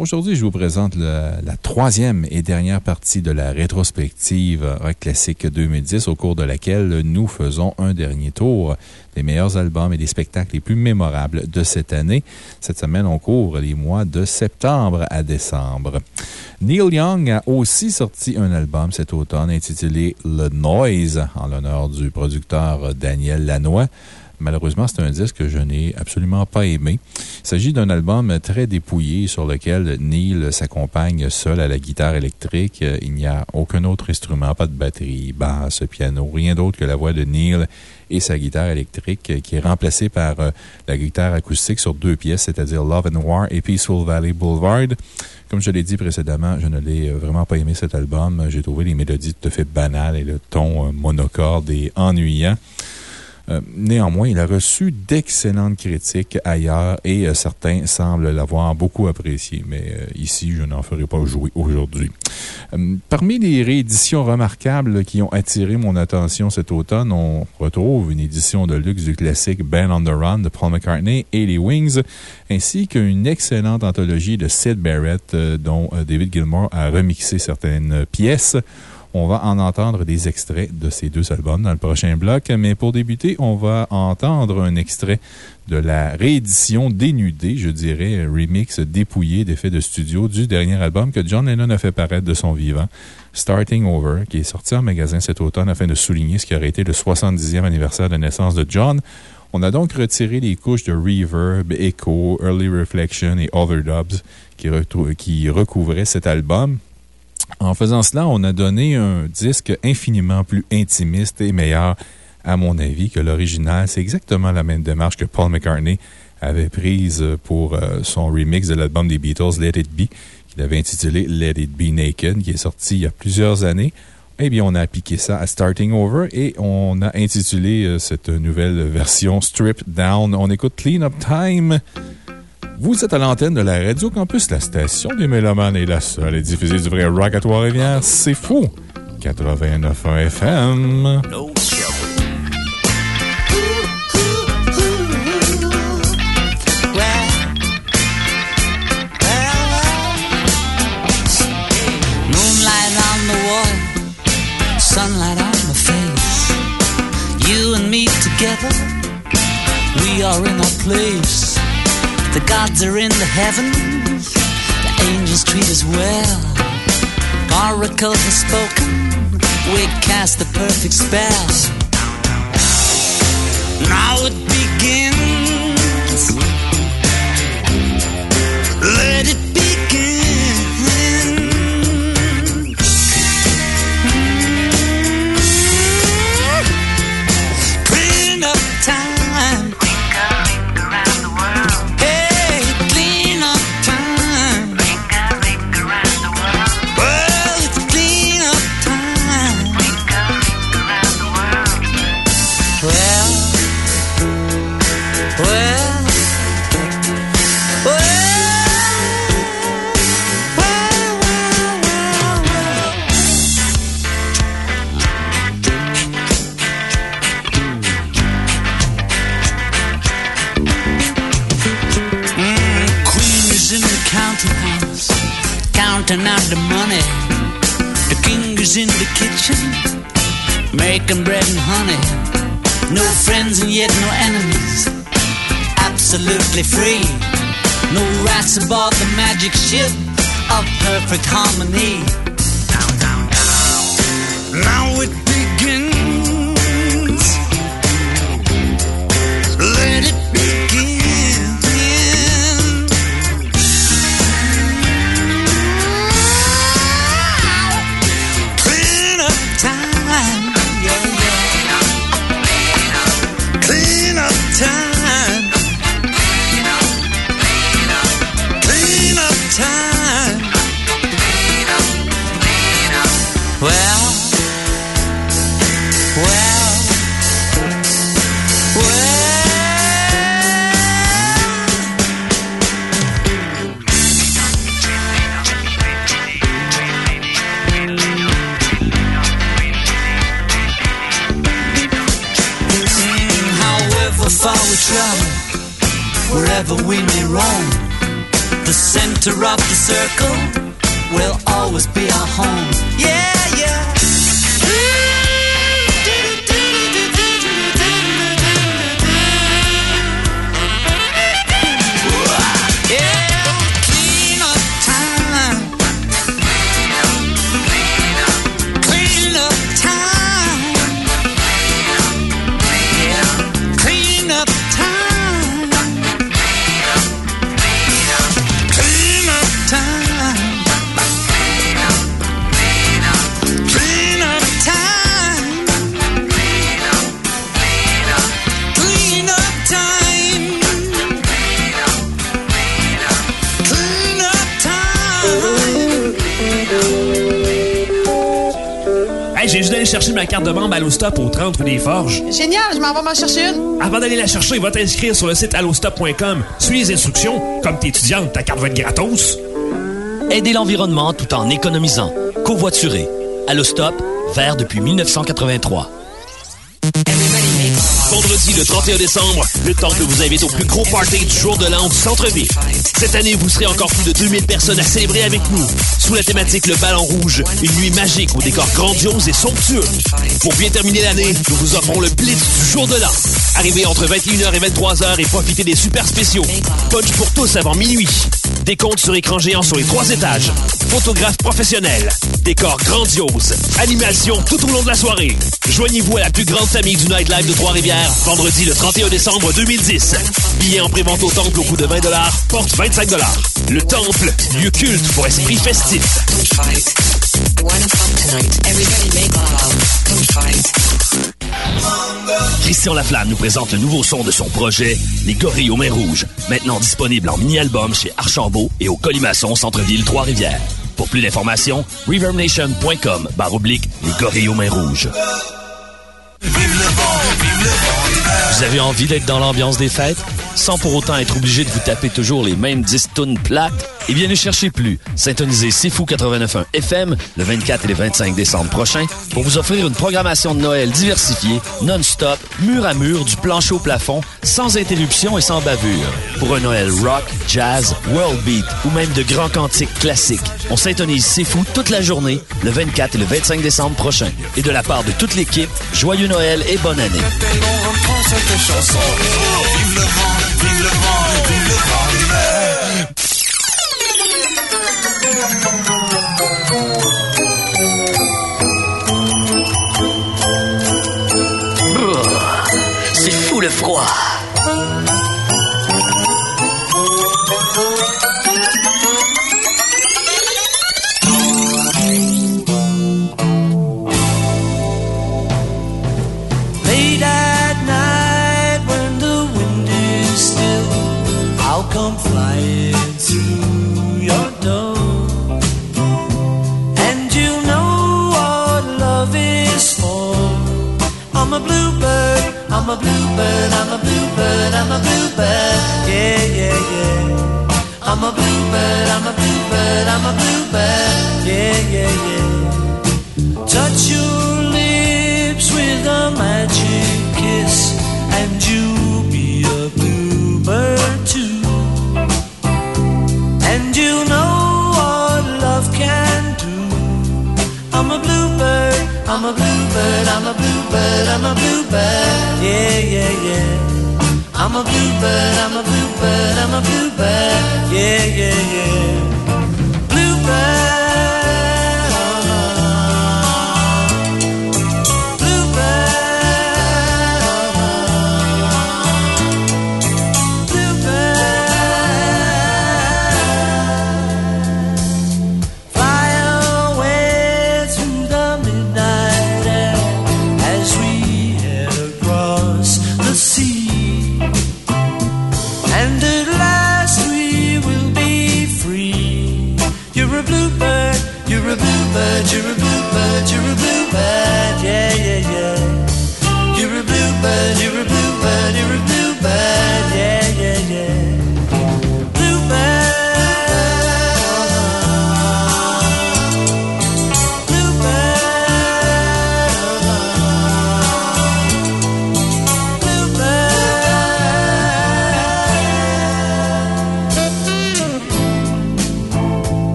Aujourd'hui, je vous présente la troisième et dernière partie de la rétrospective Rock Classique 2010, au cours de laquelle nous faisons un dernier tour des meilleurs albums et des spectacles les plus mémorables de cette année. Cette semaine, on couvre les mois de septembre à décembre. Neil Young a aussi sorti un album cet automne intitulé Le Noise, en l'honneur du producteur Daniel Lanois. Malheureusement, c'est un disque que je n'ai absolument pas aimé. Il s'agit d'un album très dépouillé sur lequel Neil s'accompagne seul à la guitare électrique. Il n'y a aucun autre instrument, pas de batterie, basse, piano, rien d'autre que la voix de Neil et sa guitare électrique qui est remplacée par euh, la guitare acoustique sur deux pièces, c'est-à-dire Love and War et Peaceful Valley Boulevard. Comme je l'ai dit précédemment, je ne l'ai euh, vraiment pas aimé cet album. J'ai trouvé les mélodies tout à fait banales et le ton euh, monocorde et ennuyant. Euh, néanmoins, il a reçu d'excellentes critiques ailleurs et euh, certains semblent l'avoir beaucoup apprécié, mais euh, ici, je n'en ferai pas jouer aujourd'hui. parmi les rééditions remarquables qui ont attiré mon attention cet automne, on retrouve une édition de luxe du classique Band on the Run de Paul McCartney et les Wings, ainsi qu'une excellente anthologie de Sid Barrett dont David Gilmour a remixé certaines pièces. On va en entendre des extraits de ces deux albums dans le prochain bloc, mais pour débuter, on va entendre un extrait de la réédition dénudée, je dirais, remix dépouillé d'effets de studio du dernier album que John Lennon a fait paraître de son vivant, Starting Over, qui est sorti en magasin cet automne afin de souligner ce qui aurait été le 70e anniversaire de naissance de John. On a donc retiré les couches de reverb, echo, early reflection et overdubs qui, qui recouvraient cet album. En faisant cela, on a donné un disque infiniment plus intimiste et meilleur, à mon avis, que l'original. C'est exactement la même démarche que Paul McCartney avait prise pour euh, son remix de l'album des Beatles, Let It Be, qu'il avait intitulé Let It Be Naked, qui est sorti il y a plusieurs années. Eh bien, on a appliqué ça à Starting Over et on a intitulé euh, cette nouvelle version Strip Down. On écoute Clean Up Time. Vous êtes à l'antenne de la Radio Campus, la station des Mélomanes et la seule et diffusée du vrai rock à Trois-Rivières. C'est fou! 89.1 FM. Sunlight on face. You and me together, we are in a place. The gods are in the heavens, the angels treat us well. Oracles have spoken, we cast the perfect spell. Now it begins. Counting out the money. The king is in the kitchen, making bread and honey. No friends and yet no enemies, absolutely free. No rats aboard the magic ship of perfect harmony. Now it begins. come, wherever we may roam. The center of the circle will always be our home. Yeah, yeah. Chercher ma carte de membre Allostop au 30 rue des Forges. Génial, je m'en vais m'en chercher une. Avant d'aller la chercher, va t'inscrire sur le site allostop.com. Suis les instructions. Comme t'es étudiante, ta carte va être gratos. Aider l'environnement tout en économisant. Covoiturer. Allostop, vert depuis 1983. Vendredi le 31 décembre, le temple vous invite au plus gros party du jour de l'an du centre-ville. Cette année, vous serez encore plus de 2000 personnes à célébrer avec nous. Sous la thématique Le Ballon Rouge, une nuit magique au décor grandiose et somptueux. Pour bien terminer l'année, nous vous offrons le Blitz du jour de l'an. Arrivez entre 21h et 23h et profitez des super spéciaux. Punch pour tous avant minuit. Des comptes sur écran géant sur les trois étages. Photographe professionnel. Décor grandiose. Animation tout au long de la soirée. Joignez-vous à la plus grande famille du Nightlife de Trois-Rivières, vendredi le 31 décembre 2010. Billets en prévente au Temple au coût de 20 porte 25 Le Temple, lieu culte pour esprit festif. Christian Laflamme nous présente le nouveau son de son projet, Les Gorilles aux Mains Rouges, maintenant disponible en mini-album chez Archambault et au Colimaçon Centre-Ville Trois-Rivières. Pour plus d'informations, reverbnation.com barre oblique Les Gorilles aux Mains Rouges. Vous avez envie d'être dans l'ambiance des fêtes? Sans pour autant être obligé de vous taper toujours les mêmes 10 tonnes plates? Eh bien, ne cherchez plus. Syntonisez C'est Fou 89.1 FM le 24 et le 25 décembre prochain pour vous offrir une programmation de Noël diversifiée, non-stop, mur à mur, du plancher au plafond, sans interruption et sans bavure. Pour un Noël rock, jazz, world beat ou même de grands cantiques classiques, on syntonise C'est Fou toute la journée le 24 et le 25 décembre prochain. Et de la part de toute l'équipe, joyeux Noël et bonne année. C'est fou le froid.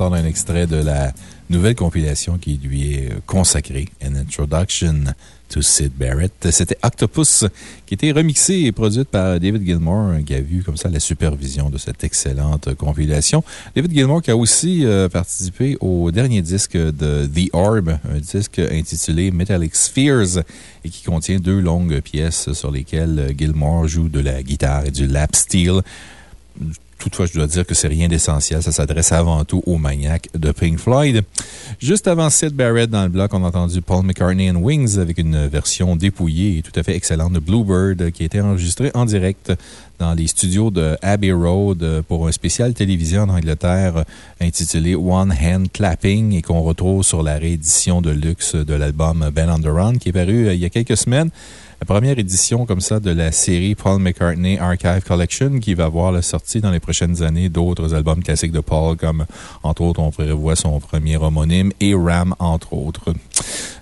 D'entendre un extrait de la nouvelle compilation qui lui est consacrée, An Introduction to Sid Barrett. C'était Octopus, qui était remixé et produite par David Gilmour, qui a vu comme ça la supervision de cette excellente compilation. David Gilmour qui a aussi euh, participé au dernier disque de The Orb, un disque intitulé Metallic Spheres et qui contient deux longues pièces sur lesquelles Gilmour joue de la guitare et du lap steel. Je dois dire que c'est rien d'essentiel. Ça s'adresse avant tout aux maniaques de Pink Floyd. Juste avant Sid Barrett dans le bloc, on a entendu Paul McCartney and Wings avec une version dépouillée et tout à fait excellente de Bluebird qui a été enregistrée en direct dans les studios de Abbey Road euh, pour un spécial télévision en Angleterre euh, intitulé One Hand Clapping et qu'on retrouve sur la réédition de luxe de l'album Ben Run qui est paru euh, il y a quelques semaines. La première édition comme ça de la série Paul McCartney Archive Collection qui va voir la sortie dans les prochaines années d'autres albums classiques de Paul comme, entre autres, on prévoit son premier homonyme et Ram, entre autres.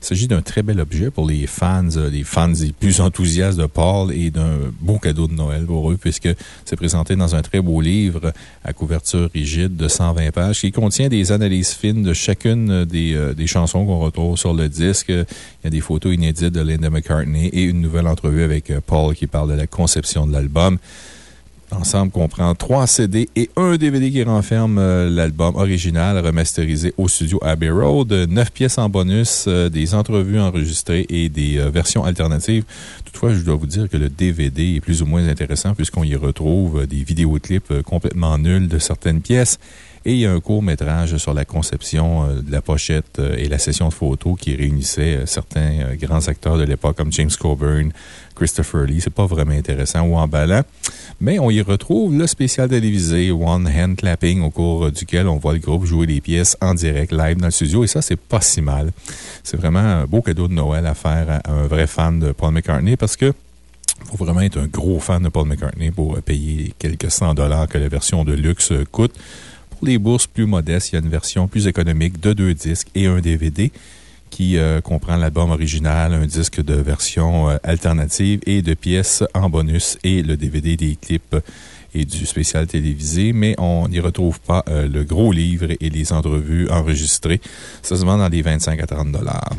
S'agit d'un très bel objet pour les fans, euh, les fans les plus enthousiastes de Paul et d'un beau cadeau de Noël pour eux, puisque c'est présenté dans un très beau livre à couverture rigide de 120 pages qui contient des analyses fines de chacune des, euh, des chansons qu'on retrouve sur le disque. Il y a des photos inédites de Linda McCartney et une nouvelle entrevue avec euh, Paul qui parle de la conception de l'album. L'ensemble comprend trois CD et un DVD qui renferme euh, l'album original remasterisé au studio Abbey Road, neuf pièces en bonus, euh, des entrevues enregistrées et des euh, versions alternatives. Toutefois, je dois vous dire que le DVD est plus ou moins intéressant puisqu'on y retrouve des vidéoclips complètement nuls de certaines pièces. Et il y a un court métrage sur la conception de la pochette et la session de photos qui réunissait certains grands acteurs de l'époque comme James Coburn, Christopher Lee. C'est pas vraiment intéressant ou emballant. Mais on y retrouve le spécial télévisé One Hand Clapping, au cours duquel on voit le groupe jouer des pièces en direct, live dans le studio. Et ça, c'est pas si mal. C'est vraiment un beau cadeau de Noël à faire à un vrai fan de Paul McCartney parce que faut vraiment être un gros fan de Paul McCartney pour payer quelques cent dollars que la version de luxe coûte. Pour les bourses plus modestes, il y a une version plus économique de deux disques et un DVD qui euh, comprend l'album original, un disque de version euh, alternative et de pièces en bonus et le DVD des clips et du spécial télévisé, mais on n'y retrouve pas euh, le gros livre et les entrevues enregistrées. Ça se vend dans les 25 à 30 dollars.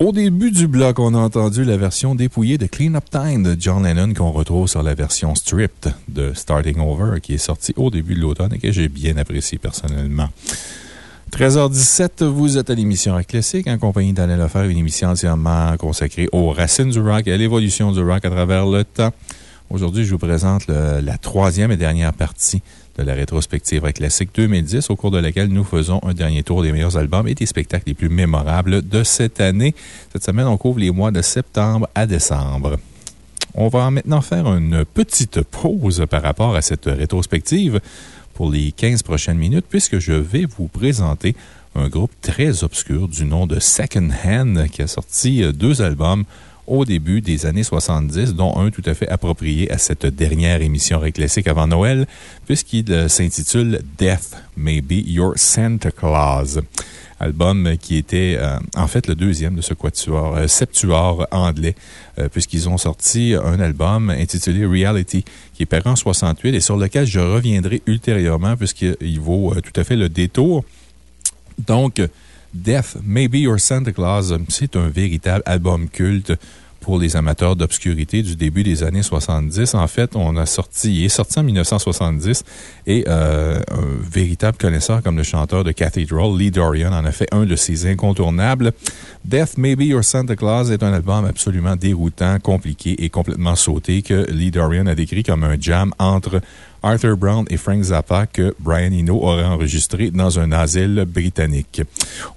Au début du bloc, on a entendu la version dépouillée de Clean Up Time de John Lennon qu'on retrouve sur la version Stripped de Starting Over qui est sortie au début de l'automne et que j'ai bien apprécié personnellement. 13h17, vous êtes à l'émission Rock Classique en compagnie d'Alain Lefer, une émission entièrement consacrée aux racines du rock et à l'évolution du rock à travers le temps. Aujourd'hui, je vous présente la troisième et dernière partie de la rétrospective Rock Classique 2010, au cours de laquelle nous faisons un dernier tour des meilleurs albums et des spectacles les plus mémorables de cette année. Cette semaine, on couvre les mois de septembre à décembre. On va maintenant faire une petite pause par rapport à cette rétrospective pour les 15 prochaines minutes, puisque je vais vous présenter un groupe très obscur du nom de Second Hand qui a sorti deux albums au début des années 70, dont un tout à fait approprié à cette dernière émission Classique avant Noël, puisqu'il euh, s'intitule Death May Be Your Santa Claus album qui était euh, en fait le deuxième de ce quatuor, euh, septuor anglais, puisqu'ils ont sorti un album intitulé Reality, qui est paru en 68 et sur lequel je reviendrai ultérieurement, puisqu'il vaut tout à fait le détour. Donc, Death, Maybe Your Santa Claus, c'est un véritable album culte pour les amateurs d'obscurité du début des années 70. En fait, on a sorti, il est sorti en 1970 et euh, un véritable connaisseur comme le chanteur de Cathedral, Lee Dorian, en a fait un de ses incontournables. Death Maybe Your Santa Claus est un album absolument déroutant, compliqué et complètement sauté que Lee Dorian a décrit comme un jam entre Arthur Brown et Frank Zappa que Brian Eno aurait enregistré dans un asile britannique.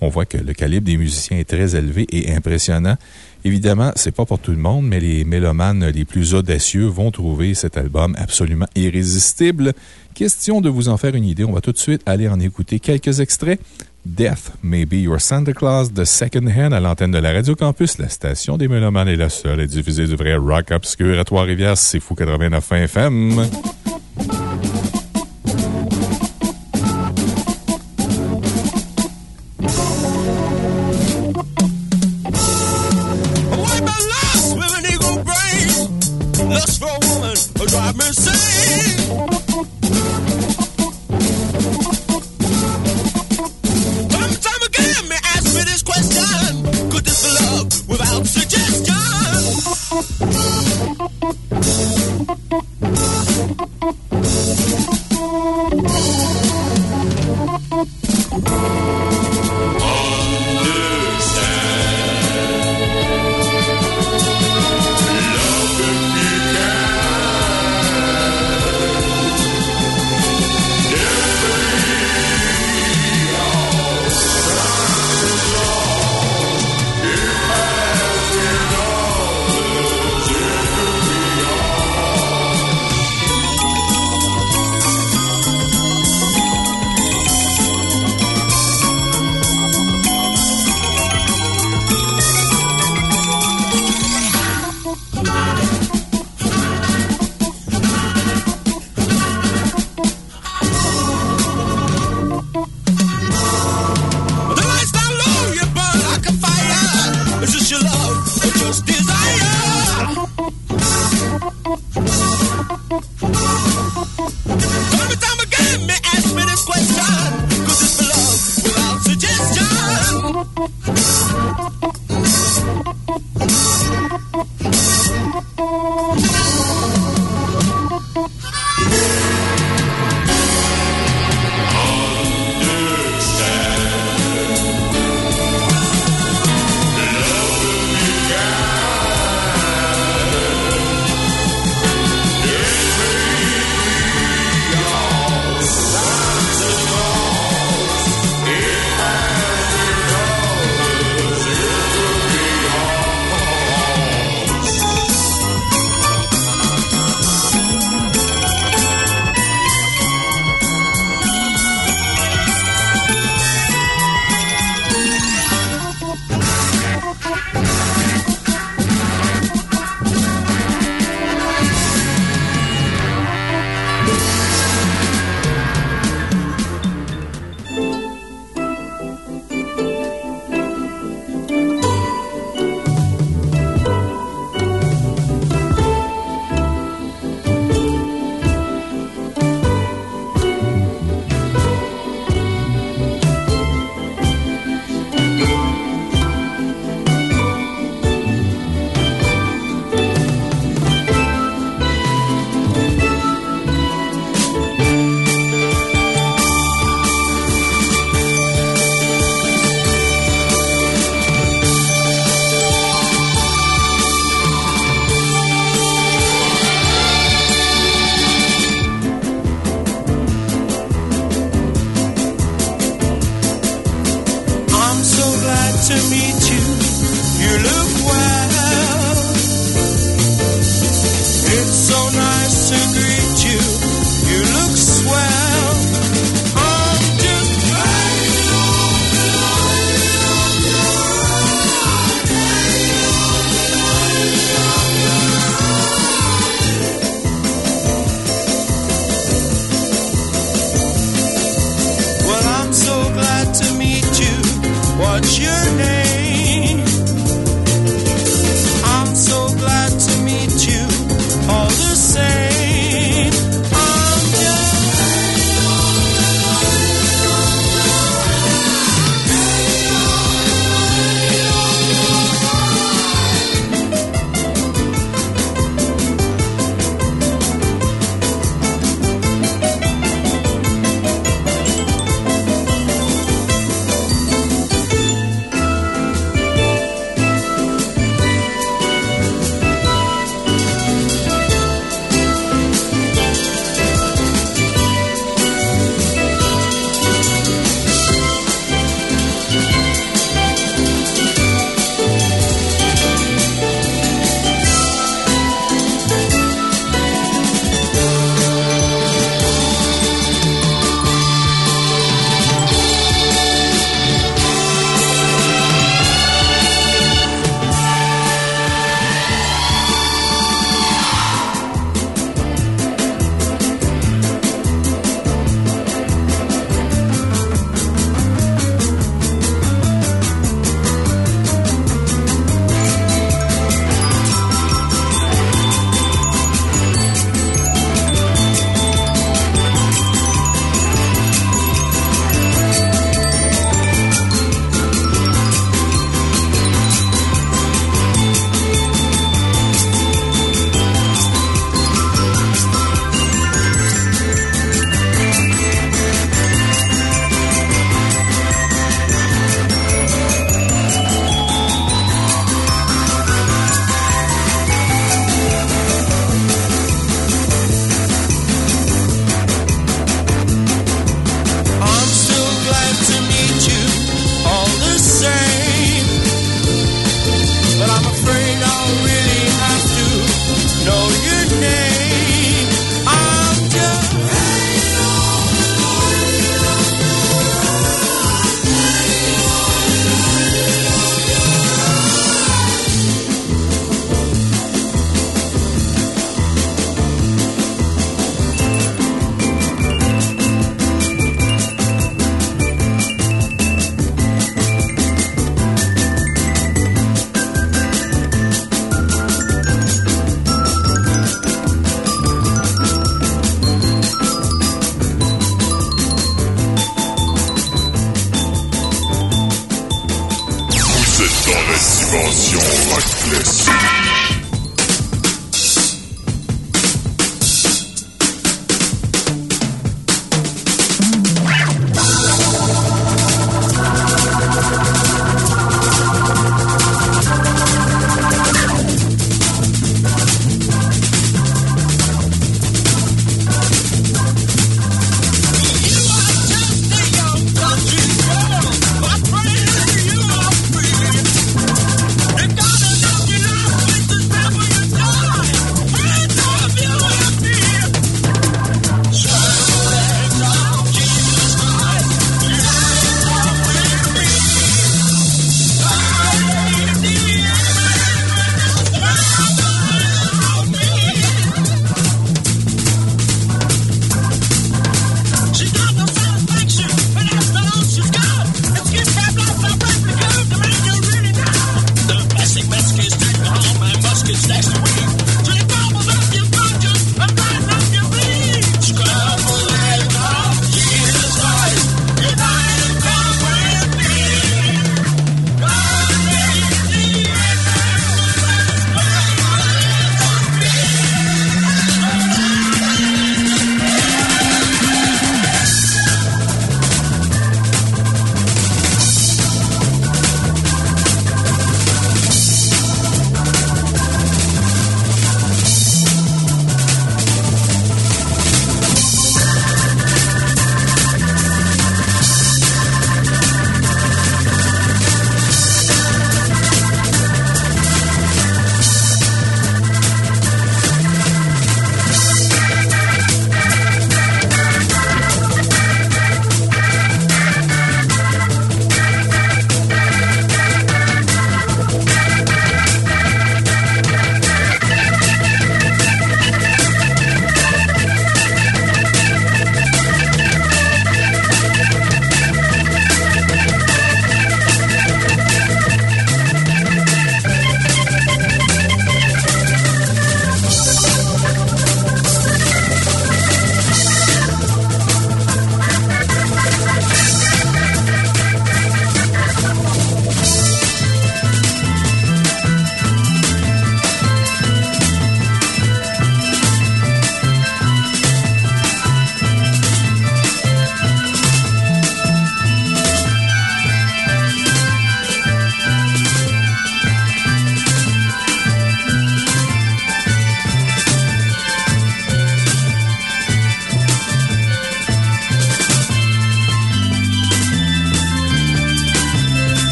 On voit que le calibre des musiciens est très élevé et impressionnant. Évidemment, c'est pas pour tout le monde, mais les mélomanes les plus audacieux vont trouver cet album absolument irrésistible. Question de vous en faire une idée, on va tout de suite aller en écouter quelques extraits. Death May Be Your Santa Claus de Second Hand à l'antenne de la Radio Campus. La station des Mélomanes est la seule à diffuser du vrai rock obscur à Trois-Rivières. C'est fou 89 FM.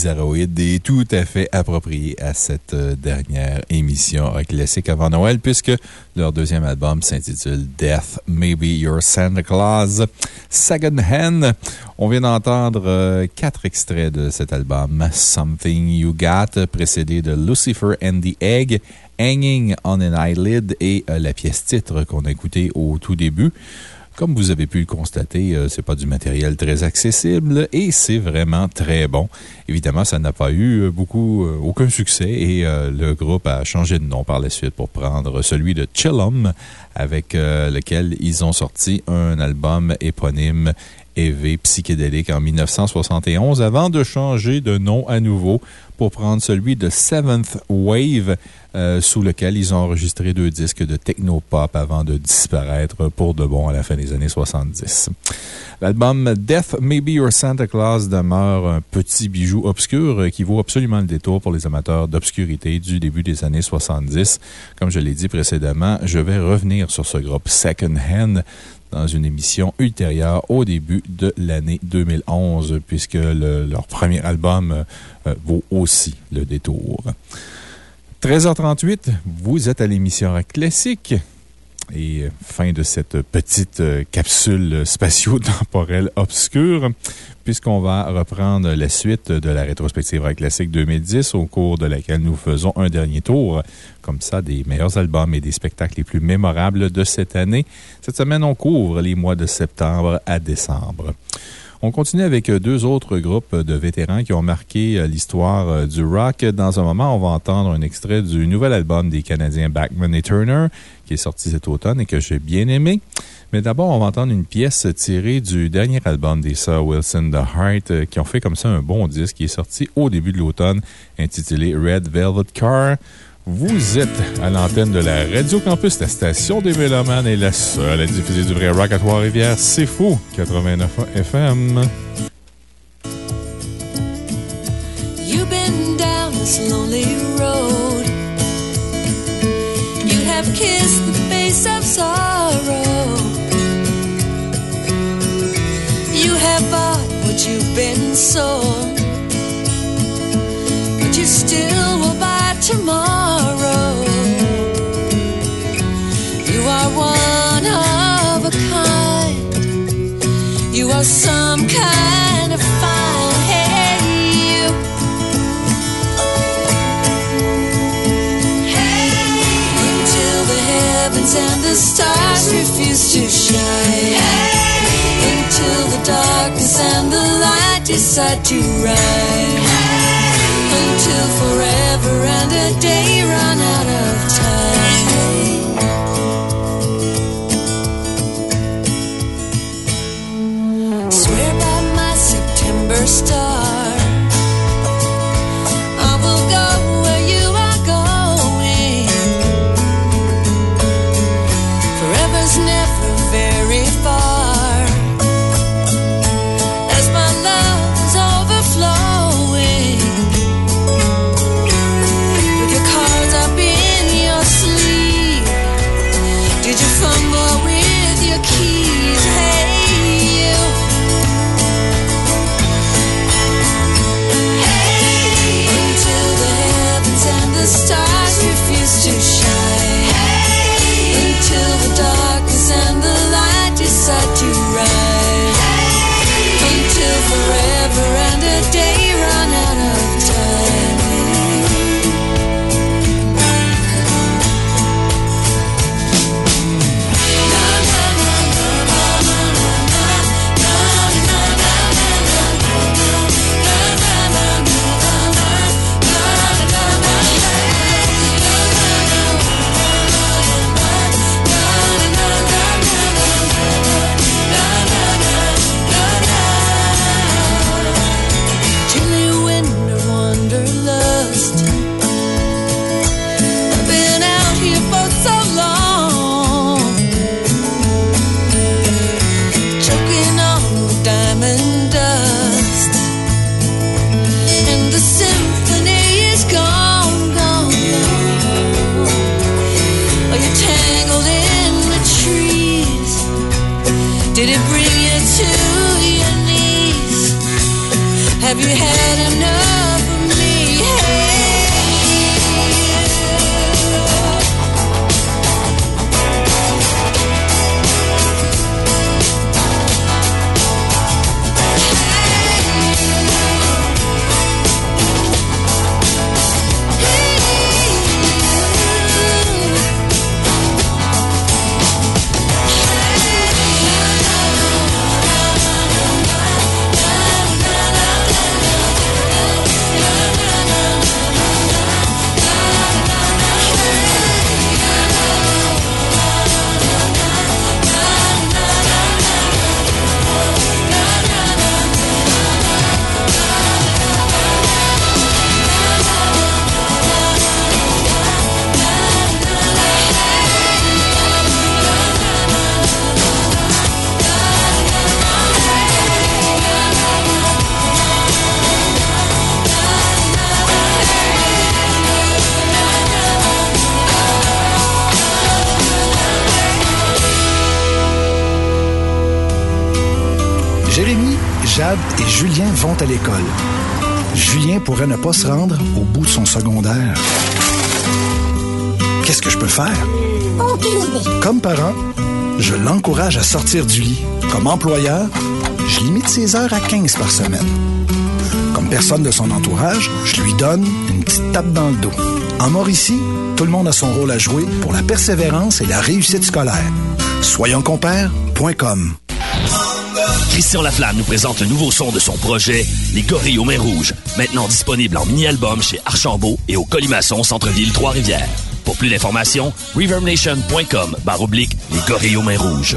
Bizarroïde et tout à fait approprié à cette euh, dernière émission classique avant Noël, puisque leur deuxième album s'intitule Death Maybe Your Santa Claus. Second Hand. On vient d'entendre euh, quatre extraits de cet album. Something You Got, précédé de Lucifer and the Egg, Hanging on an Eyelid et euh, la pièce titre qu'on a écoutée au tout début. Comme vous avez pu le constater, euh, c'est pas du matériel très accessible et c'est vraiment très bon. Évidemment, ça n'a pas eu euh, beaucoup, euh, aucun succès et le groupe a changé de nom par la suite pour prendre celui de Chillum, avec lequel ils ont sorti un album éponyme EV psychédélique en 1971 avant de changer de nom à nouveau pour prendre celui de Seventh Wave, euh, sous lequel ils ont enregistré deux disques de techno-pop avant de disparaître pour de bon à la fin des années 70. L'album Death Maybe Your Santa Claus demeure un petit bijou obscur euh, qui vaut absolument le détour pour les amateurs d'obscurité du début des années 70. Comme je l'ai dit précédemment, je vais revenir sur ce groupe Second Hand dans une émission ultérieure au début de l'année 2011, puisque le- leur premier album euh, vaut aussi le détour. 13h38, vous êtes à l'émission Classique. Et euh, fin de cette petite euh, capsule spatio-temporelle obscure, puisqu'on va reprendre la suite de la rétrospective Rock Classique 2010, au cours de laquelle nous faisons un dernier tour, comme ça, des meilleurs albums et des spectacles les plus mémorables de cette année. Cette semaine, on couvre les mois de septembre à décembre. On continue avec deux autres groupes de vétérans qui ont marqué euh, l'histoire euh, du rock. Dans un moment, on va entendre un extrait du nouvel album des Canadiens Backman et Turner, qui est sorti cet automne et que j'ai bien aimé. Mais d'abord, on va entendre une pièce tirée du dernier album des Sir Wilson The Heart, euh, qui ont fait comme ça un bon disque qui est sorti au début de l'automne, intitulé Red Velvet Car. Vous êtes à l'antenne de la Radio Campus, la station des Mélomanes et la seule à diffuser du vrai rock à Trois-Rivières. C'est fou! 89 FM. You've been down this lonely road. You have kissed the face of sorrow. You have bought what you've been sold. Tomorrow. You are one of a kind. You are some kind of fine. Hey, you. Hey, Until the heavens and the stars refuse to shine. Hey, Until the darkness and the light decide to rise. And sortir du lit. Comme employeur, je limite ses heures à 15 par semaine. Comme personne de son entourage, je lui donne une petite tape dans le dos. En Mauricie, tout le monde a son rôle à jouer pour la persévérance et la réussite scolaire. Soyonscompères.com Christian Laflamme nous présente le nouveau son de son projet, Les Gorilles aux Mains Rouges, maintenant disponible en mini-album chez Archambault et au Colimaçon Centre-Ville Trois-Rivières. Pour plus d'informations, reverbnation.com barre oblique Les Gorilles aux Rouges.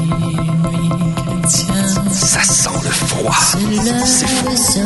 C'est Don't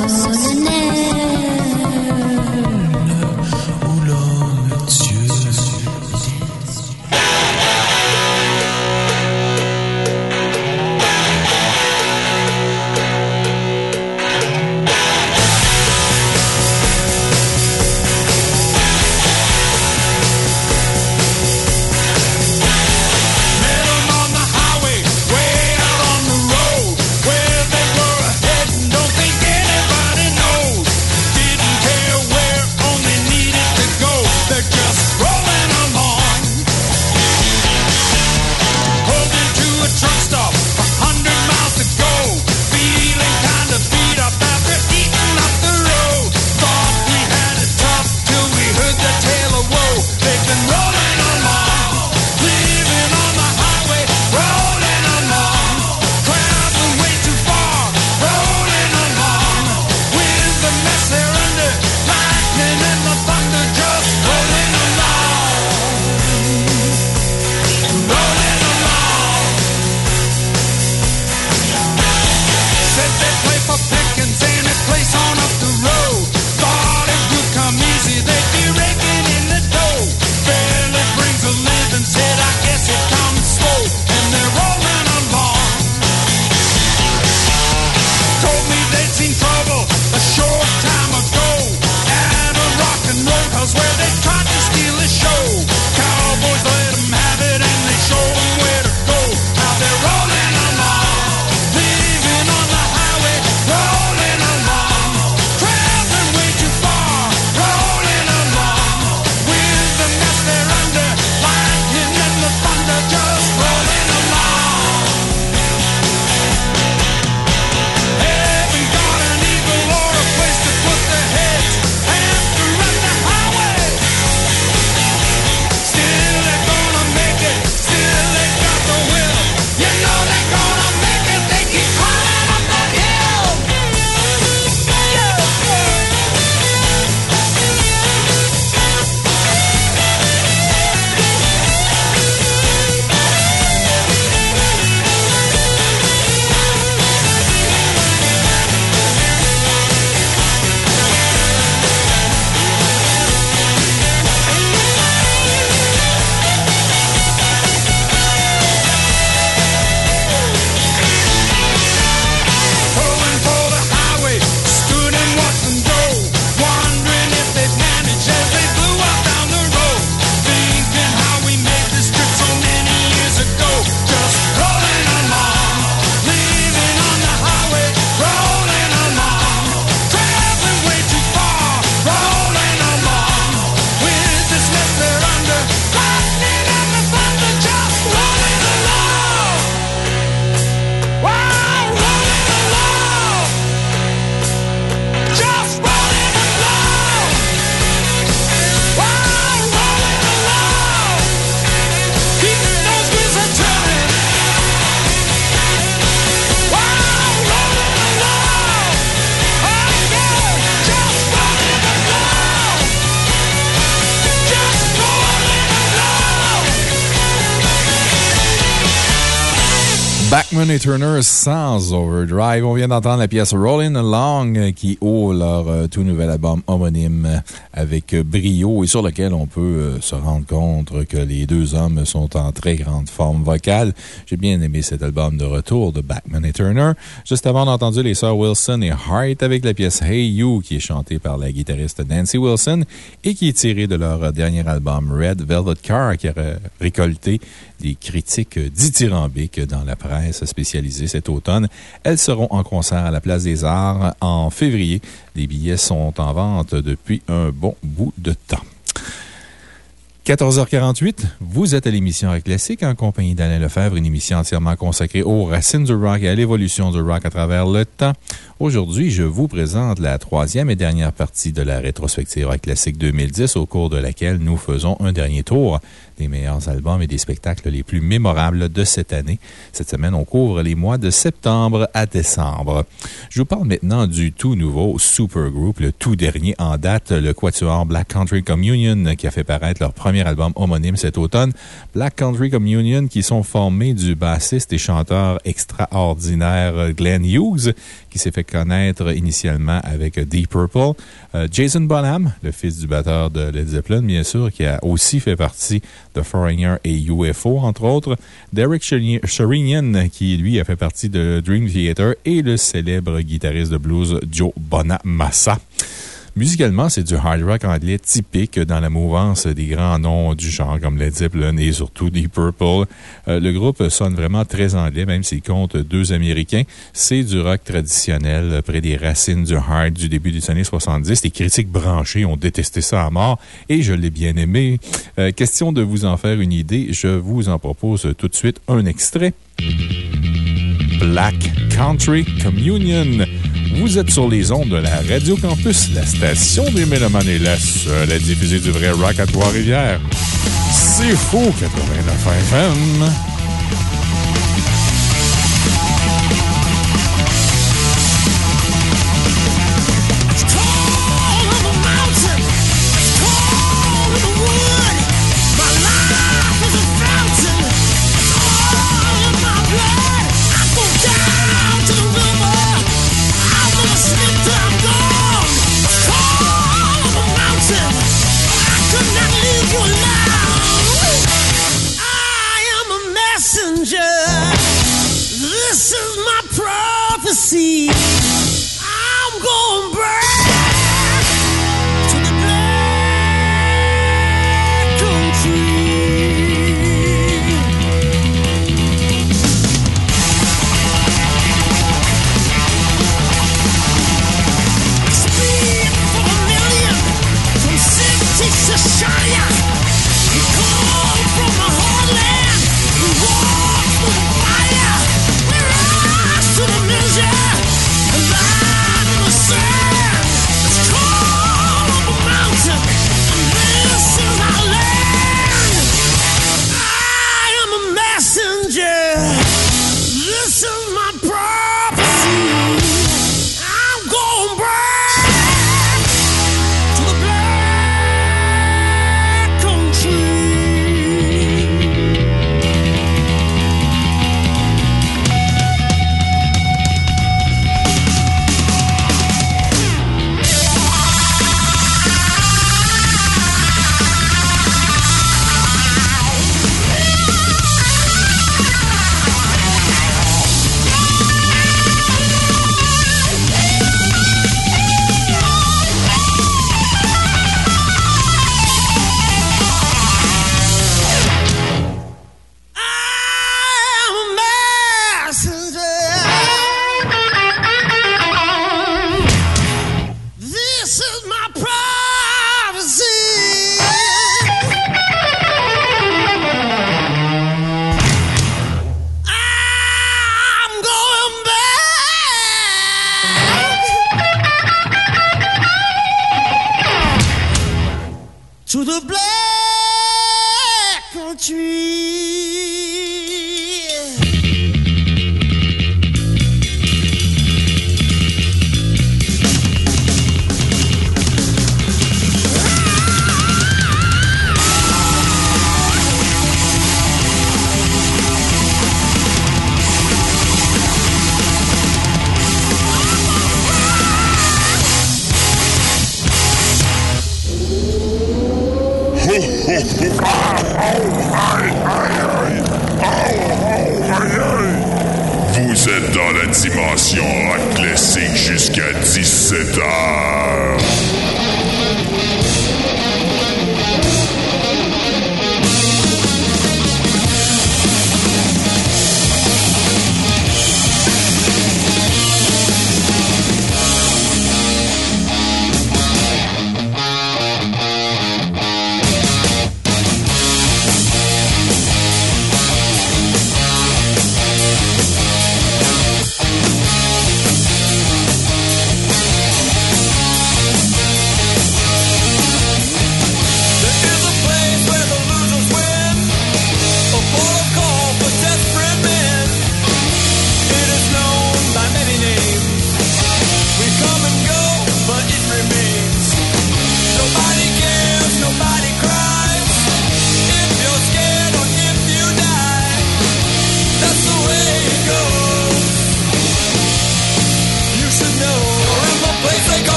Bachman et Turner sans Overdrive. On vient d'entendre la pièce Rolling Along euh, qui ouvre leur euh, tout nouvel album homonyme euh, avec brio et sur lequel on peut se rendre compte que les deux hommes sont en très grande forme vocale. J'ai bien aimé cet album de retour de Bachman et Turner. Juste avant, on a entendu les sœurs Wilson et Hart avec la pièce Hey You qui est chantée par la guitariste Nancy Wilson et qui est tirée de leur dernier album Red Velvet Car qui a récolté des critiques dithyrambiques dans la presse spécialisée cet automne. Elles seront en concert à la Place des Arts en février. Les billets sont en vente depuis un bon bout de temps. 14h48, vous êtes à l'émission Rock Classique en compagnie d'Alain Lefebvre, une émission entièrement consacrée aux racines du rock et à l'évolution du rock à travers le temps. Aujourd'hui, je vous présente la troisième et dernière partie de la rétrospective Rock Classique 2010, au cours de laquelle nous faisons un dernier tour des meilleurs albums et des spectacles les plus mémorables de cette année. Cette semaine, on couvre les mois de septembre à décembre. Je vous parle maintenant du tout nouveau Supergroup, le tout dernier en date, le quatuor Black Country Communion, qui a fait paraître leur premier album homonyme cet automne. Black Country Communion, qui sont formés du bassiste et chanteur extraordinaire Glenn Hughes, qui s'est fait connaître initialement avec Deep Purple. Euh, Jason Bonham, le fils du batteur de Led Zeppelin, bien sûr, qui a aussi fait partie de Foreigner et UFO, entre autres. Derek Sherinian, qui lui a fait partie de Dream Theater, et le célèbre guitariste de blues Joe Bonamassa. Musicalement, c'est du hard rock anglais typique dans la mouvance des grands noms du genre comme Led Zeppelin et surtout Deep Purple. Euh, le groupe sonne vraiment très anglais, même s'il compte deux Américains. C'est du rock traditionnel, près des racines du hard du début des années 70. Les critiques branchées ont détesté ça à mort et je l'ai bien aimé. Euh, question de vous en faire une idée, je vous en propose tout de suite un extrait. Black Country Communion. Vous êtes sur les ondes de la Radio Campus, la station des Mélomanes et la seule à diffuser du vrai rock à Trois-Rivières. C'est faux, 89 FM.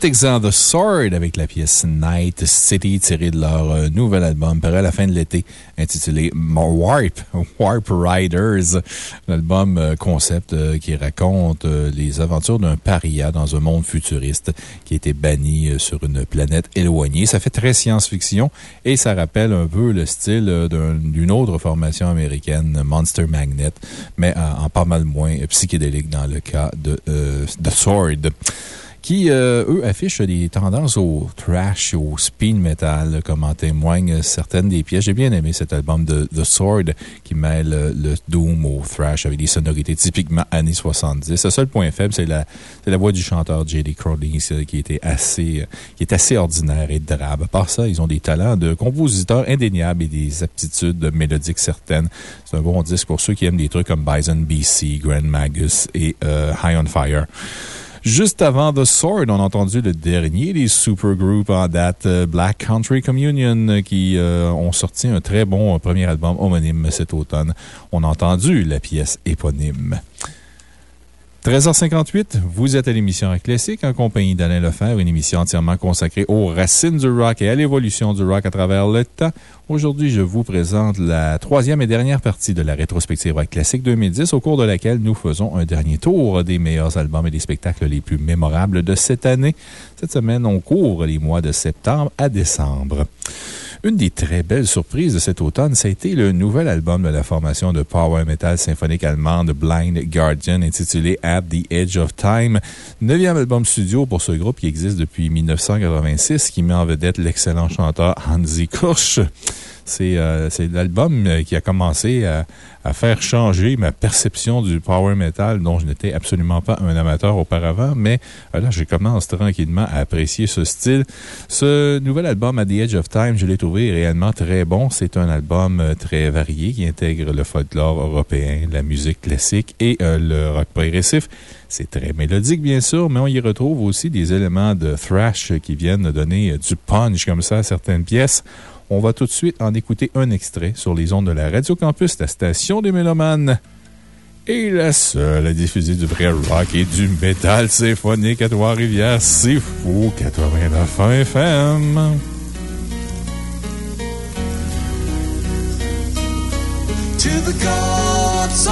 Texans The Sword avec la pièce Night City tirée de leur euh, nouvel album paru à la fin de l'été intitulé Warp, <laughs> Warp Riders. L'album euh, concept euh, qui raconte les aventures d'un paria dans un monde futuriste qui a été banni sur une planète éloignée. Ça fait très science-fiction et ça rappelle un peu le style d'une autre formation américaine, Monster Magnet, mais en, pas mal moins psychédélique dans le cas de The Sword qui, euh, eux, affichent des tendances au trash, au spin metal, comme en témoignent certaines des pièces. J'ai bien aimé cet album de The Sword qui mêle le doom au thrash avec des sonorités typiquement années 70. Le seul point faible, c'est la, la voix du chanteur J.D. Crowley qui, était assez, qui est assez ordinaire et drabe. À part ça, ils ont des talents de compositeurs indéniables et des aptitudes mélodiques certaines. C'est un bon disque pour ceux qui aiment des trucs comme Bison BC, Grand Magus et euh, High on Fire. Juste avant The Sword, on a entendu le dernier des supergroupes en date, euh, Black Country Communion, euh, qui euh, ont sorti un très bon premier album homonyme cet automne. On a entendu la pièce éponyme. 13h58, vous êtes à l'émission Rock Classique en compagnie d'Alain Lefebvre, une émission entièrement consacrée aux racines du rock et à l'évolution du rock à travers le temps. Aujourd'hui, je vous présente la troisième et dernière partie de la rétrospective Rock Classique 2010, au cours de laquelle nous faisons un dernier tour des meilleurs albums et des spectacles les plus mémorables de cette année. Cette semaine, on couvre les mois de septembre à décembre. Une des très belles surprises de cet automne, ça a été le nouvel album de la formation de power metal symphonique allemande Blind Guardian, intitulé At the Edge of Time. Neuvième album studio pour ce groupe qui existe depuis 1986, qui met en vedette l'excellent chanteur Hansi Kursch. C'est euh, l'album euh, qui a commencé à, à, faire changer ma perception du power metal, dont je n'étais absolument pas un amateur auparavant, mais euh, là, je commence tranquillement à apprécier ce style. Ce nouvel album, À the Edge of Time, je l'ai trouvé réellement très bon. C'est un album très varié qui intègre le folklore européen, la musique classique et le rock progressif. C'est très mélodique, bien sûr, mais on y retrouve aussi des éléments de thrash qui viennent donner du punch comme ça à certaines pièces. On va tout de suite en écouter un extrait sur les ondes de la Radio Campus, la station des Mélomanes. Et la seule à diffuser du vrai rock et du métal symphonique à Trois-Rivières, c'est fou 89 FM. To the gods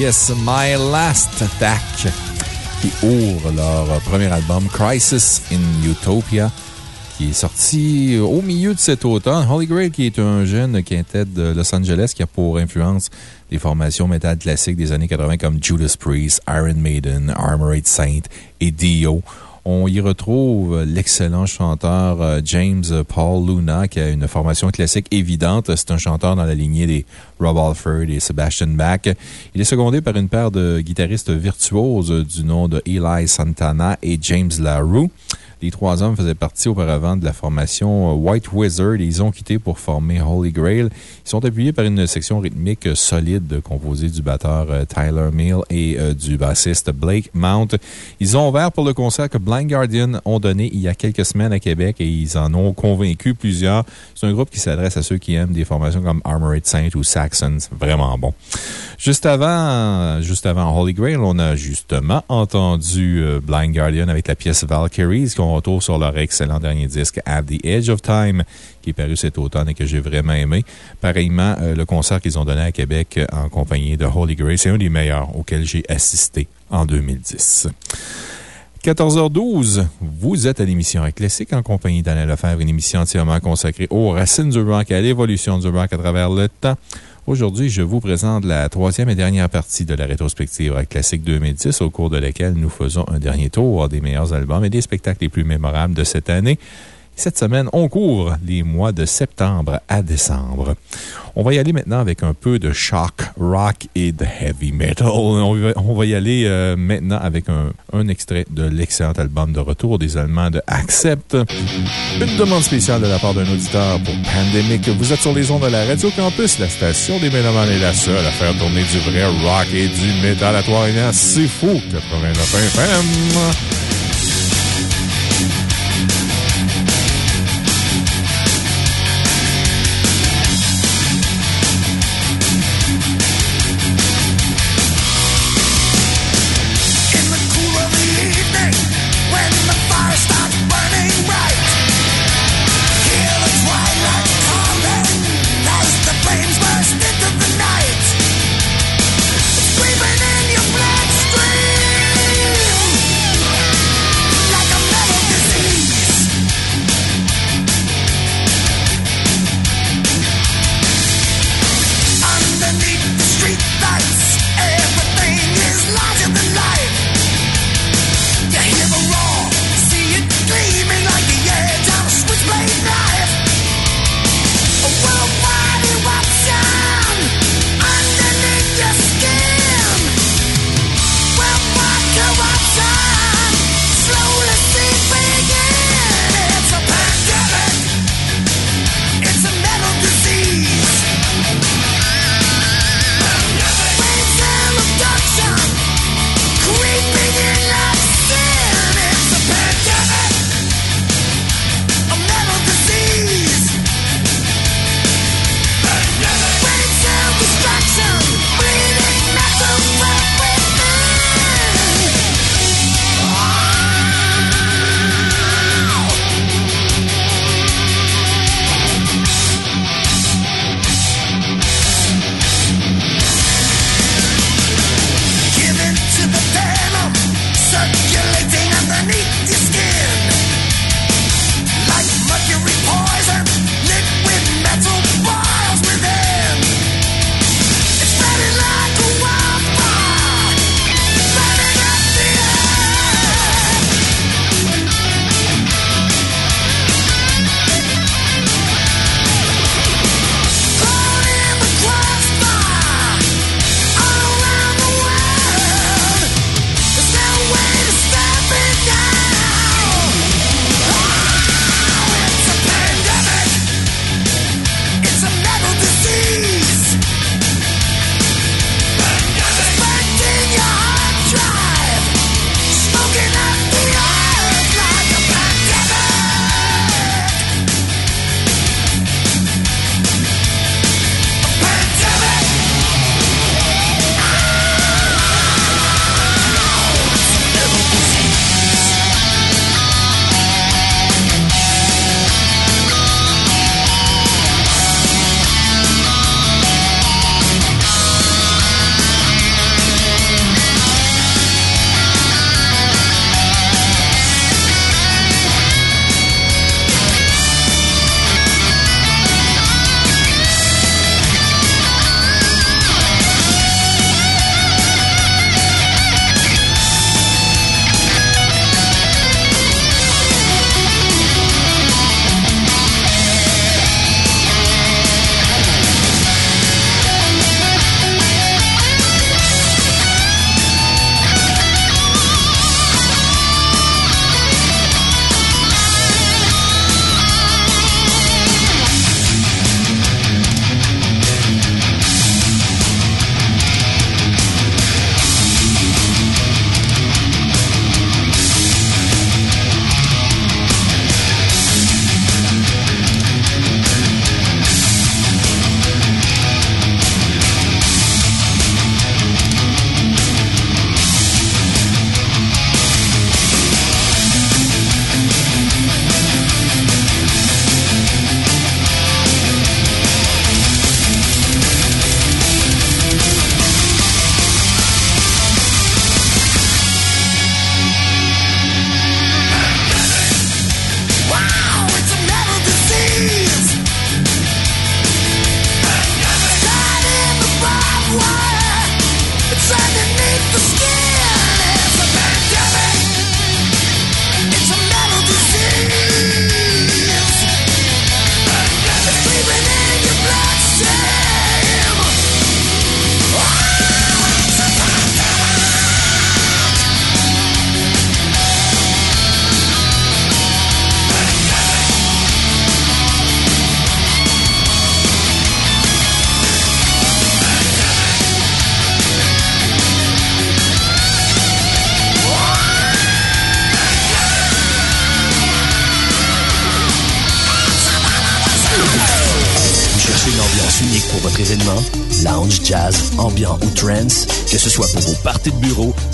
pièce My Last Attack qui ouvre leur premier album Crisis in Utopia qui est sorti au milieu de cet automne. Holy Grail qui est un jeune quintet de Los Angeles qui a pour influence des formations métal classiques des années 80 comme Judas Priest, Iron Maiden, Armored Saint et Dio. On y retrouve l'excellent chanteur euh, James Paul Luna, qui a une formation classique évidente. C'est un chanteur dans la lignée des Rob Alford et Sebastian Bach. Il est secondé par une paire de guitaristes virtuoses du nom de Eli Santana et James LaRue. Les trois hommes faisaient partie auparavant de la formation White Wizard et ils ont quitté pour former Holy Grail. Ils sont appuyés par une section rythmique solide composée du batteur euh, Tyler Mill et euh, du bassiste Blake Mount. Ils ont ouvert pour le concert que Blind Guardian ont donné il y a quelques semaines à Québec et ils en ont convaincu plusieurs. C'est un groupe qui s'adresse à ceux qui aiment des formations comme Armored Saint ou Saxons. Vraiment bon. Juste avant, juste avant Holy Grail, on a justement entendu euh, Blind Guardian avec la pièce Valkyries qu'on retrouve sur leur excellent dernier disque At the Edge of Time qui est paru cet automne et que j'ai vraiment aimé. Pareillement, euh, le concert qu'ils ont donné à Québec euh, en compagnie de Holy Grail, c'est un des meilleurs auxquels j'ai assisté en 2010. 14h12, vous êtes à l'émission Classique en compagnie d'Alain Lefebvre, une émission entièrement consacrée aux racines du rock et à l'évolution du rock à travers le temps. Aujourd'hui, je vous présente la troisième et dernière partie de la rétrospective Rock Classique 2010, au cours de laquelle nous faisons un dernier tour des meilleurs albums et des spectacles les plus mémorables de cette année. Cette semaine, on couvre les mois de septembre à décembre. On va y aller maintenant avec un peu de shock, rock et de heavy metal. On va, y aller euh, maintenant avec un, un extrait de l'excellent album de retour des Allemands de Accept. Une demande spéciale de la part d'un auditeur pour Pandemic. Vous êtes sur les ondes de la Radio Campus, la station des Mélomanes est la seule à faire tourner du vrai rock et du métal à Trois-Rivières. C'est fou! 89 FM.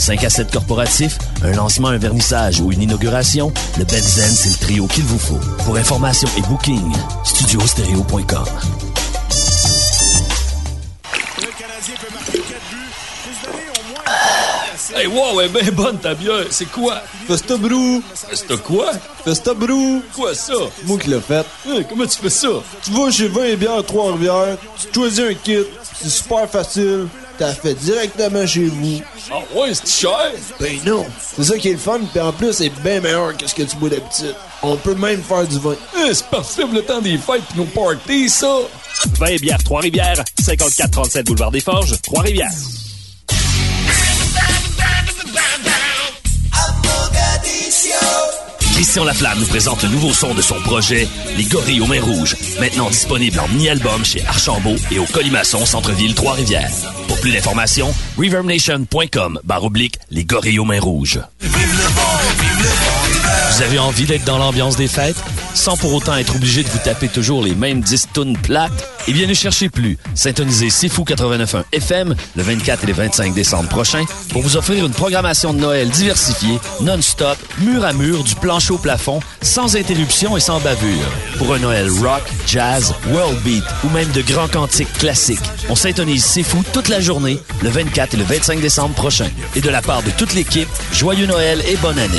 5 à 7 corporatifs, un lancement, un vernissage ou une inauguration, le Benzen, c'est le trio qu'il vous faut. Pour information et booking, studiostereo.com. Hey, wow, elle est bien bonne ta bière. C'est quoi? Festa Brew. Festa quoi? Festa Brew. Quoi ça? Moi qui l'ai fait. comment tu fais ça? Tu vas chez 20 bières Trois-Rivières, tu choisis un kit, c'est super facile, t'as fait directement chez vous. Ouais, c'est cher? Ben non. C'est ça qui est le fun, puis en plus, c'est bien meilleur que ce que tu bois d'habitude. On peut même faire du vin. c'est parfait pour le temps des fêtes pis nos parties, ça! 20 et bières Trois-Rivières, 5437 Boulevard des Forges, Trois-Rivières. Christian Laflamme nous présente le nouveau son de son projet, Les Gorilles aux Mains Rouges, maintenant disponible en mini-album chez Archambault et au Colimaçon Centre-Ville Trois-Rivières. Pour plus d'informations, reverbnation.com barre oblique Les Gorilles aux Mains Rouges. Vous avez envie d'être dans l'ambiance des fêtes, sans pour autant être obligé de vous taper toujours les mêmes 10 tonnes plates? Eh bien, ne cherchez plus. Syntonisez Sifu 89.1 FM le 24 et le 25 décembre prochain pour vous offrir une programmation de Noël diversifiée, non-stop, mur à mur, du plancher au plafond, sans interruption et sans bavure. Pour un Noël rock, jazz, world beat ou même de grands cantiques classiques, on syntonise Sifu toute la journée le 24 et le 25 décembre prochain. Et de la part de toute l'équipe, joyeux Noël et bonne année.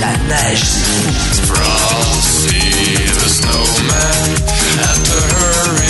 La neige, c'est fou. Frosty the snowman had to hurry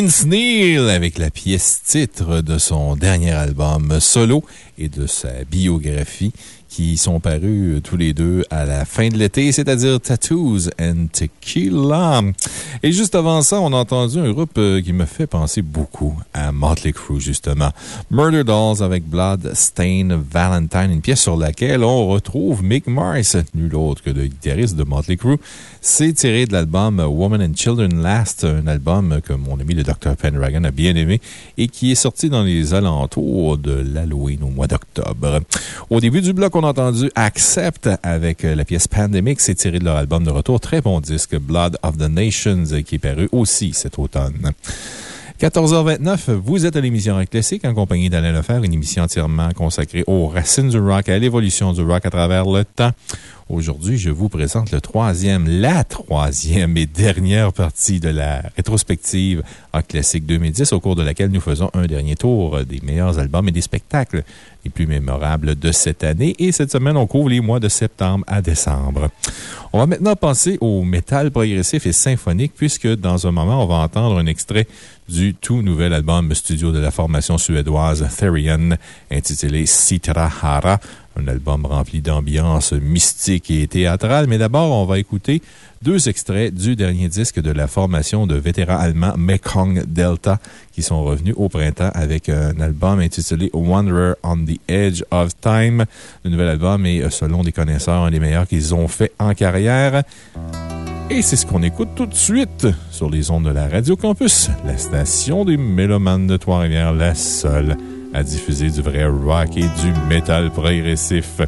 Vince avec la pièce titre de son dernier album solo et de sa biographie qui sont parus tous les deux à la fin de l'été, c'est-à-dire Tattoos and Tequila. Et juste avant ça, on a entendu un groupe euh, qui me fait penser beaucoup à Motley Crue, justement. Murder Dolls avec Blood Stain Valentine, une pièce sur laquelle on retrouve Mick Mars, nul autre que le guitariste de Motley Crue. C'est tiré de l'album Woman and Children Last, un album que mon ami le Dr. Pendragon a bien aimé et qui est sorti dans les alentours de l'Halloween au mois d'octobre. Au début du bloc, on a entendu Accept avec la pièce Pandemic. C'est tiré de leur album de retour. Très bon disque, Blood of the Nations, qui est paru aussi cet automne. 14h29, vous êtes à l'émission Rock Classique en compagnie d'Alain Lefer, une émission entièrement consacrée aux racines du rock et à l'évolution du rock à travers le temps. Aujourd'hui, je vous présente le troisième, la troisième et dernière partie de la rétrospective Rock Classique 2010, au cours de laquelle nous faisons un dernier tour des meilleurs albums et des spectacles les plus mémorables de cette année. Et cette semaine, on couvre les mois de septembre à décembre. On va maintenant passer au métal progressif et symphonique, puisque dans un moment, on va entendre un extrait du tout nouvel album studio de la formation suédoise Therian, intitulé Citra Hara, un album rempli d'ambiance mystique et théâtrale. Mais d'abord, on va écouter deux extraits du dernier disque de la formation de vétérans allemands Mekong Delta, qui sont revenus au printemps avec un album intitulé Wanderer on the Edge of Time. Le nouvel album est, selon des connaisseurs, un des meilleurs qu'ils ont fait en carrière. Et c'est ce qu'on écoute tout de suite sur les ondes de la Radio Campus, la station des mélomanes de Trois-Rivières, la seule à diffuser du vrai rock et du métal progressif.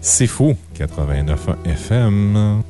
C'est fou, 89 FM.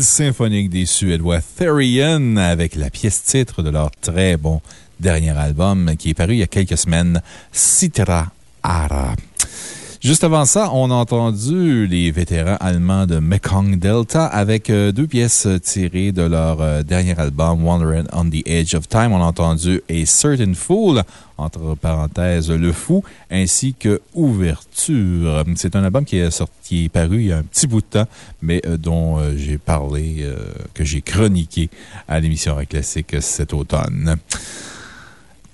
Symphonique des Suédois Therian avec la pièce titre de leur très bon dernier album qui est paru il y a quelques semaines, Citra Ara. Juste avant ça, on a entendu les vétérans allemands de Mekong Delta avec euh, deux pièces tirées de leur euh, dernier album, Wandering on the Edge of Time. On a entendu A Certain Fool, entre parenthèses, Le Fou, ainsi que Ouverture. C'est un album qui est sorti, paru il y a un petit bout de temps, mais euh, dont euh, j'ai parlé, euh, que j'ai chroniqué à l'émission Rock Classique cet automne.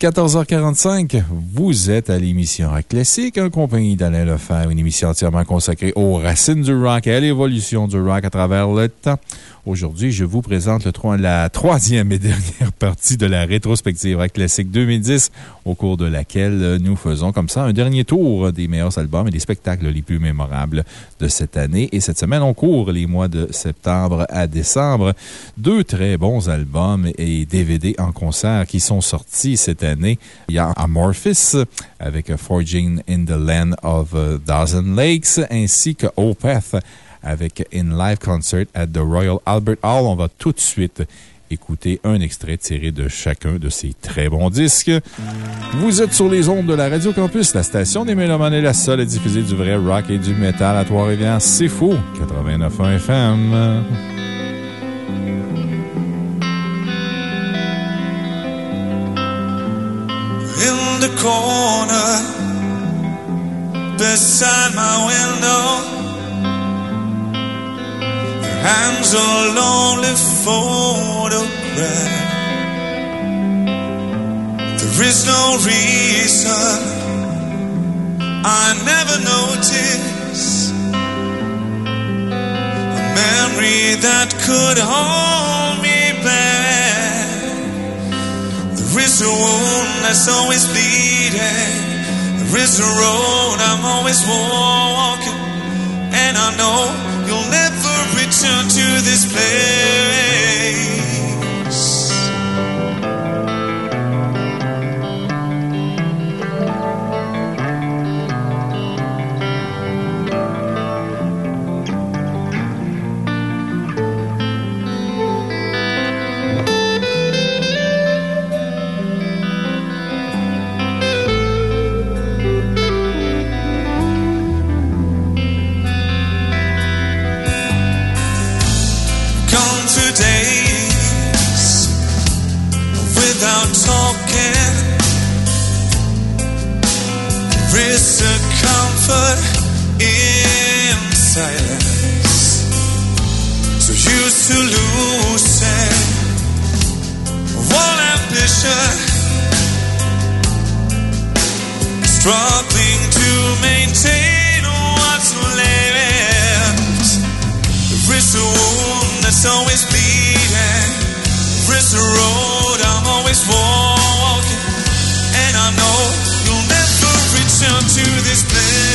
14h45, vous êtes à l'émission Rock Classique en compagnie d'Alain Lefebvre, une émission entièrement consacrée aux racines du rock et à l'évolution du rock à travers le temps. Aujourd'hui, je vous présente le la troisième et dernière partie de la rétrospective Classique 2010, au cours de laquelle euh, nous faisons comme ça un dernier tour des meilleurs albums et des spectacles les plus mémorables de cette année. Et cette semaine, on court les mois de septembre à décembre. Deux très bons albums et DVD en concert qui sont sortis cette année. Il y a Amorphis avec Forging in the Land of Dozen Lakes ainsi que Opeth avec In Live Concert at the Royal Albert Hall. On va tout de suite écouter un extrait tiré de chacun de ces très bons disques. Vous êtes sur les ondes de la Radio Campus, la station des Mélomanes est la seule à diffuser du vrai rock et du métal à Trois-Rivières. C'est faux. 89.1 FM. Hangs a lonely photograph. There is no reason I never noticed a memory that could hold me back. There is a wound that's always bleeding. There is a road I'm always walking. And I know you'll never return to this place. Comfort in silence. So used to losing all ambition, struggling to maintain what's left. There is a wound that's always bleeding. There is a road I'm always walking. And I know you'll never return to this place.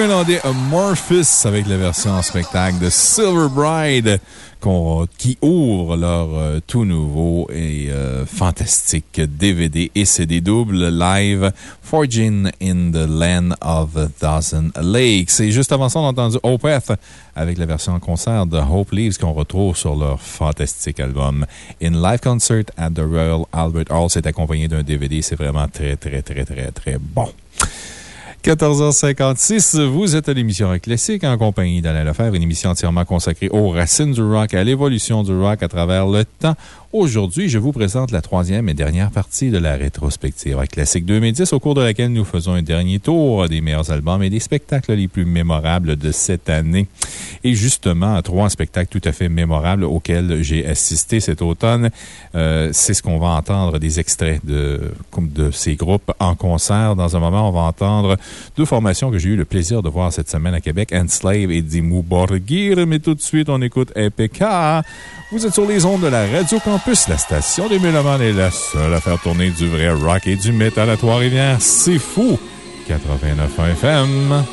Finlandais Amorphous avec la version en spectacle de Silver Bride qu'on- qui ouvre leur euh, tout nouveau et euh, fantastique DVD et CD double live Forging in the Land of a Thousand Lakes. Et juste avant ça, on a entendu Opeth avec la version en concert de Hope Leaves qu'on retrouve sur leur fantastique album In Live Concert at the Royal Albert Hall. C'est accompagné d'un DVD. C'est vraiment très, très, très, très, très bon. 14h56, vous êtes à l'émission Rock Classique en compagnie d'Alain Lefebvre, une émission entièrement consacrée aux racines du rock et à l'évolution du rock à travers le temps. Aujourd'hui, je vous présente la troisième et dernière partie de la rétrospective Classique 2010, au cours de laquelle nous faisons un dernier tour des meilleurs albums et des spectacles les plus mémorables de cette année. Et justement, trois spectacles tout à fait mémorables auxquels j'ai assisté cet automne. Euh, C'est ce qu'on va entendre des extraits de, de ces groupes en concert. Dans un moment, on va entendre deux formations que j'ai eu le plaisir de voir cette semaine à Québec, Enslave et Dimmu Borgir. Mais tout de suite, on écoute EPK. Vous êtes sur les ondes de la Radio Campus. La station des Mélomanes est la seule à faire tourner du vrai rock et du métal à Trois-Rivières. C'est fou! 89 FM.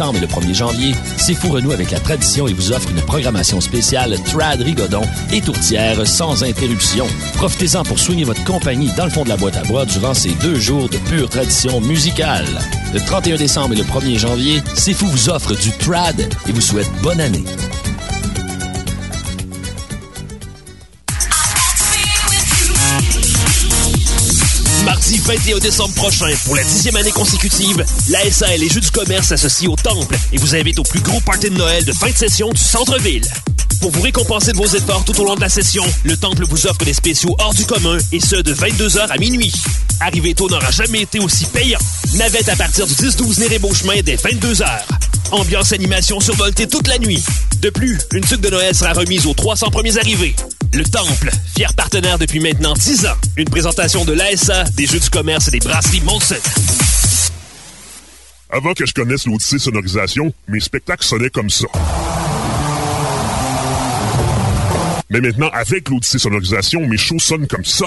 Décembre et le 1er janvier, C'est Fou renoue avec la tradition et vous offre une programmation spéciale Trad Rigodon et tourtière sans interruption. Profitez-en pour soigner votre compagnie dans le fond de la boîte à bois durant ces deux jours de pure tradition musicale. Le 31 décembre et le 1er janvier, C'est Fou vous offre du Trad et vous souhaite bonne année. 21 décembre prochain, pour la dixième année consécutive, l'ASA et les Jeux du commerce s'associent au Temple et vous invitent au plus gros party de Noël de fin de session du centre-ville. Pour vous récompenser de vos efforts tout au long de la session, le Temple vous offre des spéciaux hors du commun et ce de 22h à minuit. Arriver tôt n'aura jamais été aussi payant. Navette à partir du 10-12 Néré Beauchemin dès 22h. Ambiance animation survoltée toute la nuit. De plus, une tuque de Noël sera remise aux 300 premiers arrivés. Le Temple, fier partenaire depuis maintenant 10 ans. Une présentation de l'ASA, des Jeux du commerce et des brasseries Monson. Avant que je connaisse l'Odyssée Sonorisation, mes spectacles sonnaient comme ça. Mais maintenant, avec l'Odyssée Sonorisation, mes shows sonnent comme ça.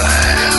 Fou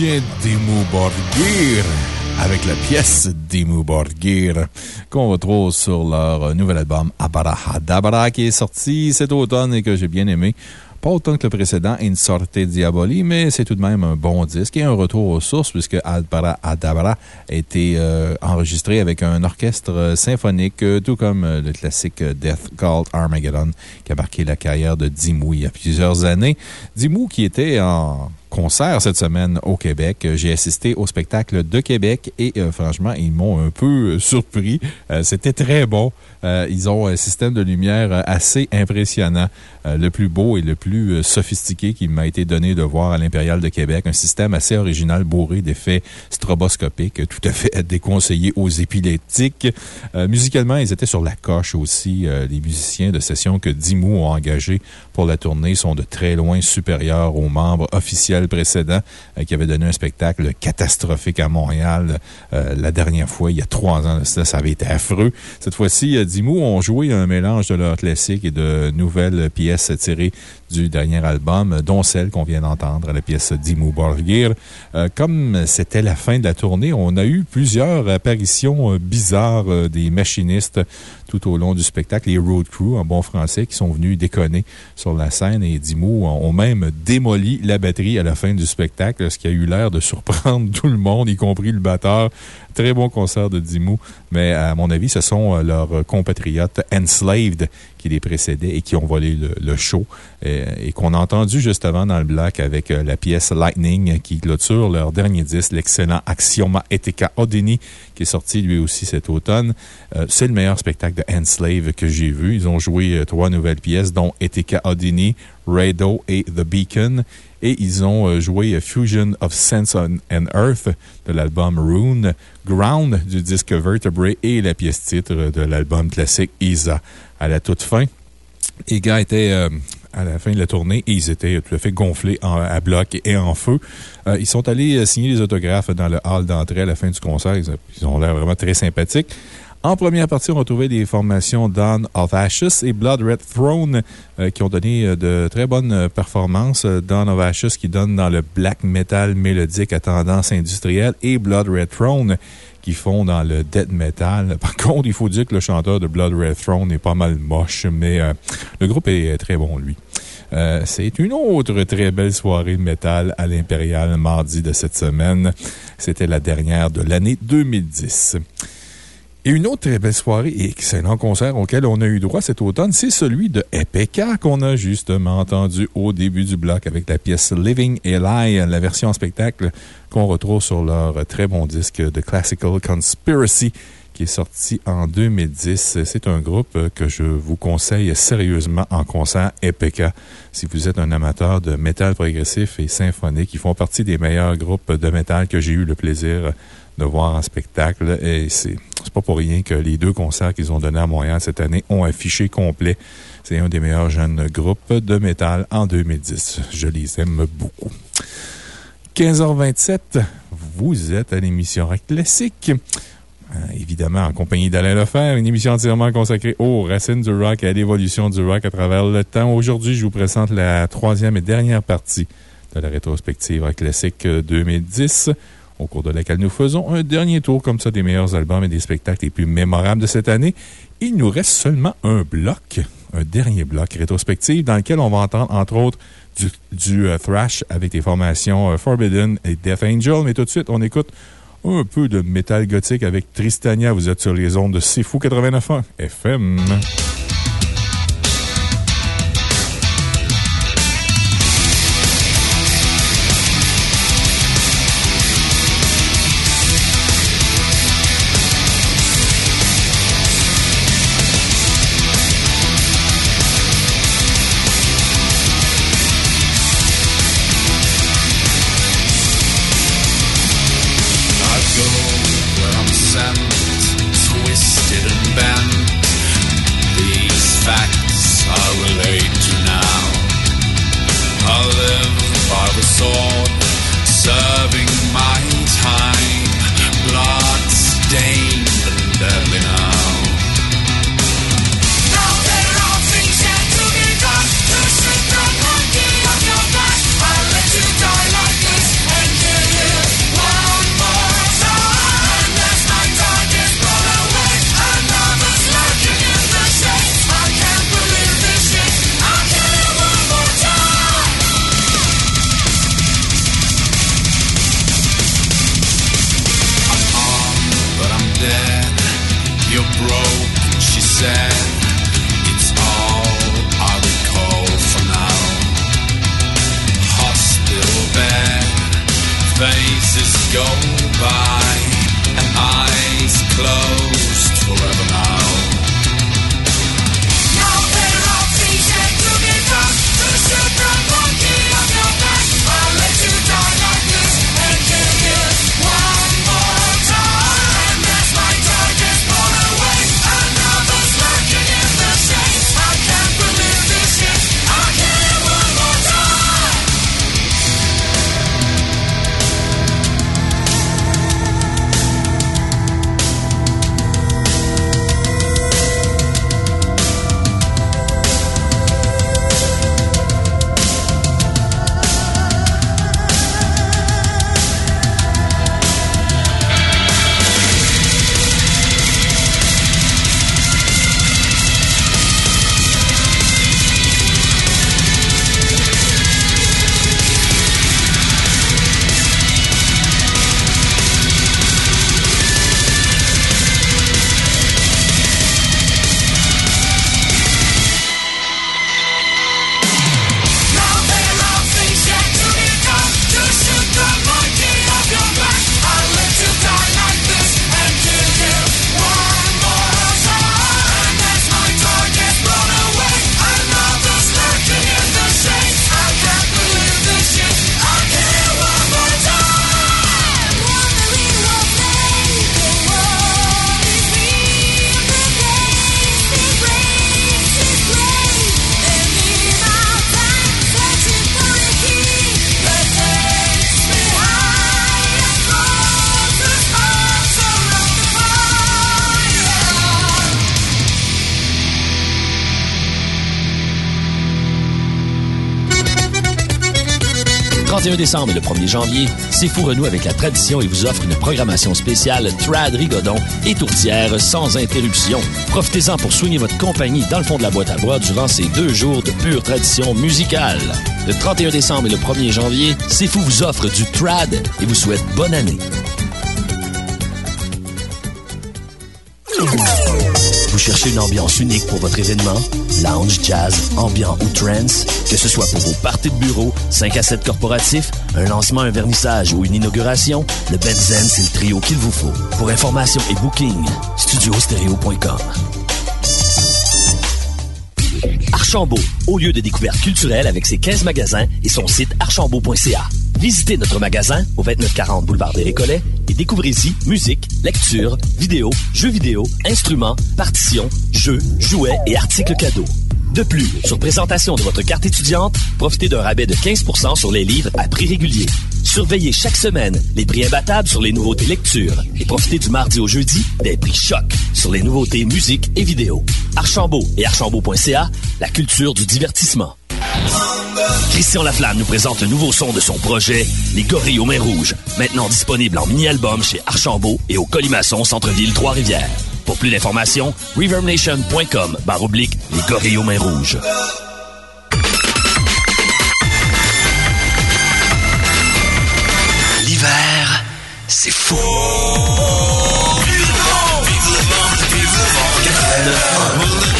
Norvégien Dimmu Borgir avec la pièce Dimmu Borgir qu'on retrouve sur leur nouvel album Abarahadabra qui est sorti cet automne et que j'ai bien aimé. Pas autant que le précédent, In Sorte Diaboli, mais c'est tout de même un bon disque et un retour aux sources puisque Albara Adabra a été euh, enregistré avec un orchestre symphonique, euh, tout comme euh, le classique Death Called Armageddon qui a marqué la carrière de Dimmu il y a plusieurs années. Dimmu qui était en concert cette semaine au Québec. J'ai assisté au spectacle de Québec et franchement, ils m'ont un peu surpris. C'était très bon. ils ont un système de lumière assez impressionnant. le plus beau et le plus sophistiqué qui m'a été donné de voir à l'Impérial de Québec. Un système assez original, bourré d'effets tout à fait déconseillé aux épileptiques. musicalement, ils étaient sur la coche aussi. les musiciens de session que Dimmu ont engagés pour la tournée sont de très loin supérieurs aux membres officiels précédents qui avaient donné un spectacle catastrophique à Montréal la dernière fois, il y a trois ans. Ça, ça avait été affreux. Cette fois-ci, Dimmu ont joué un mélange de leur classique et de nouvelles pièces tirées du dernier album, dont celle qu'on vient d'entendre, la pièce Dimmu Borgir. comme c'était la fin de la tournée, on a eu plusieurs apparitions bizarres des machinistes tout au long du spectacle, les road crew en bon français qui sont venus déconner sur la scène et Dimmu ont même démoli la batterie à la fin du spectacle, ce qui a eu l'air de surprendre <laughs> tout le monde, y compris le batteur. Très bon concert de Dimmu, mais à mon avis, ce sont leurs compatriotes Enslaved qui les précédaient et qui ont volé le, show et, qu'on a entendu juste avant dans le bloc avec la pièce Lightning qui clôture leur dernier disque, l'excellent Axioma Etika Odini, qui est sorti lui aussi cet automne. C'est le meilleur spectacle de Enslave que j'ai vu. Ils ont joué trois nouvelles pièces, dont Etika Odini, Rado et The Beacon. Et ils ont joué Fusion of Sense and Earth de l'album Rune, Ground du disque Vertebrae et la pièce titre de l'album classique Isa. À la toute fin, les gars étaient à la fin de la tournée et ils étaient tout à fait gonflés à bloc et en feu. ils sont allés signer les autographes dans le hall d'entrée à la fin du concert. Ils, ont l'air vraiment très sympathiques. En première partie, on retrouvait des formations Dawn of Ashes et Blood Red Throne qui ont donné de très bonnes performances. Dawn of Ashes qui donne dans le black metal mélodique à tendance industrielle et Blood Red Throne qui font dans le death metal. <laughs> Par contre, il faut dire que le chanteur de Blood Red Throne est pas mal moche, mais le groupe est très bon, lui. C'est une autre très belle soirée de métal à l'Impérial mardi de cette semaine. C'était la dernière de l'année 2010. Et une autre très belle soirée et excellent concert auquel on a eu droit cet automne, c'est celui de EPK qu'on a justement entendu au début du bloc avec la pièce Living Eli, la version en spectacle qu'on retrouve sur leur très bon disque de Classical Conspiracy qui est sorti en 2010. C'est un groupe que je vous conseille sérieusement en concert EPK. Si vous êtes un amateur de métal progressif et symphonique, ils font partie des meilleurs groupes de métal que j'ai eu le plaisir voir en spectacle. Et c'est pas pour rien que les deux concerts qu'ils ont donnés à Montréal cette année ont affiché complet. C'est un des meilleurs jeunes groupes de métal en 2010. Je les aime beaucoup. 15h27, vous êtes à l'émission Rock Classique. évidemment, en compagnie d'Alain Lefer, une émission entièrement consacrée aux racines du rock et à l'évolution du rock à travers le temps. Aujourd'hui, je vous présente la troisième et dernière partie de la rétrospective Rock Classique 2010 au cours de laquelle nous faisons un dernier tour comme ça des meilleurs albums et des spectacles les plus mémorables de cette année. Il nous reste seulement un bloc, un dernier bloc rétrospectif dans lequel on va entendre, entre autres, du, du thrash avec des formations Forbidden et Death Angel. Mais tout de suite, on écoute un peu de métal gothique avec Tristania. Vous êtes sur les ondes de C'est Fou 89.1 FM. Décembre et le 1er janvier, C'est Fou renoue avec la tradition et vous offre une programmation spéciale Trad Rigodon et Tourtière sans interruption. Profitez-en pour soigner votre compagnie dans le fond de la boîte à bois durant ces deux jours de pure tradition musicale. Le 31 décembre et le 1er janvier, C'est Fou vous offre du Trad et vous souhaite bonne année. Vous cherchez une ambiance unique pour votre événement? Lounge, jazz, ambiant ou trance? Que ce soit pour vos parties de bureau, 5 à 7 corporatifs, un lancement, un vernissage ou une inauguration, le Benzen, c'est le trio qu'il vous faut. Pour information et booking, studiostereo.com. Archambault, au lieu de découverte culturelle avec ses 15 magasins et son site archambault.ca. Visitez notre magasin au 2940 boulevard des Récollets et découvrez-y musique, lecture, vidéo, jeux vidéo, instruments, partitions, jeux, jouets et articles cadeaux. De plus, sur présentation de votre carte étudiante, profitez d'un rabais de 15% sur les livres à prix régulier. Surveillez chaque semaine les prix imbattables sur les nouveautés lecture et profitez du mardi au jeudi des prix choc sur les nouveautés musique et vidéo. Archambault et archambault.ca, la culture du divertissement. Christian Laflamme nous présente le nouveau son de son projet, Les Gorilles aux Mains Rouges, maintenant disponible en mini-album chez Archambault et au Colimaçon Centre-Ville Trois-Rivières. Pour plus d'informations, reverbnation.com barre oblique Les Gorilles aux Mains Rouges. L'hiver, c'est fou. Sick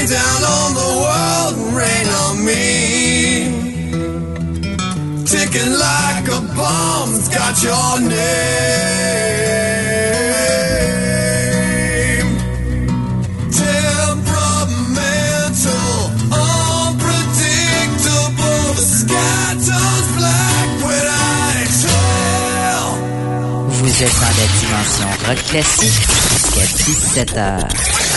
Rain down on the world and rain on me. Ticking like a bomb, it's got your name. Temperamental, unpredictable. The sky turns black when I. Vous êtes dans la dimension rock classique jusqu'à 17h.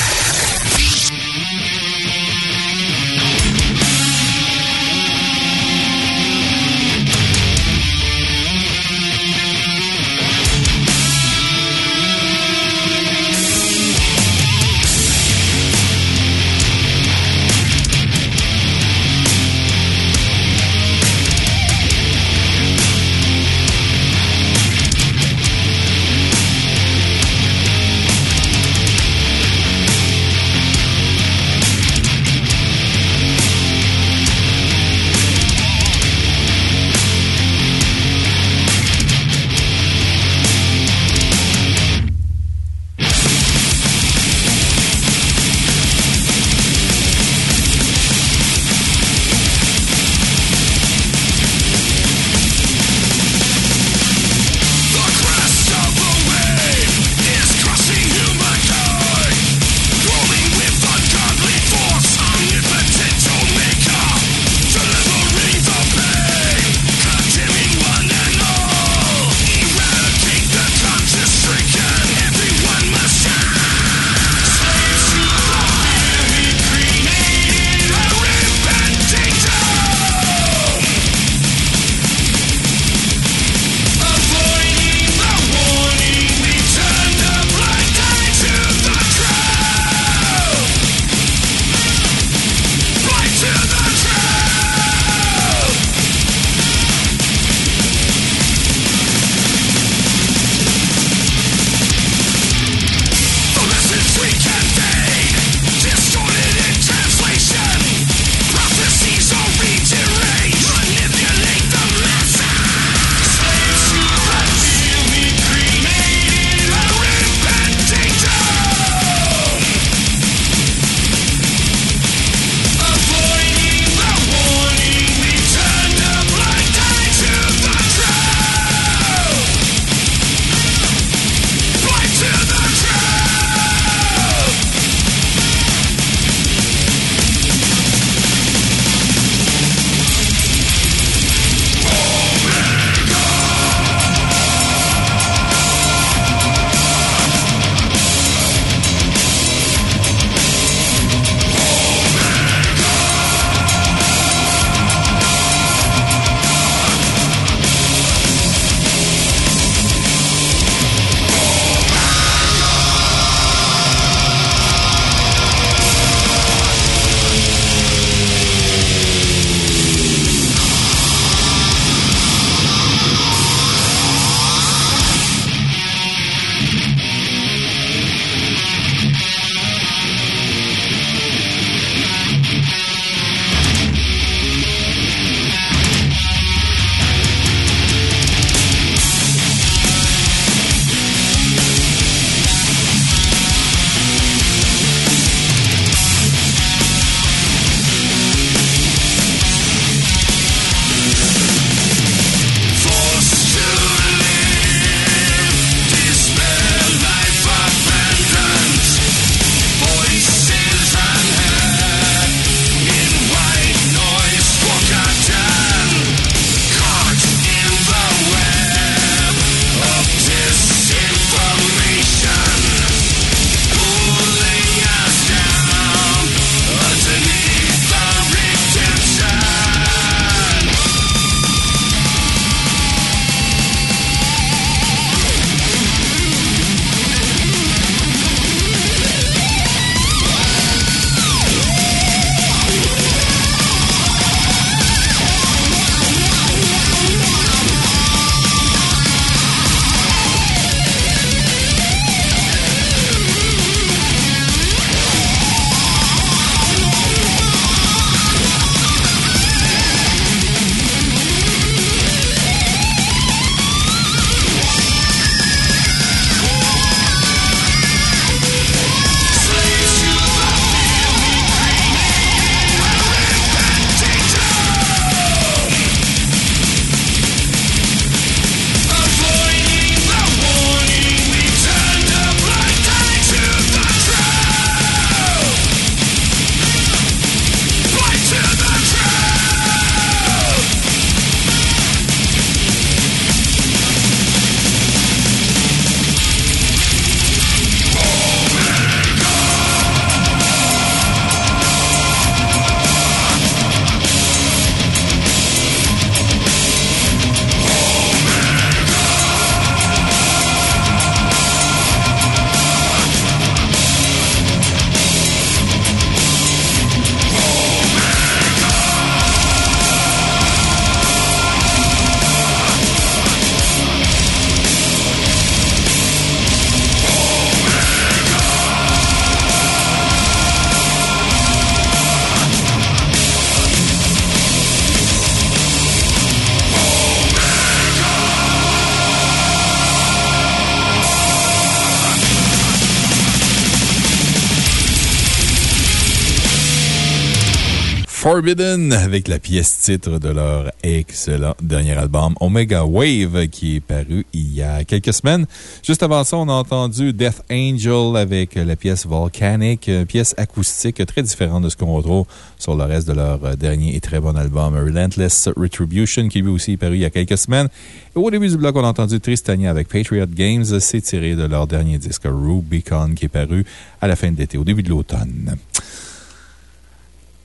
Avec la pièce titre de leur excellent dernier album Omega Wave qui est paru il y a quelques semaines. Juste avant ça, on a entendu Death Angel avec la pièce Volcanic, pièce acoustique très différente de ce qu'on retrouve sur le reste de leur dernier et très bon album Relentless Retribution qui lui aussi est paru il y a quelques semaines. Et au début du bloc, on a entendu Tristania avec Patriot Games. C'est tiré de leur dernier disque Rubicon qui est paru à la fin de l'été, au début de l'automne.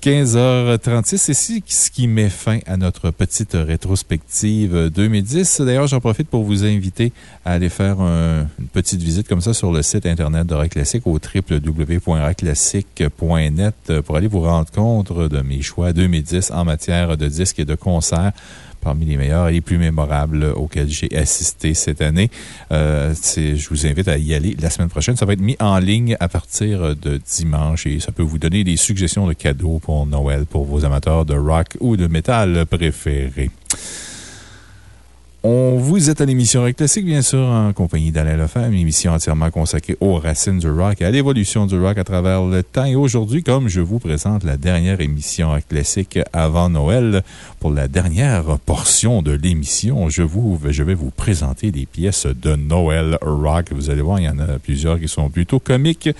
15h36, c'est ce qui met fin à notre petite rétrospective 2010. D'ailleurs, j'en profite pour vous inviter à aller faire une petite visite comme ça sur le site Internet de Rock Classic au www.rockclassic.net pour aller vous rendre compte de mes choix 2010 en matière de disques et de concerts parmi les meilleurs et les plus mémorables auxquels j'ai assisté cette année. Euh, je vous invite à y aller la semaine prochaine. Ça va être mis en ligne à partir de dimanche et ça peut vous donner des suggestions de cadeaux pour Noël pour vos amateurs de rock ou de métal préférés. On vous êtes à l'émission Rock Classique, bien sûr, en compagnie d'Alain Lefebvre, une émission entièrement consacrée aux racines du rock et à l'évolution du rock à travers le temps. Et aujourd'hui, comme je vous présente la dernière émission Rock Classique avant Noël, pour la dernière portion de l'émission, je, je vais vous présenter des pièces de Noël rock. Vous allez voir, il y en a plusieurs qui sont plutôt comiques.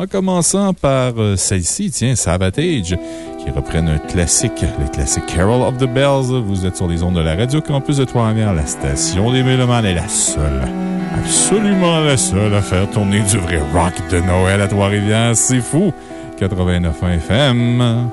En commençant par euh, celle-ci, tiens, Savatage, qui reprennent un classique, le classique Carol of the Bells. Vous êtes sur les ondes de la Radio Campus de Trois-Rivières. La station des Mélomanes est la seule, absolument la seule à faire tourner du vrai rock de Noël à Trois-Rivières. C'est fou! 89 FM.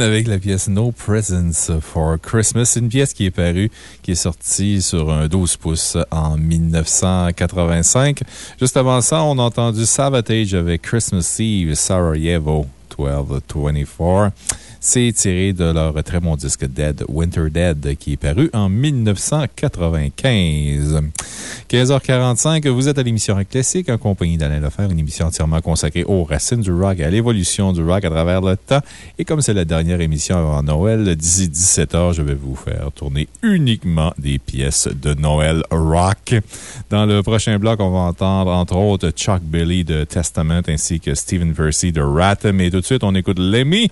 Avec la pièce No Presents for Christmas. Une pièce qui est parue, qui est sortie sur un 12 pouces en 1985. Juste avant ça, on a entendu Savatage avec Christmas Eve, Sarajevo 1224. C'est tiré de leur très bon disque Dead, Winter Dead, qui est paru en 1995. 15h45, vous êtes à l'émission Classique en compagnie d'Alain Lefer, une émission entièrement consacrée aux racines du rock et à l'évolution du rock à travers le temps. Et comme c'est la dernière émission avant Noël, d'ici 17h, je vais vous faire tourner uniquement des pièces de Noël rock. Dans le prochain bloc, on va entendre entre autres Chuck Billy de Testament ainsi que Stephen Percy de Rat. Mais tout de suite, on écoute Lemmy.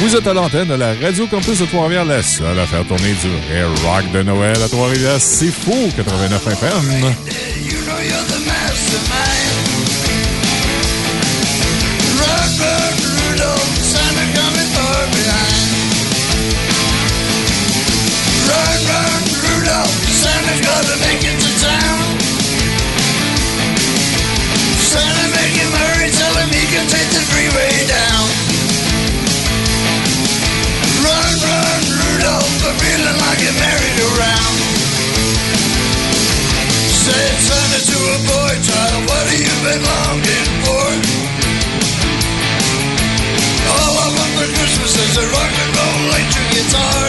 Vous êtes à l'antenne de la Radio Campus de Trois-Rivières, la seule à faire tourner du vrai rock de Noël à Trois-Rivières. C'est fou, 89 FM. Been longing for? All oh, I want for Christmas is a rock and roll electric guitar.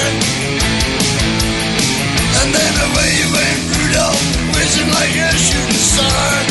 And then away went Rudolph, whizzing like a shooting star.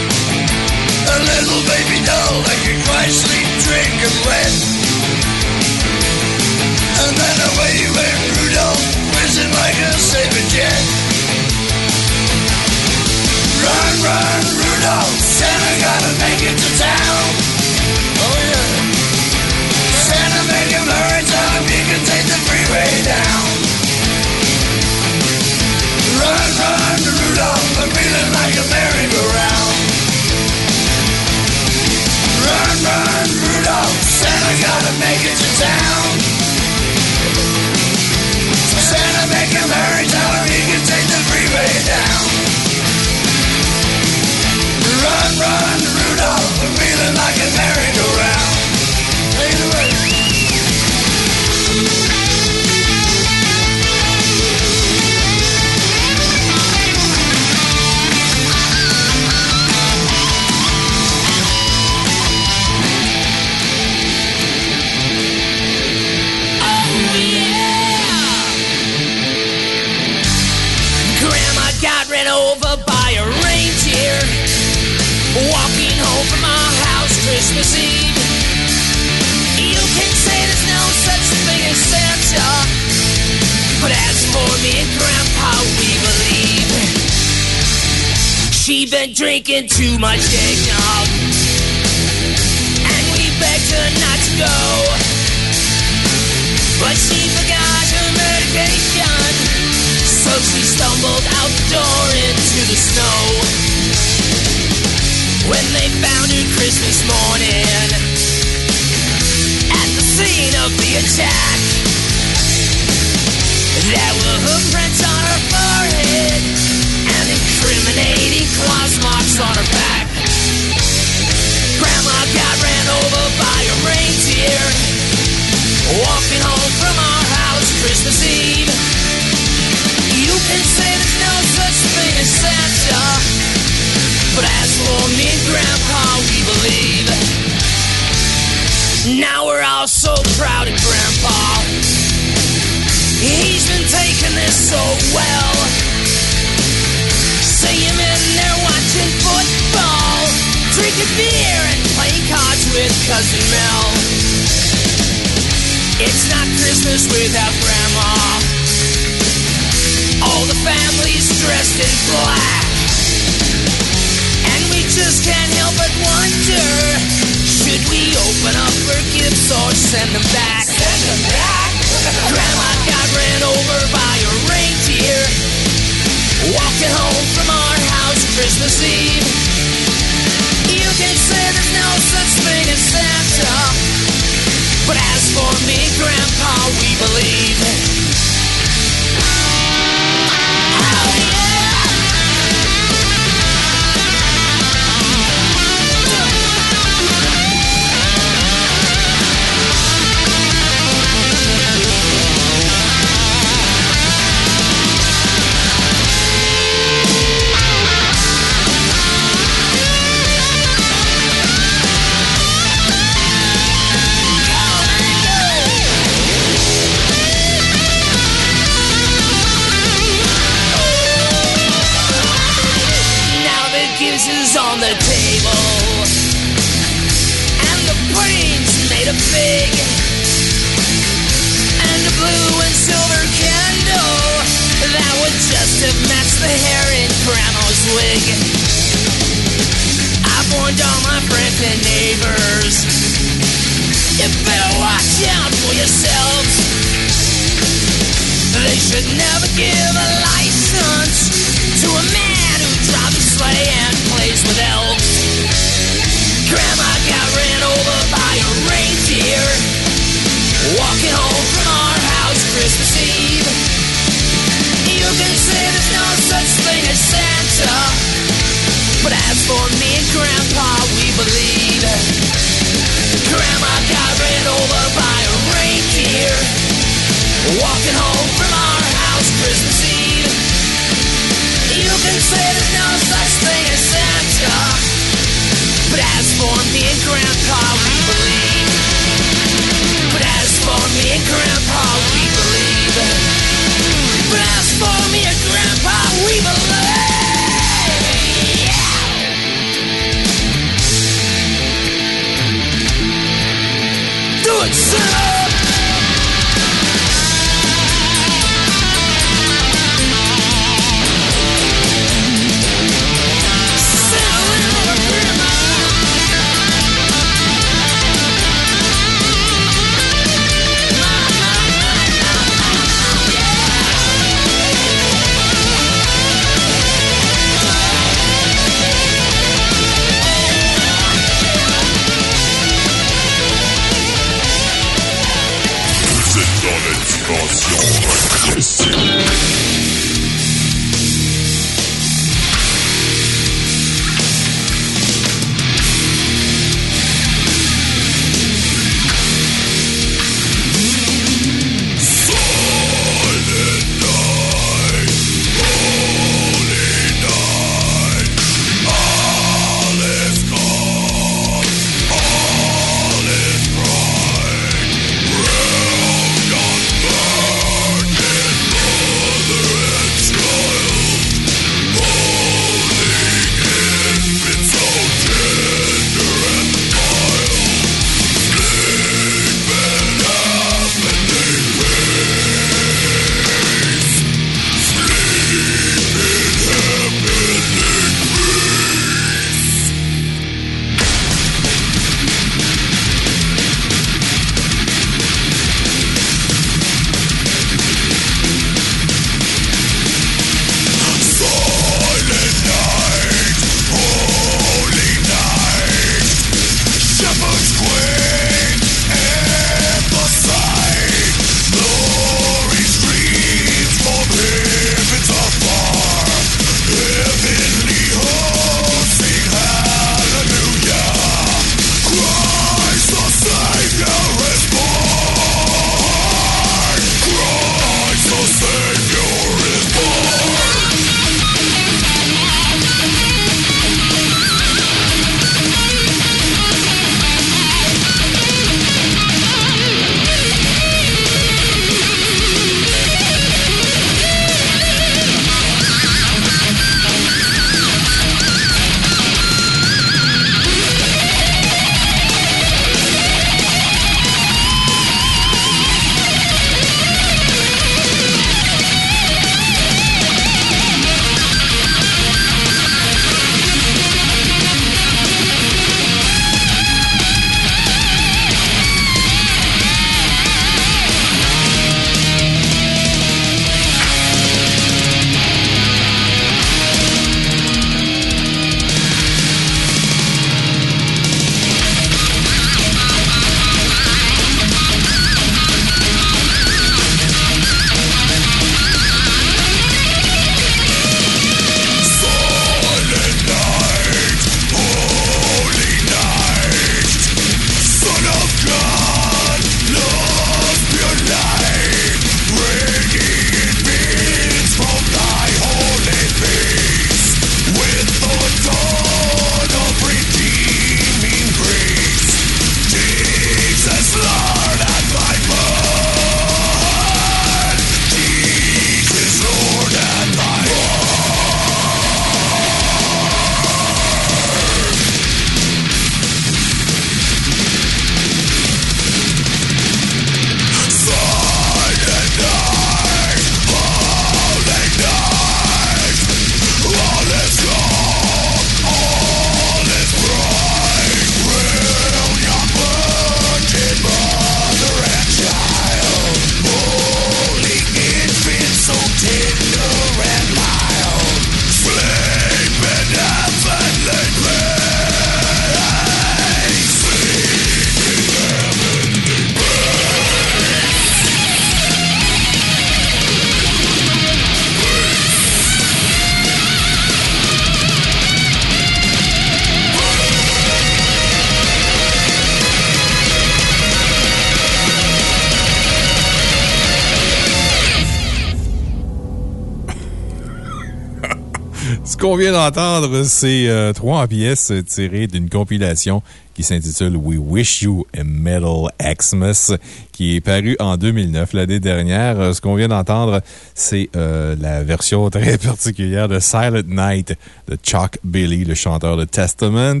D'entendre, c'est euh, trois pièces tirées d'une compilation qui s'intitule We Wish You a Metal Xmas, qui est paru en 2009, l'année dernière. Euh, Ce qu'on vient d'entendre, c'est euh, la version très <laughs> particulière de Silent Night de Chuck Billy, le chanteur de Testament.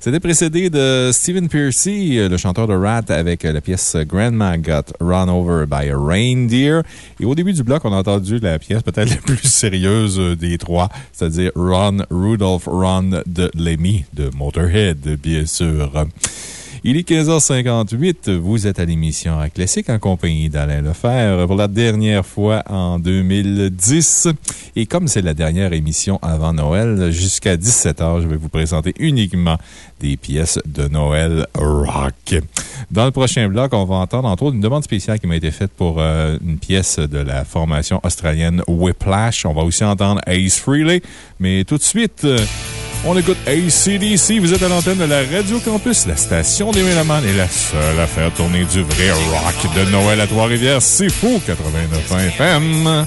C'était précédé de Stephen Piercy, euh, le chanteur de Rat, avec euh, la pièce Grandma Got Run Over by a Reindeer. Et au début du bloc, on a entendu la pièce peut-être <laughs> la plus sérieuse des trois, c'est-à-dire Run, Rudolph Run de Lemmy de Motorhead, bien sûr. Il est 15h58. Vous êtes à l'émission Classique en compagnie d'Alain Lefebvre pour la dernière fois en 2010. Et comme c'est la dernière émission avant Noël, jusqu'à 17h, je vais vous présenter uniquement des pièces de Noël rock. Dans le prochain bloc, on va entendre entre autres une demande spéciale qui m'a été faite pour euh, une pièce de la formation australienne Whiplash. On va aussi entendre Ace Frehley. Mais tout de suite, euh, on écoute ACDC. Vous êtes à l'antenne de la Radio Campus, la station des Mélomanes est la seule à faire tourner du vrai rock de Noël à Trois-Rivières. C'est fou, 89 FM.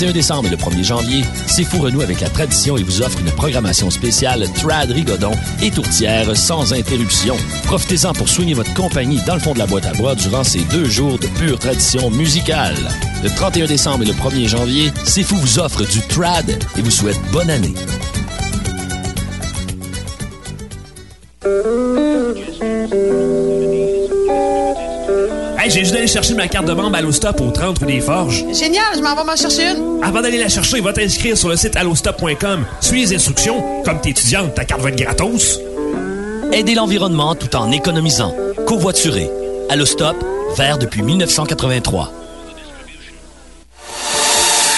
31 décembre et le 1er janvier, C'est Fou renoue avec la tradition et vous offre une programmation spéciale Trad Rigodon et Tourtière sans interruption. Profitez-en pour soigner votre compagnie dans le fond de la boîte à bras durant ces deux jours de pure tradition musicale. Le 31 décembre et le 1er janvier, C'est vous offre du Trad et vous souhaite bonne année. Hey, j'ai juste d'aller chercher ma carte de membre Allostop au 30 rue des Forges. Génial, je m'en vais m'en chercher une. Avant d'aller la chercher, va t'inscrire sur le site allostop.com. Suis les instructions. Comme t'es étudiante, ta carte va être gratos. Aider l'environnement tout en économisant. Covoiturer. Allostop, vert depuis 1983.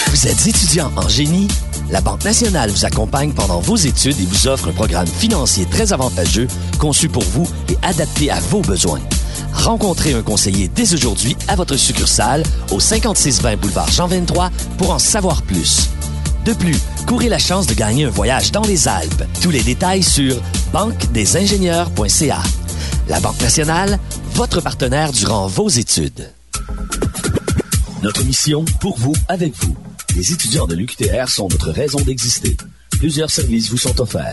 Vous êtes étudiant en génie? La Banque nationale vous accompagne pendant vos études et vous offre un programme financier très avantageux conçu pour vous et adapté à vos besoins. Rencontrez un conseiller dès aujourd'hui à votre succursale au 5620 boulevard Jean 23 pour en savoir plus. De plus, courez la chance de gagner un voyage dans les Alpes. Tous les détails sur banquedesingénieurs.ca. La Banque nationale, votre partenaire durant vos études. Notre mission, pour vous, avec vous. Les étudiants de l'UQTR sont notre raison d'exister. Plusieurs services vous sont offerts.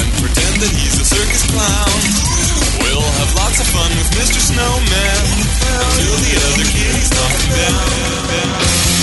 And pretend that he's a circus clown. We'll have lots of fun with Mr. Snowman until the other kitties knock him down.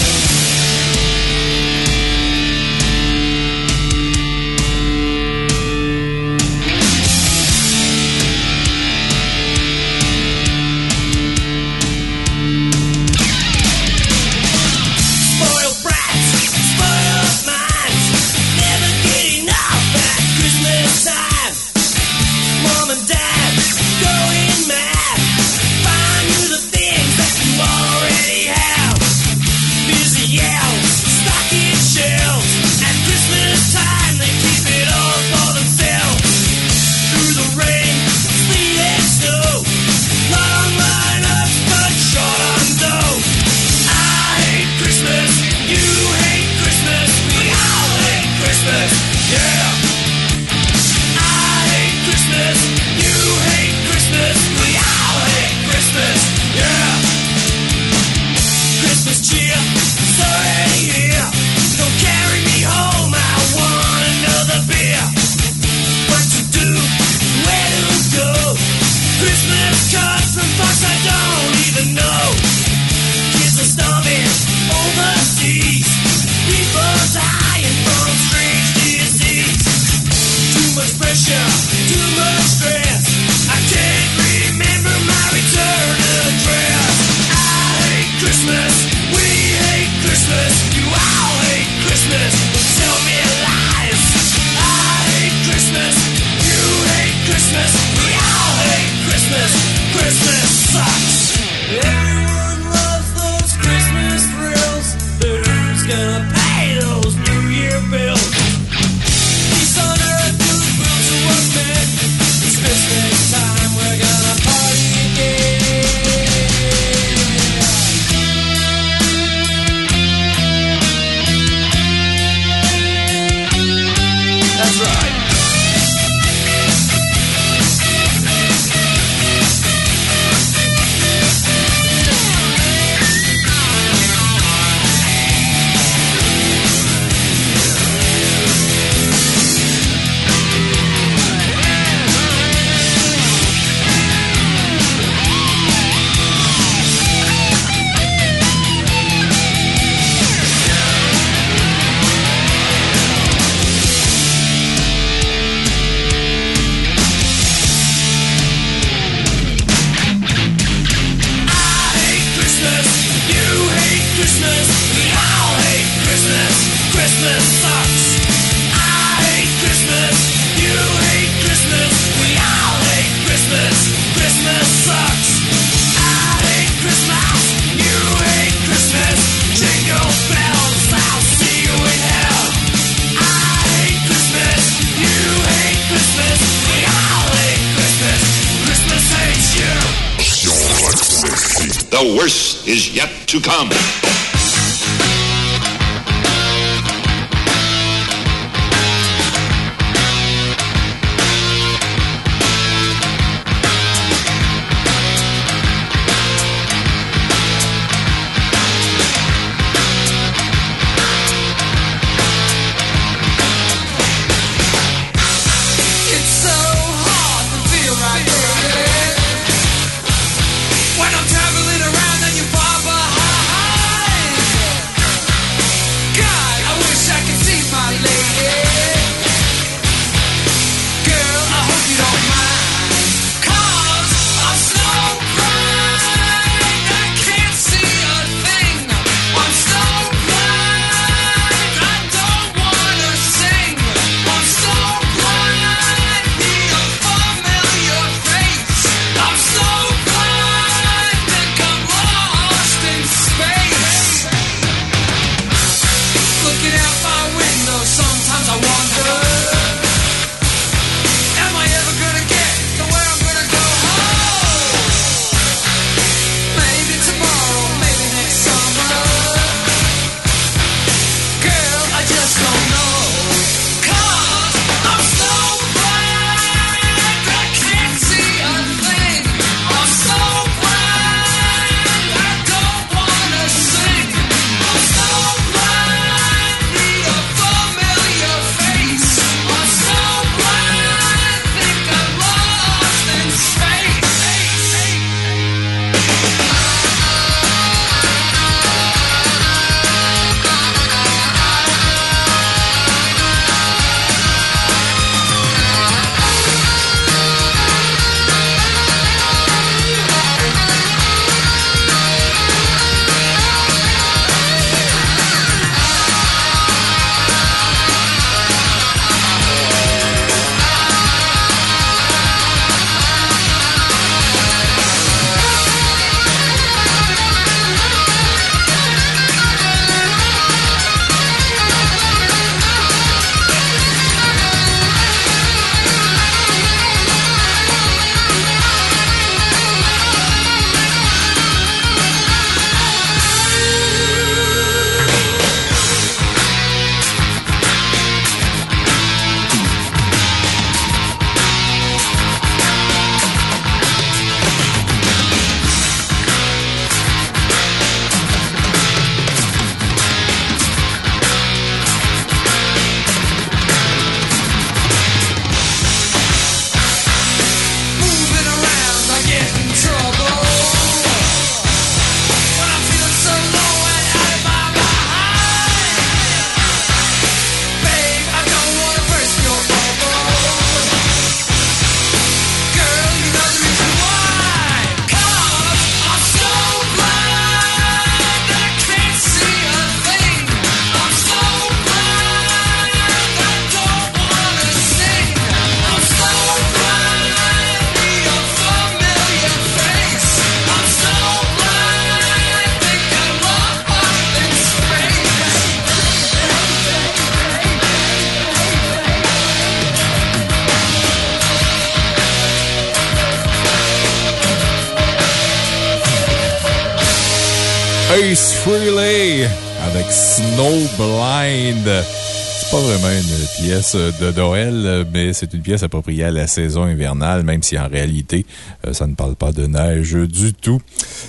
De Noël, mais c'est une pièce appropriée à la saison hivernale, même si en réalité, euh, ça ne parle pas de neige du tout.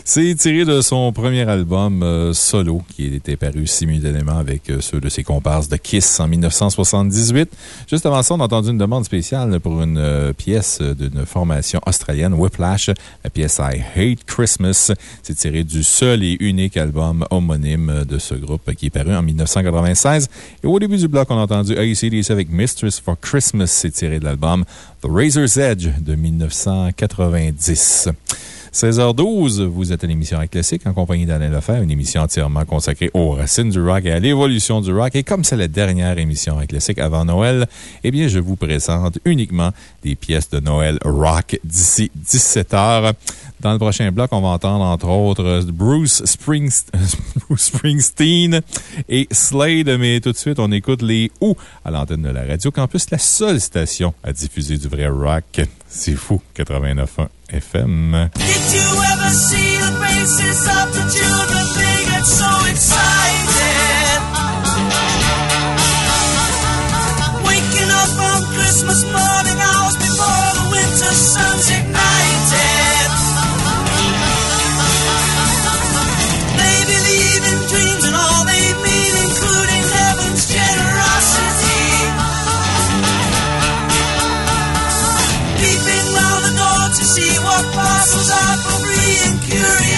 C'est tiré de son premier album euh, solo, qui était paru simultanément avec euh, ceux de ses comparses de Kiss en 1978. Juste avant ça, on a entendu une demande spéciale pour une euh, pièce d'une formation australienne, Whiplash, la pièce I Hate Christmas. C'est tiré du seul et unique album homonyme de ce groupe qui est paru en 1996. Et au début du bloc, on a entendu ACDC avec Mistress for Christmas. C'est tiré de l'album The Razor's Edge de 1990. 16h12, vous êtes à l'émission Rock Classique en compagnie d'Alain Lefer, une émission entièrement consacrée aux racines du rock et à l'évolution du rock. Et comme c'est la dernière émission Rock Classique avant Noël, eh bien, je vous présente uniquement des pièces de Noël rock d'ici 17h. Dans le prochain bloc, on va entendre entre autres <laughs> Bruce, Springsteen et Slade, mais tout de suite, on écoute les OU à l'antenne de la Radio Campus, la seule station à diffuser du vrai rock. C'est fou, 89.1 FM. Did you ever see the faces of the children? They get so excited. I'm free and curious.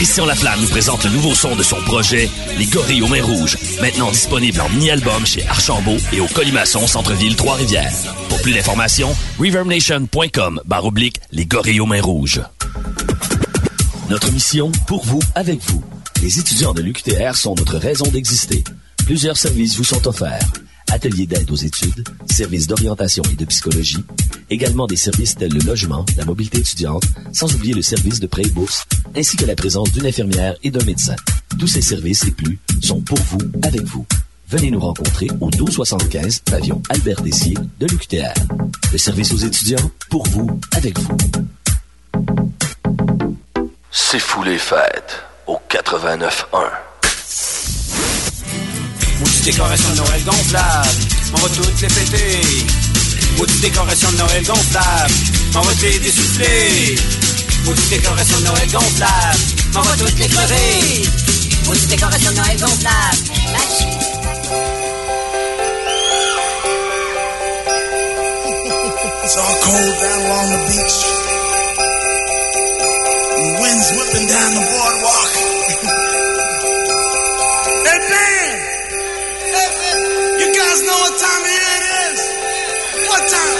Christian Laflamme nous présente le nouveau son de son projet, Les Gorilles aux Mains Rouges, maintenant disponible en mini-album chez Archambault et au Colimaçon Centre-Ville Trois-Rivières. Pour plus d'informations, reverbnation.com barre oblique Les Gorilles aux Mains Rouges. Notre mission, pour vous, avec vous. Les étudiants de l'UQTR sont notre raison d'exister. Plusieurs services vous sont offerts. Ateliers d'aide aux études, services d'orientation et de psychologie, également des services tels le logement, la mobilité étudiante, sans oublier le service de prêt et bourse, ainsi que la présence d'une infirmière et d'un médecin. Tous ces services et plus sont pour vous, avec vous. Venez nous rencontrer au 1275 pavillon Albert Dessier de l'UQTR. Le service aux étudiants, pour vous, avec vous. C'est fou les fêtes au 89.1. Maudite décoration de Noël gonflable, on va toutes les péter. Maudite décoration de Noël gonflable, on va les dessouffler. Maudite décoration de Noël gonflable, on va toutes les crever. Maudite décoration de Noël gonflable. It's all cold down along the beach. The wind's whipping down the boardwalk. <laughs> Hey, man! You guys know what time it is? What time?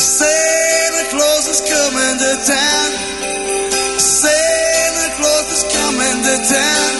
Santa Claus is coming to town. Santa Claus is coming to town.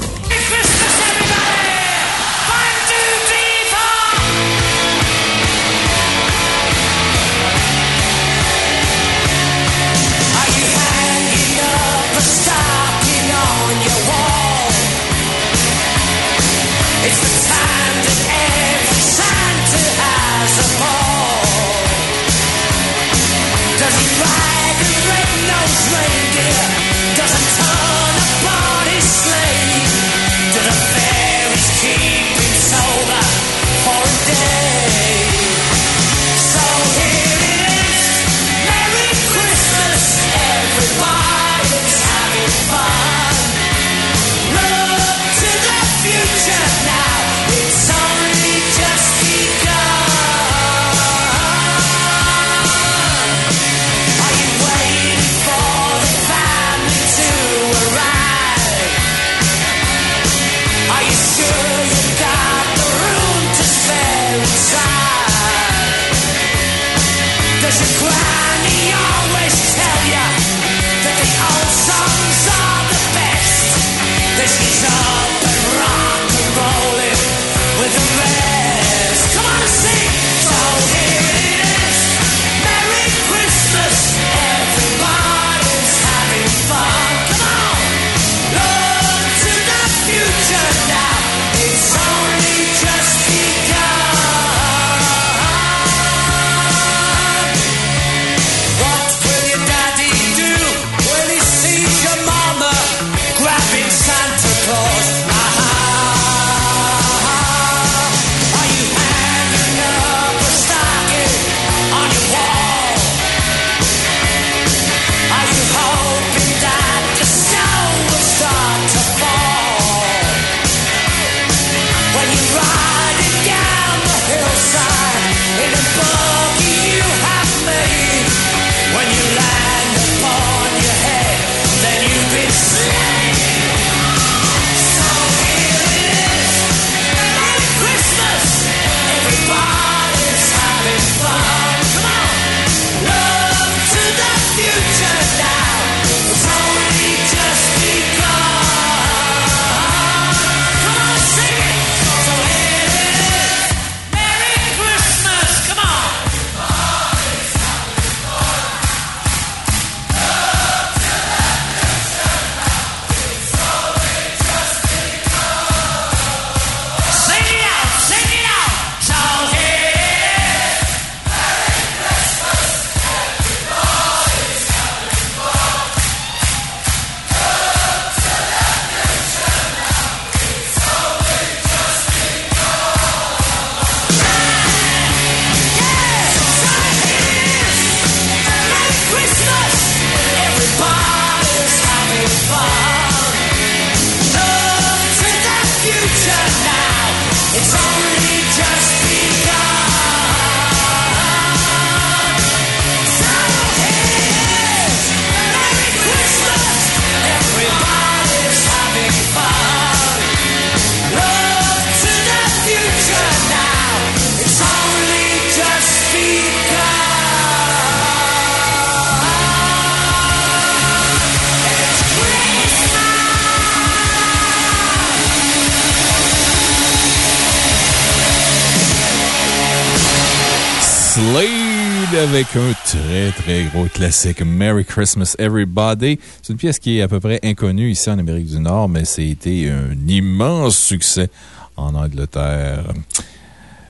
Très, gros classique, Merry Christmas Everybody. C'est une pièce qui est à peu près inconnue ici en Amérique du Nord, mais c'était un immense succès en Angleterre.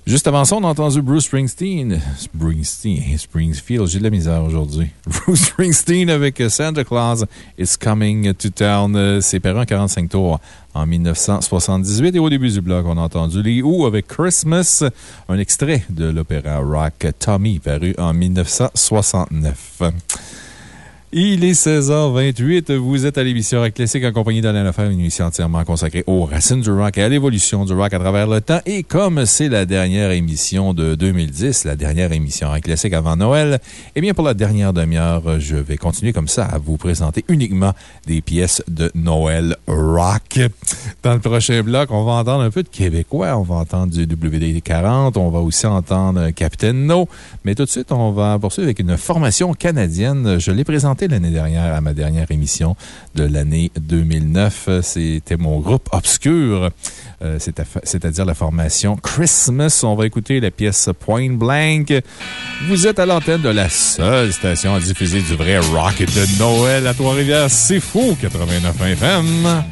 Juste avant ça, on a entendu Bruce Springsteen. Springsteen, Springfield, j'ai de la misère aujourd'hui. <laughs> Bruce Springsteen avec Santa Claus is Coming to Town. Euh, C'est paru en 45 tours en 1978. Et au début du bloc, on a entendu les Who avec Christmas, un extrait de l'opéra rock Tommy, paru en 1969. Il est 16h28. Vous êtes à l'émission Rock Classique en compagnie d'Alain Lefebvre, une émission entièrement consacrée aux racines du rock et à l'évolution du rock à travers le temps. Et comme c'est la dernière émission de 2010, la dernière émission Rock Classique avant Noël, eh bien, pour la dernière demi-heure, je vais continuer comme ça à vous présenter uniquement des pièces de Noël rock. Dans le prochain bloc, on va entendre un peu de québécois. On va entendre du WD-40. On va aussi entendre Captain No. Mais tout de suite, on va poursuivre avec une formation canadienne. Je l'ai présentée l'année dernière à ma dernière émission de l'année 2009. C'était mon groupe Obscur, euh, c'est-à-dire la formation Christmas. On va écouter la pièce Point Blank. Vous êtes à l'antenne de la seule station à diffuser du vrai rock de Noël à Trois-Rivières. C'est fou, 89 FM.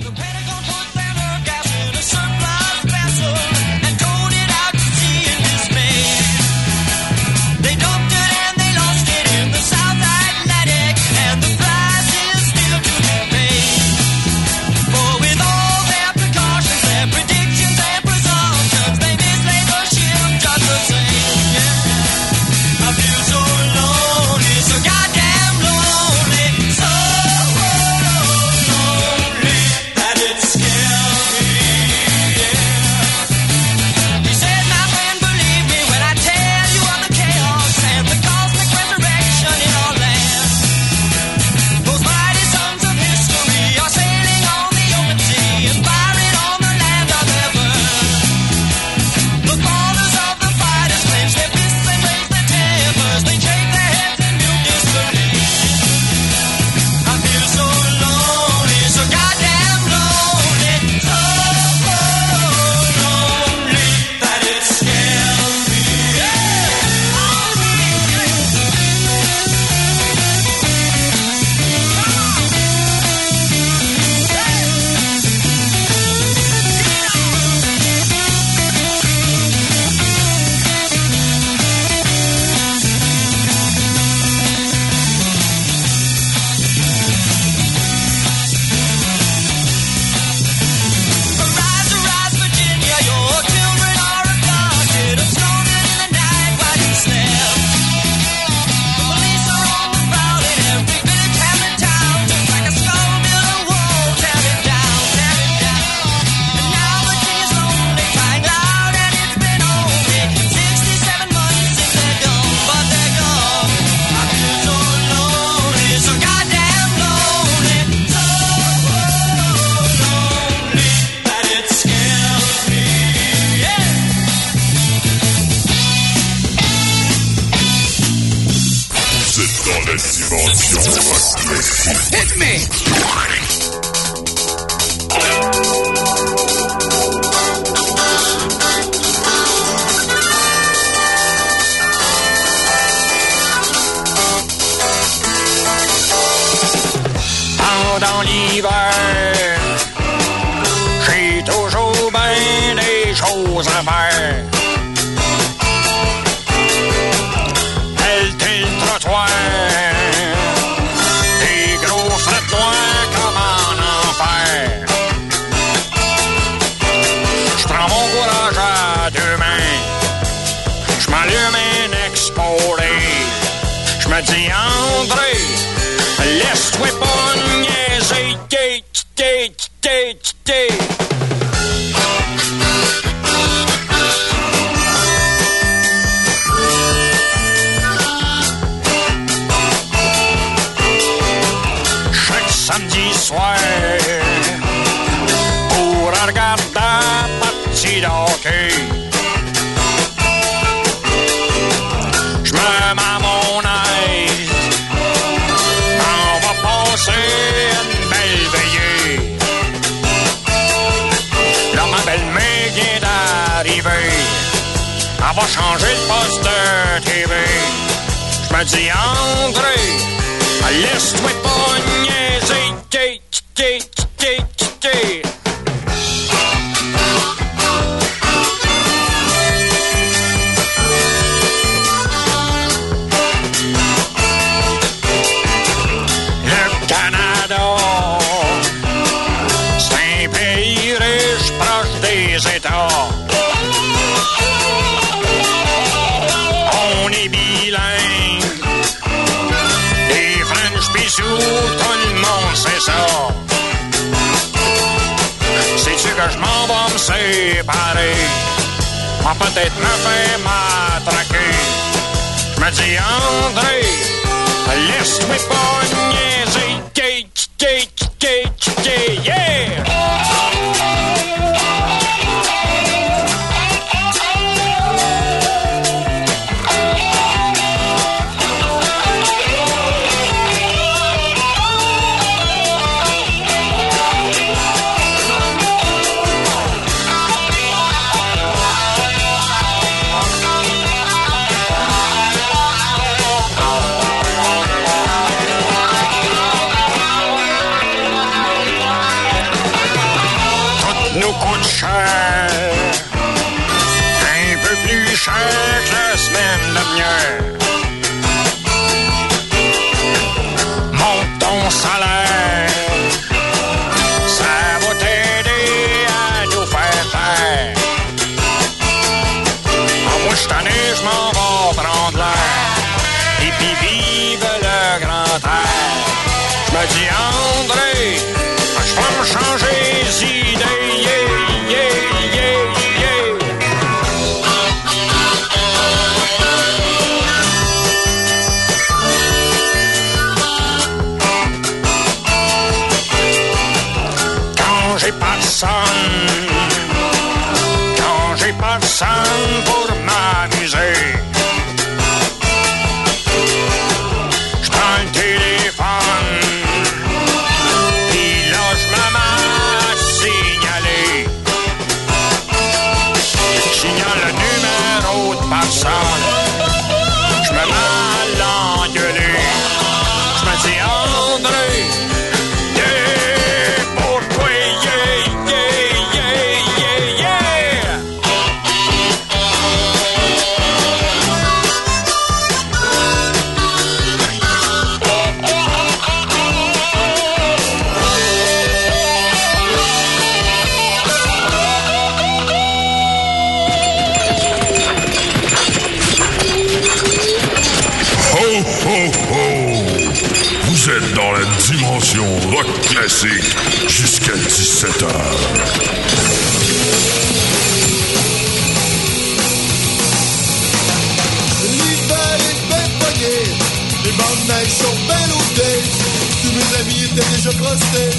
Amis étaient déjà frostés.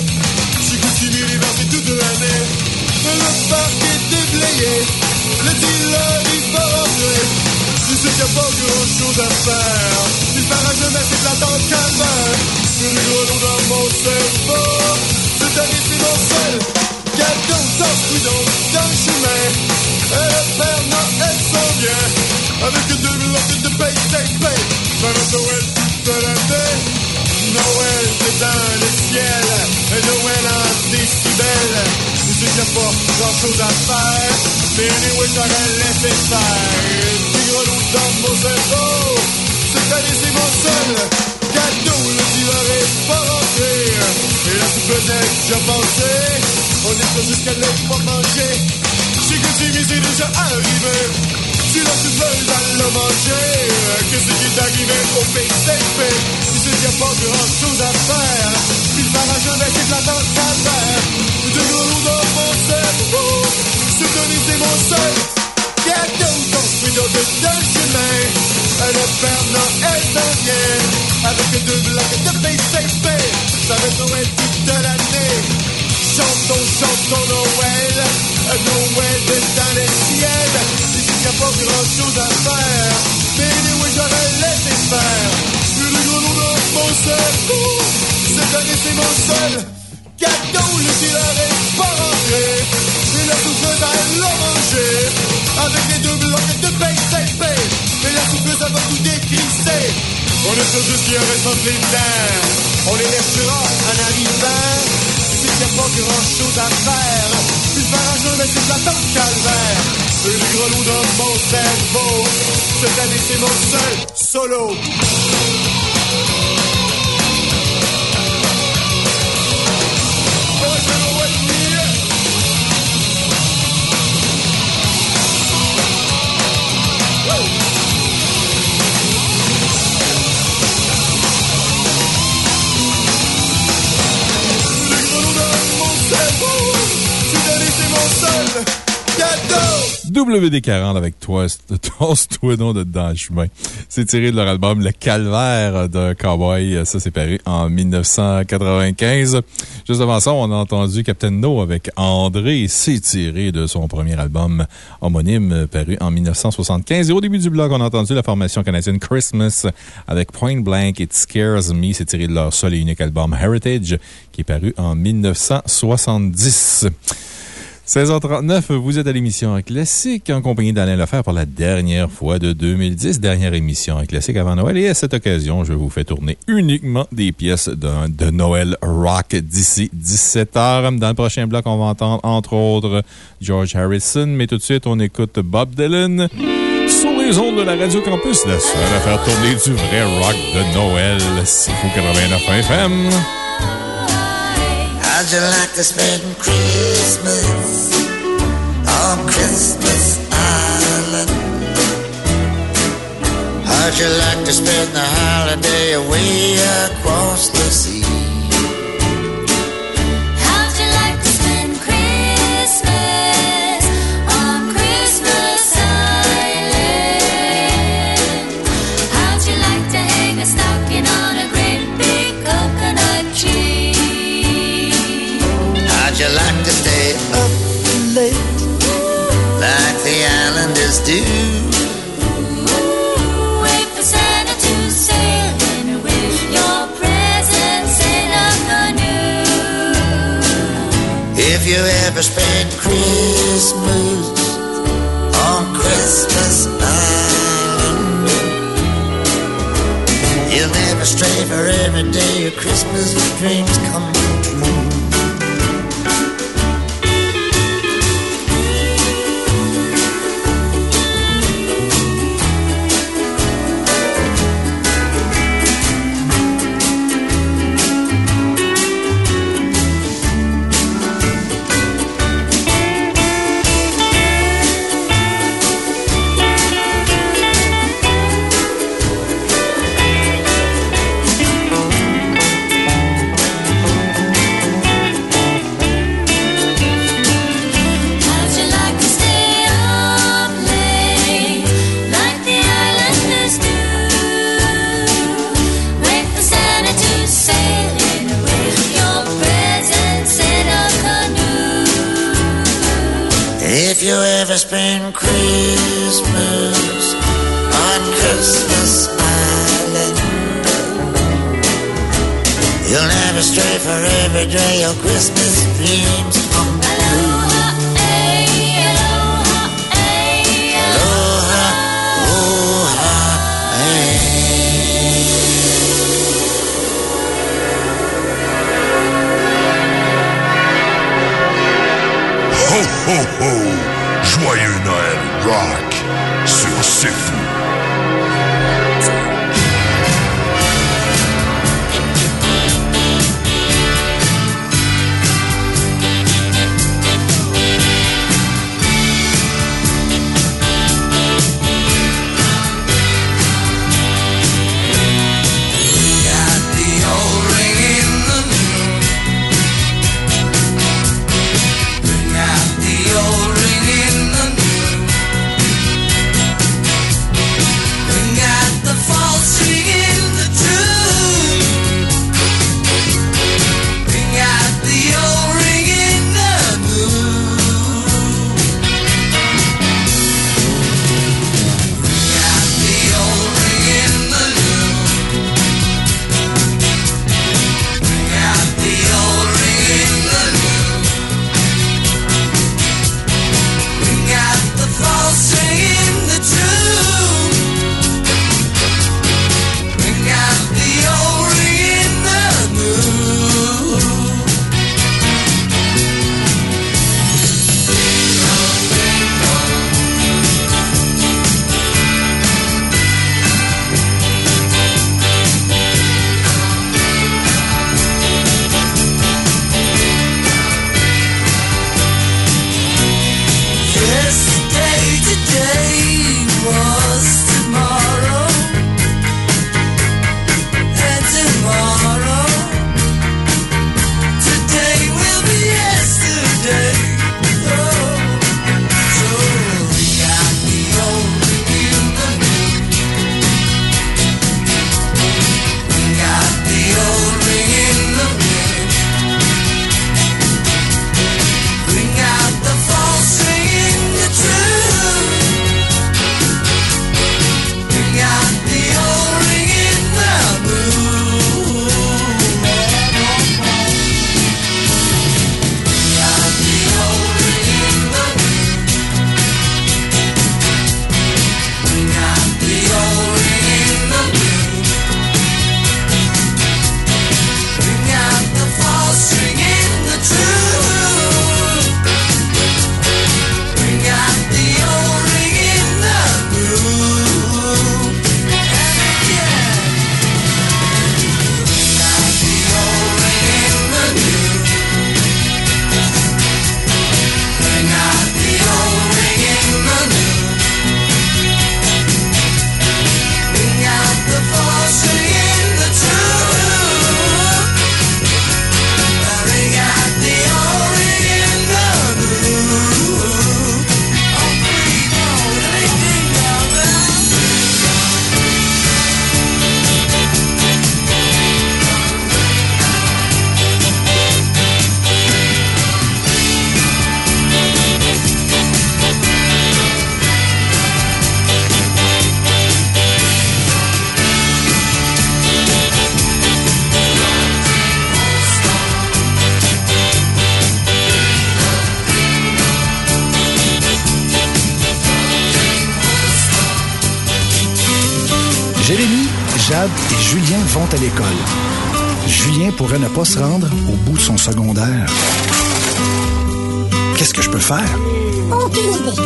J'ai continué les versets toute l'année. Le parc est déblayé, le dealer va rentrer. Il sait qu'il n'y a pas grand chose à faire. Il fera jamais ses platantes calvaire. Le rigolo dans mon cerveau, cette année c'est mon seul. Cadeau dans prudent dans le chemin. Et le Père Noël s'en vient. Avec une demi-longue de paye, paye, paye. Même Noël toute l'année. Noël c'est dans le ciel. Et Noël en décibels. Je sais qu'il n'y a pas grand chose à faire. Mais anyway, j'aurais laissé faire. Petit grenouille dans mon cerveau. Cette année c'est mon seul. Cadeau, le dealer est pas rentré. Et la soupe est déjà pensée. On est pas jusqu'à l'heure pour manger. C'est que Jimmy c'est déjà arrivé. Si la soupe elle l'a mangé. Qu'est-ce qui est arrivé au PCP? Il sait qu'il n'y a pas grand chose à faire. Il fera jamais ses plats dans le calvaire. De gros dans mon cerveau. Cette année c'est mon seul. Cadeau construit dans de deux chemins. Le Père Noël s'en vient. Avec deux blocs de PCP. Ça va être toute l'année. Chantons, chantons Noël. Noël est dans le ciel. Ici, il n'y a pas grand chose à faire. Mais anyway, j'aurais laissé faire. Le rigolo dans mon cerveau. Cette année, c'est mon seul. Cadeau, le dealer est pas rentré. Et la souffleuse, l'a mangé. Avec les deux blocs de PCP. Et la souffleuse, elle va tout décrisser. qui ressortent les dents. On les laissera en arrivant. C'est qu'il n'y a pas grand chose à faire. Un jeu, mais c'est de la tente calvaire. Et les grelots dans mon cerveau. Cette année, c'est mon seul solo. WD-40 avec toi, Tosse-toi <laughs> donc de dans le chemin. C'est tiré de leur album Le Calvaire d'un cowboy. Ça, c'est paru en 1995. Juste avant ça, on a entendu Captain No avec André. C'est tiré de son premier album homonyme paru en 1975. Et au début du blog, on a entendu la formation canadienne Christmas avec Point Blank It Scares Me. C'est tiré de leur seul et unique album Heritage qui est paru en 1970. 16h39, vous êtes à l'émission Classique en compagnie d'Alain Lefebvre pour la dernière fois de 2010, dernière émission Classique avant Noël. Et à cette occasion, je vous fais tourner uniquement des pièces de, de Noël rock d'ici 17h. Dans le prochain bloc, on va entendre entre autres George Harrison, mais tout de suite, on écoute Bob Dylan sur les ondes de la Radio Campus, la seule à faire tourner du vrai rock de Noël. C'est Fou 89 FM. How'd you like to spend Christmas on Christmas Island? How'd you like to spend the holiday away across the sea? You ever spend Christmas on Christmas Island, you'll never stray for every day your Christmas dreams come true. You ever spend Christmas on Christmas Island, you'll never stray for every day your Christmas dreams come true. Ho, ho, ho! Rock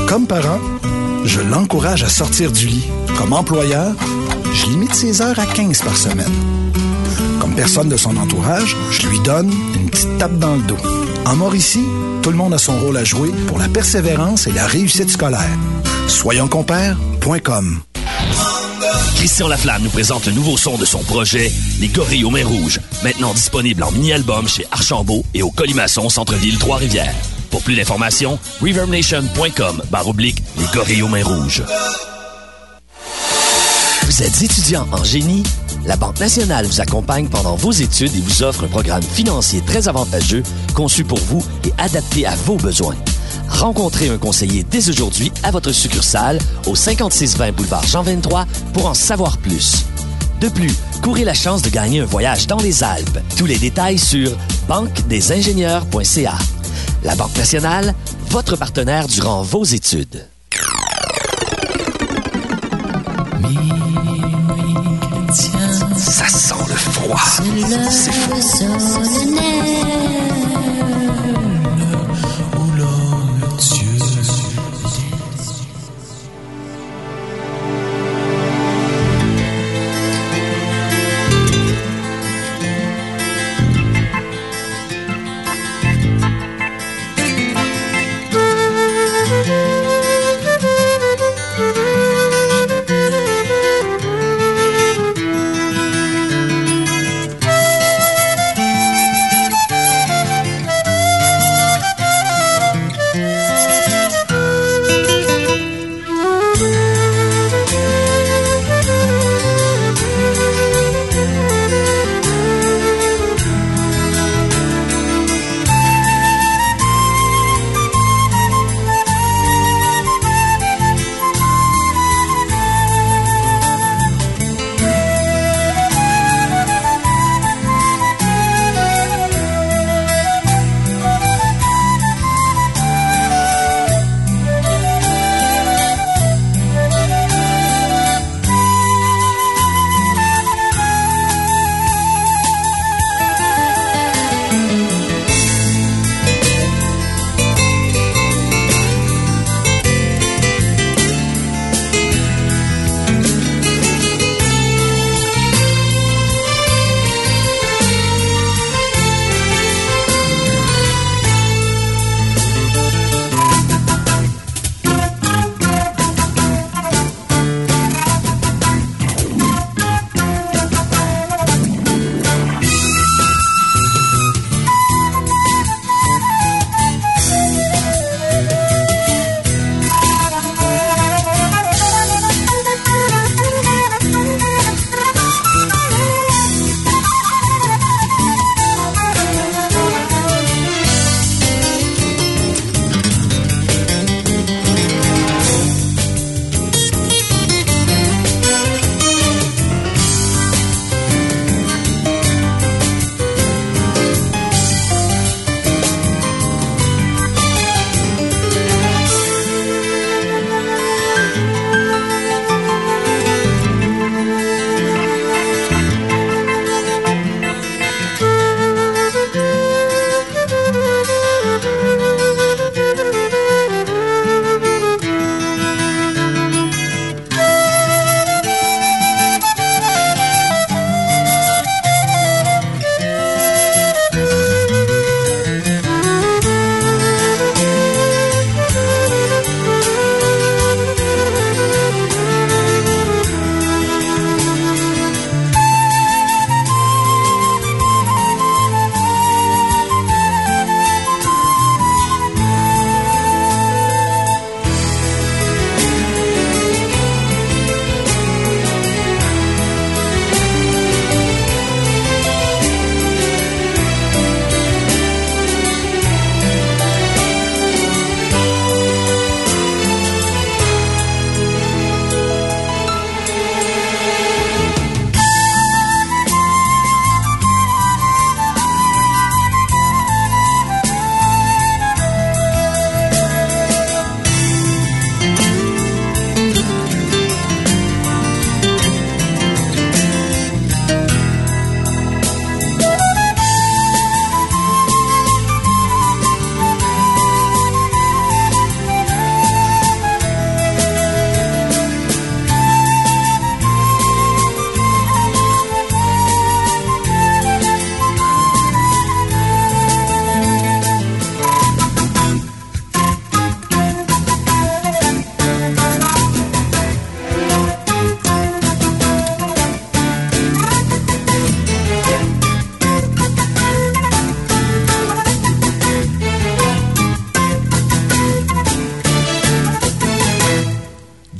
Comme parent, je l'encourage à sortir du lit. Comme employeur, je limite ses heures à 15 par semaine. Comme personne de son entourage, je lui donne une petite tape dans le dos. En Mauricie, tout le monde a son rôle à jouer pour la persévérance et la réussite scolaire. Soyonscompères.com Christian Laflamme nous présente le nouveau son de son projet, Les Gorilles aux Mains Rouges, maintenant disponible en mini-album chez Archambault et au Colimaçon Centre-Ville Trois-Rivières. Pour plus d'informations, reverbnation.com barre oblique Les Gorilles Mains Rouges. Vous êtes étudiant en génie? La Banque nationale vous accompagne pendant vos études et vous offre un programme financier très avantageux conçu pour vous et adapté à vos besoins. Rencontrez un conseiller dès aujourd'hui à votre succursale au 5620 boulevard Jean 23 pour en savoir plus. De plus, courez la chance de gagner un voyage dans les Alpes. Tous les détails sur banquedesingénieurs.ca. La Banque nationale, votre partenaire durant vos études. Ça sent le froid. C'est fou.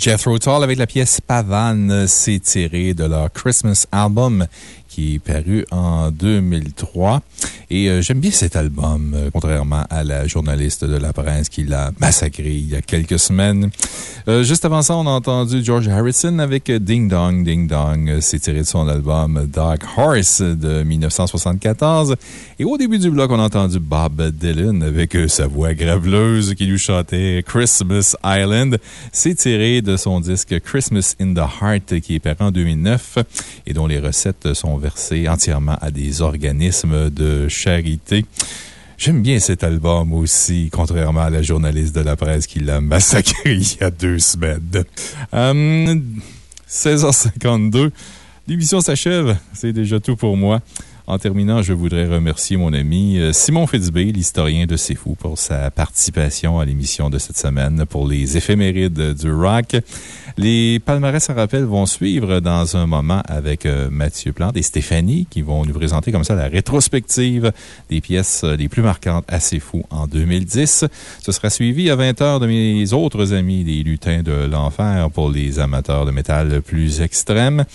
Jethro Tull avec la pièce Pavane. C'est tiré de leur Christmas album qui est paru en 2003. Et euh, j'aime bien cet album, euh, contrairement à la journaliste de la presse qui l'a massacré il y a quelques semaines. Euh, juste avant ça, on a entendu George Harrison avec Ding Dong, Ding Dong. C'est tiré de son album Dark Horse de 1974. Et au début du bloc, on a entendu Bob Dylan avec sa voix graveleuse qui lui chantait Christmas Island. C'est tiré de son disque Christmas in the Heart qui est paru en 2009 et dont les recettes sont versées entièrement à des organismes de charité. J'aime bien cet album aussi, contrairement à la journaliste de la presse qui l'a massacré <laughs> il y a deux semaines. Euh, 16h52. L'émission s'achève. C'est déjà tout pour moi. En terminant, je voudrais remercier mon ami euh, Simon Fitzbé, l'historien de C'est Fou, pour sa participation à l'émission de cette semaine pour les éphémérides du rock. Les palmarès à rappel vont suivre dans un moment avec euh, Mathieu Plante et Stéphanie qui vont nous présenter comme ça la rétrospective des pièces euh, les plus marquantes à C'est Fou en 2010. Ce sera suivi à 20h de mes autres amis, les lutins de l'enfer pour les amateurs de métal plus extrêmes.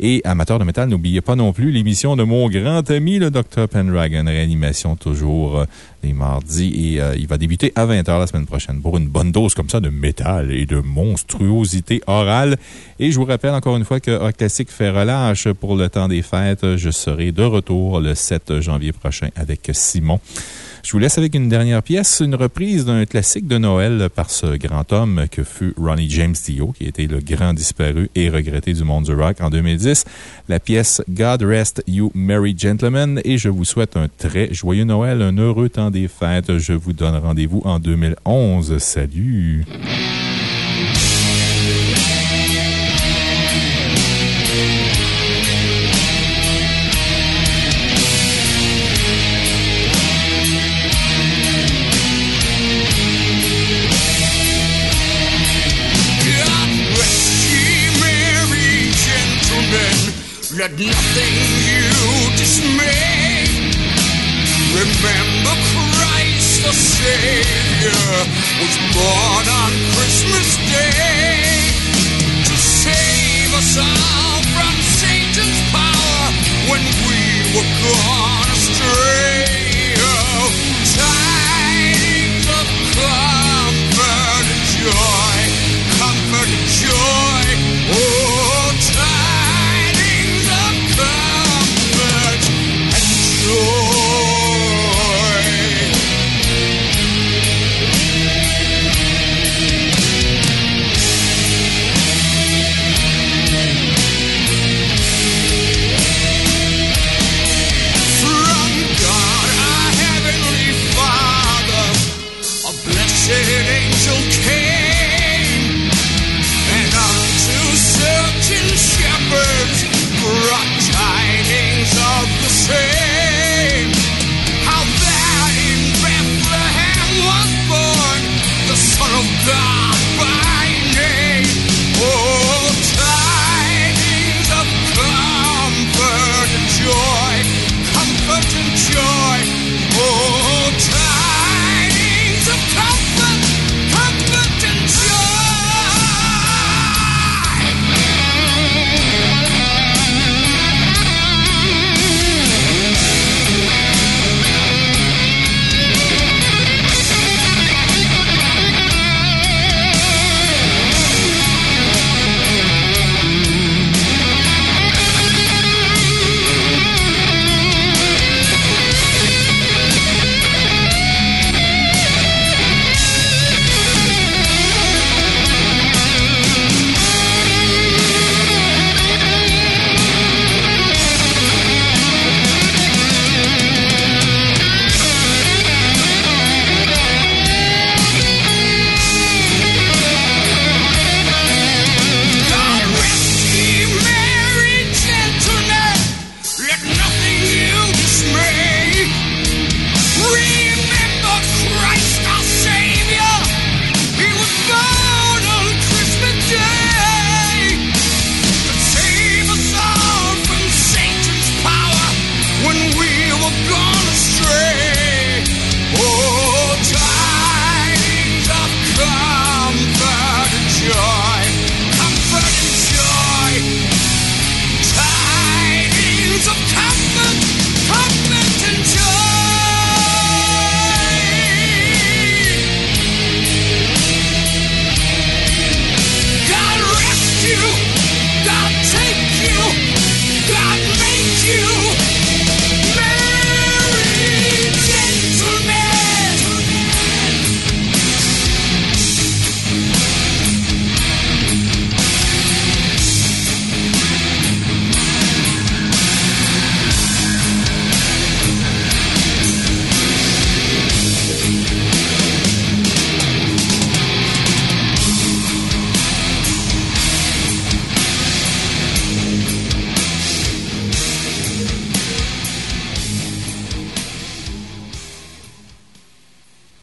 Et amateurs de métal, n'oubliez pas non plus l'émission de mon grand ami, le Dr. Pendragon, réanimation toujours euh, les mardis. Et euh, il va débuter à 20h la semaine prochaine pour une bonne dose comme ça de métal et de monstruosité orale. Et je vous rappelle encore une fois que Rock Classic fait relâche pour le temps des fêtes. Je serai de retour le 7 janvier prochain avec Simon. Je vous laisse avec une dernière pièce, une reprise d'un classique de Noël par ce grand homme que fut Ronnie James Dio, qui était le grand disparu et regretté du monde du rock en 2010. La pièce God Rest You Merry Gentlemen. Et je vous souhaite un très joyeux Noël, un heureux temps des fêtes. Je vous donne rendez-vous en 2011. Salut! got nothing you dismay. Remember Christ the Savior was born on Christmas Day to save us all from Satan's power when we were gone astray. Oh, tidings of comfort and joy.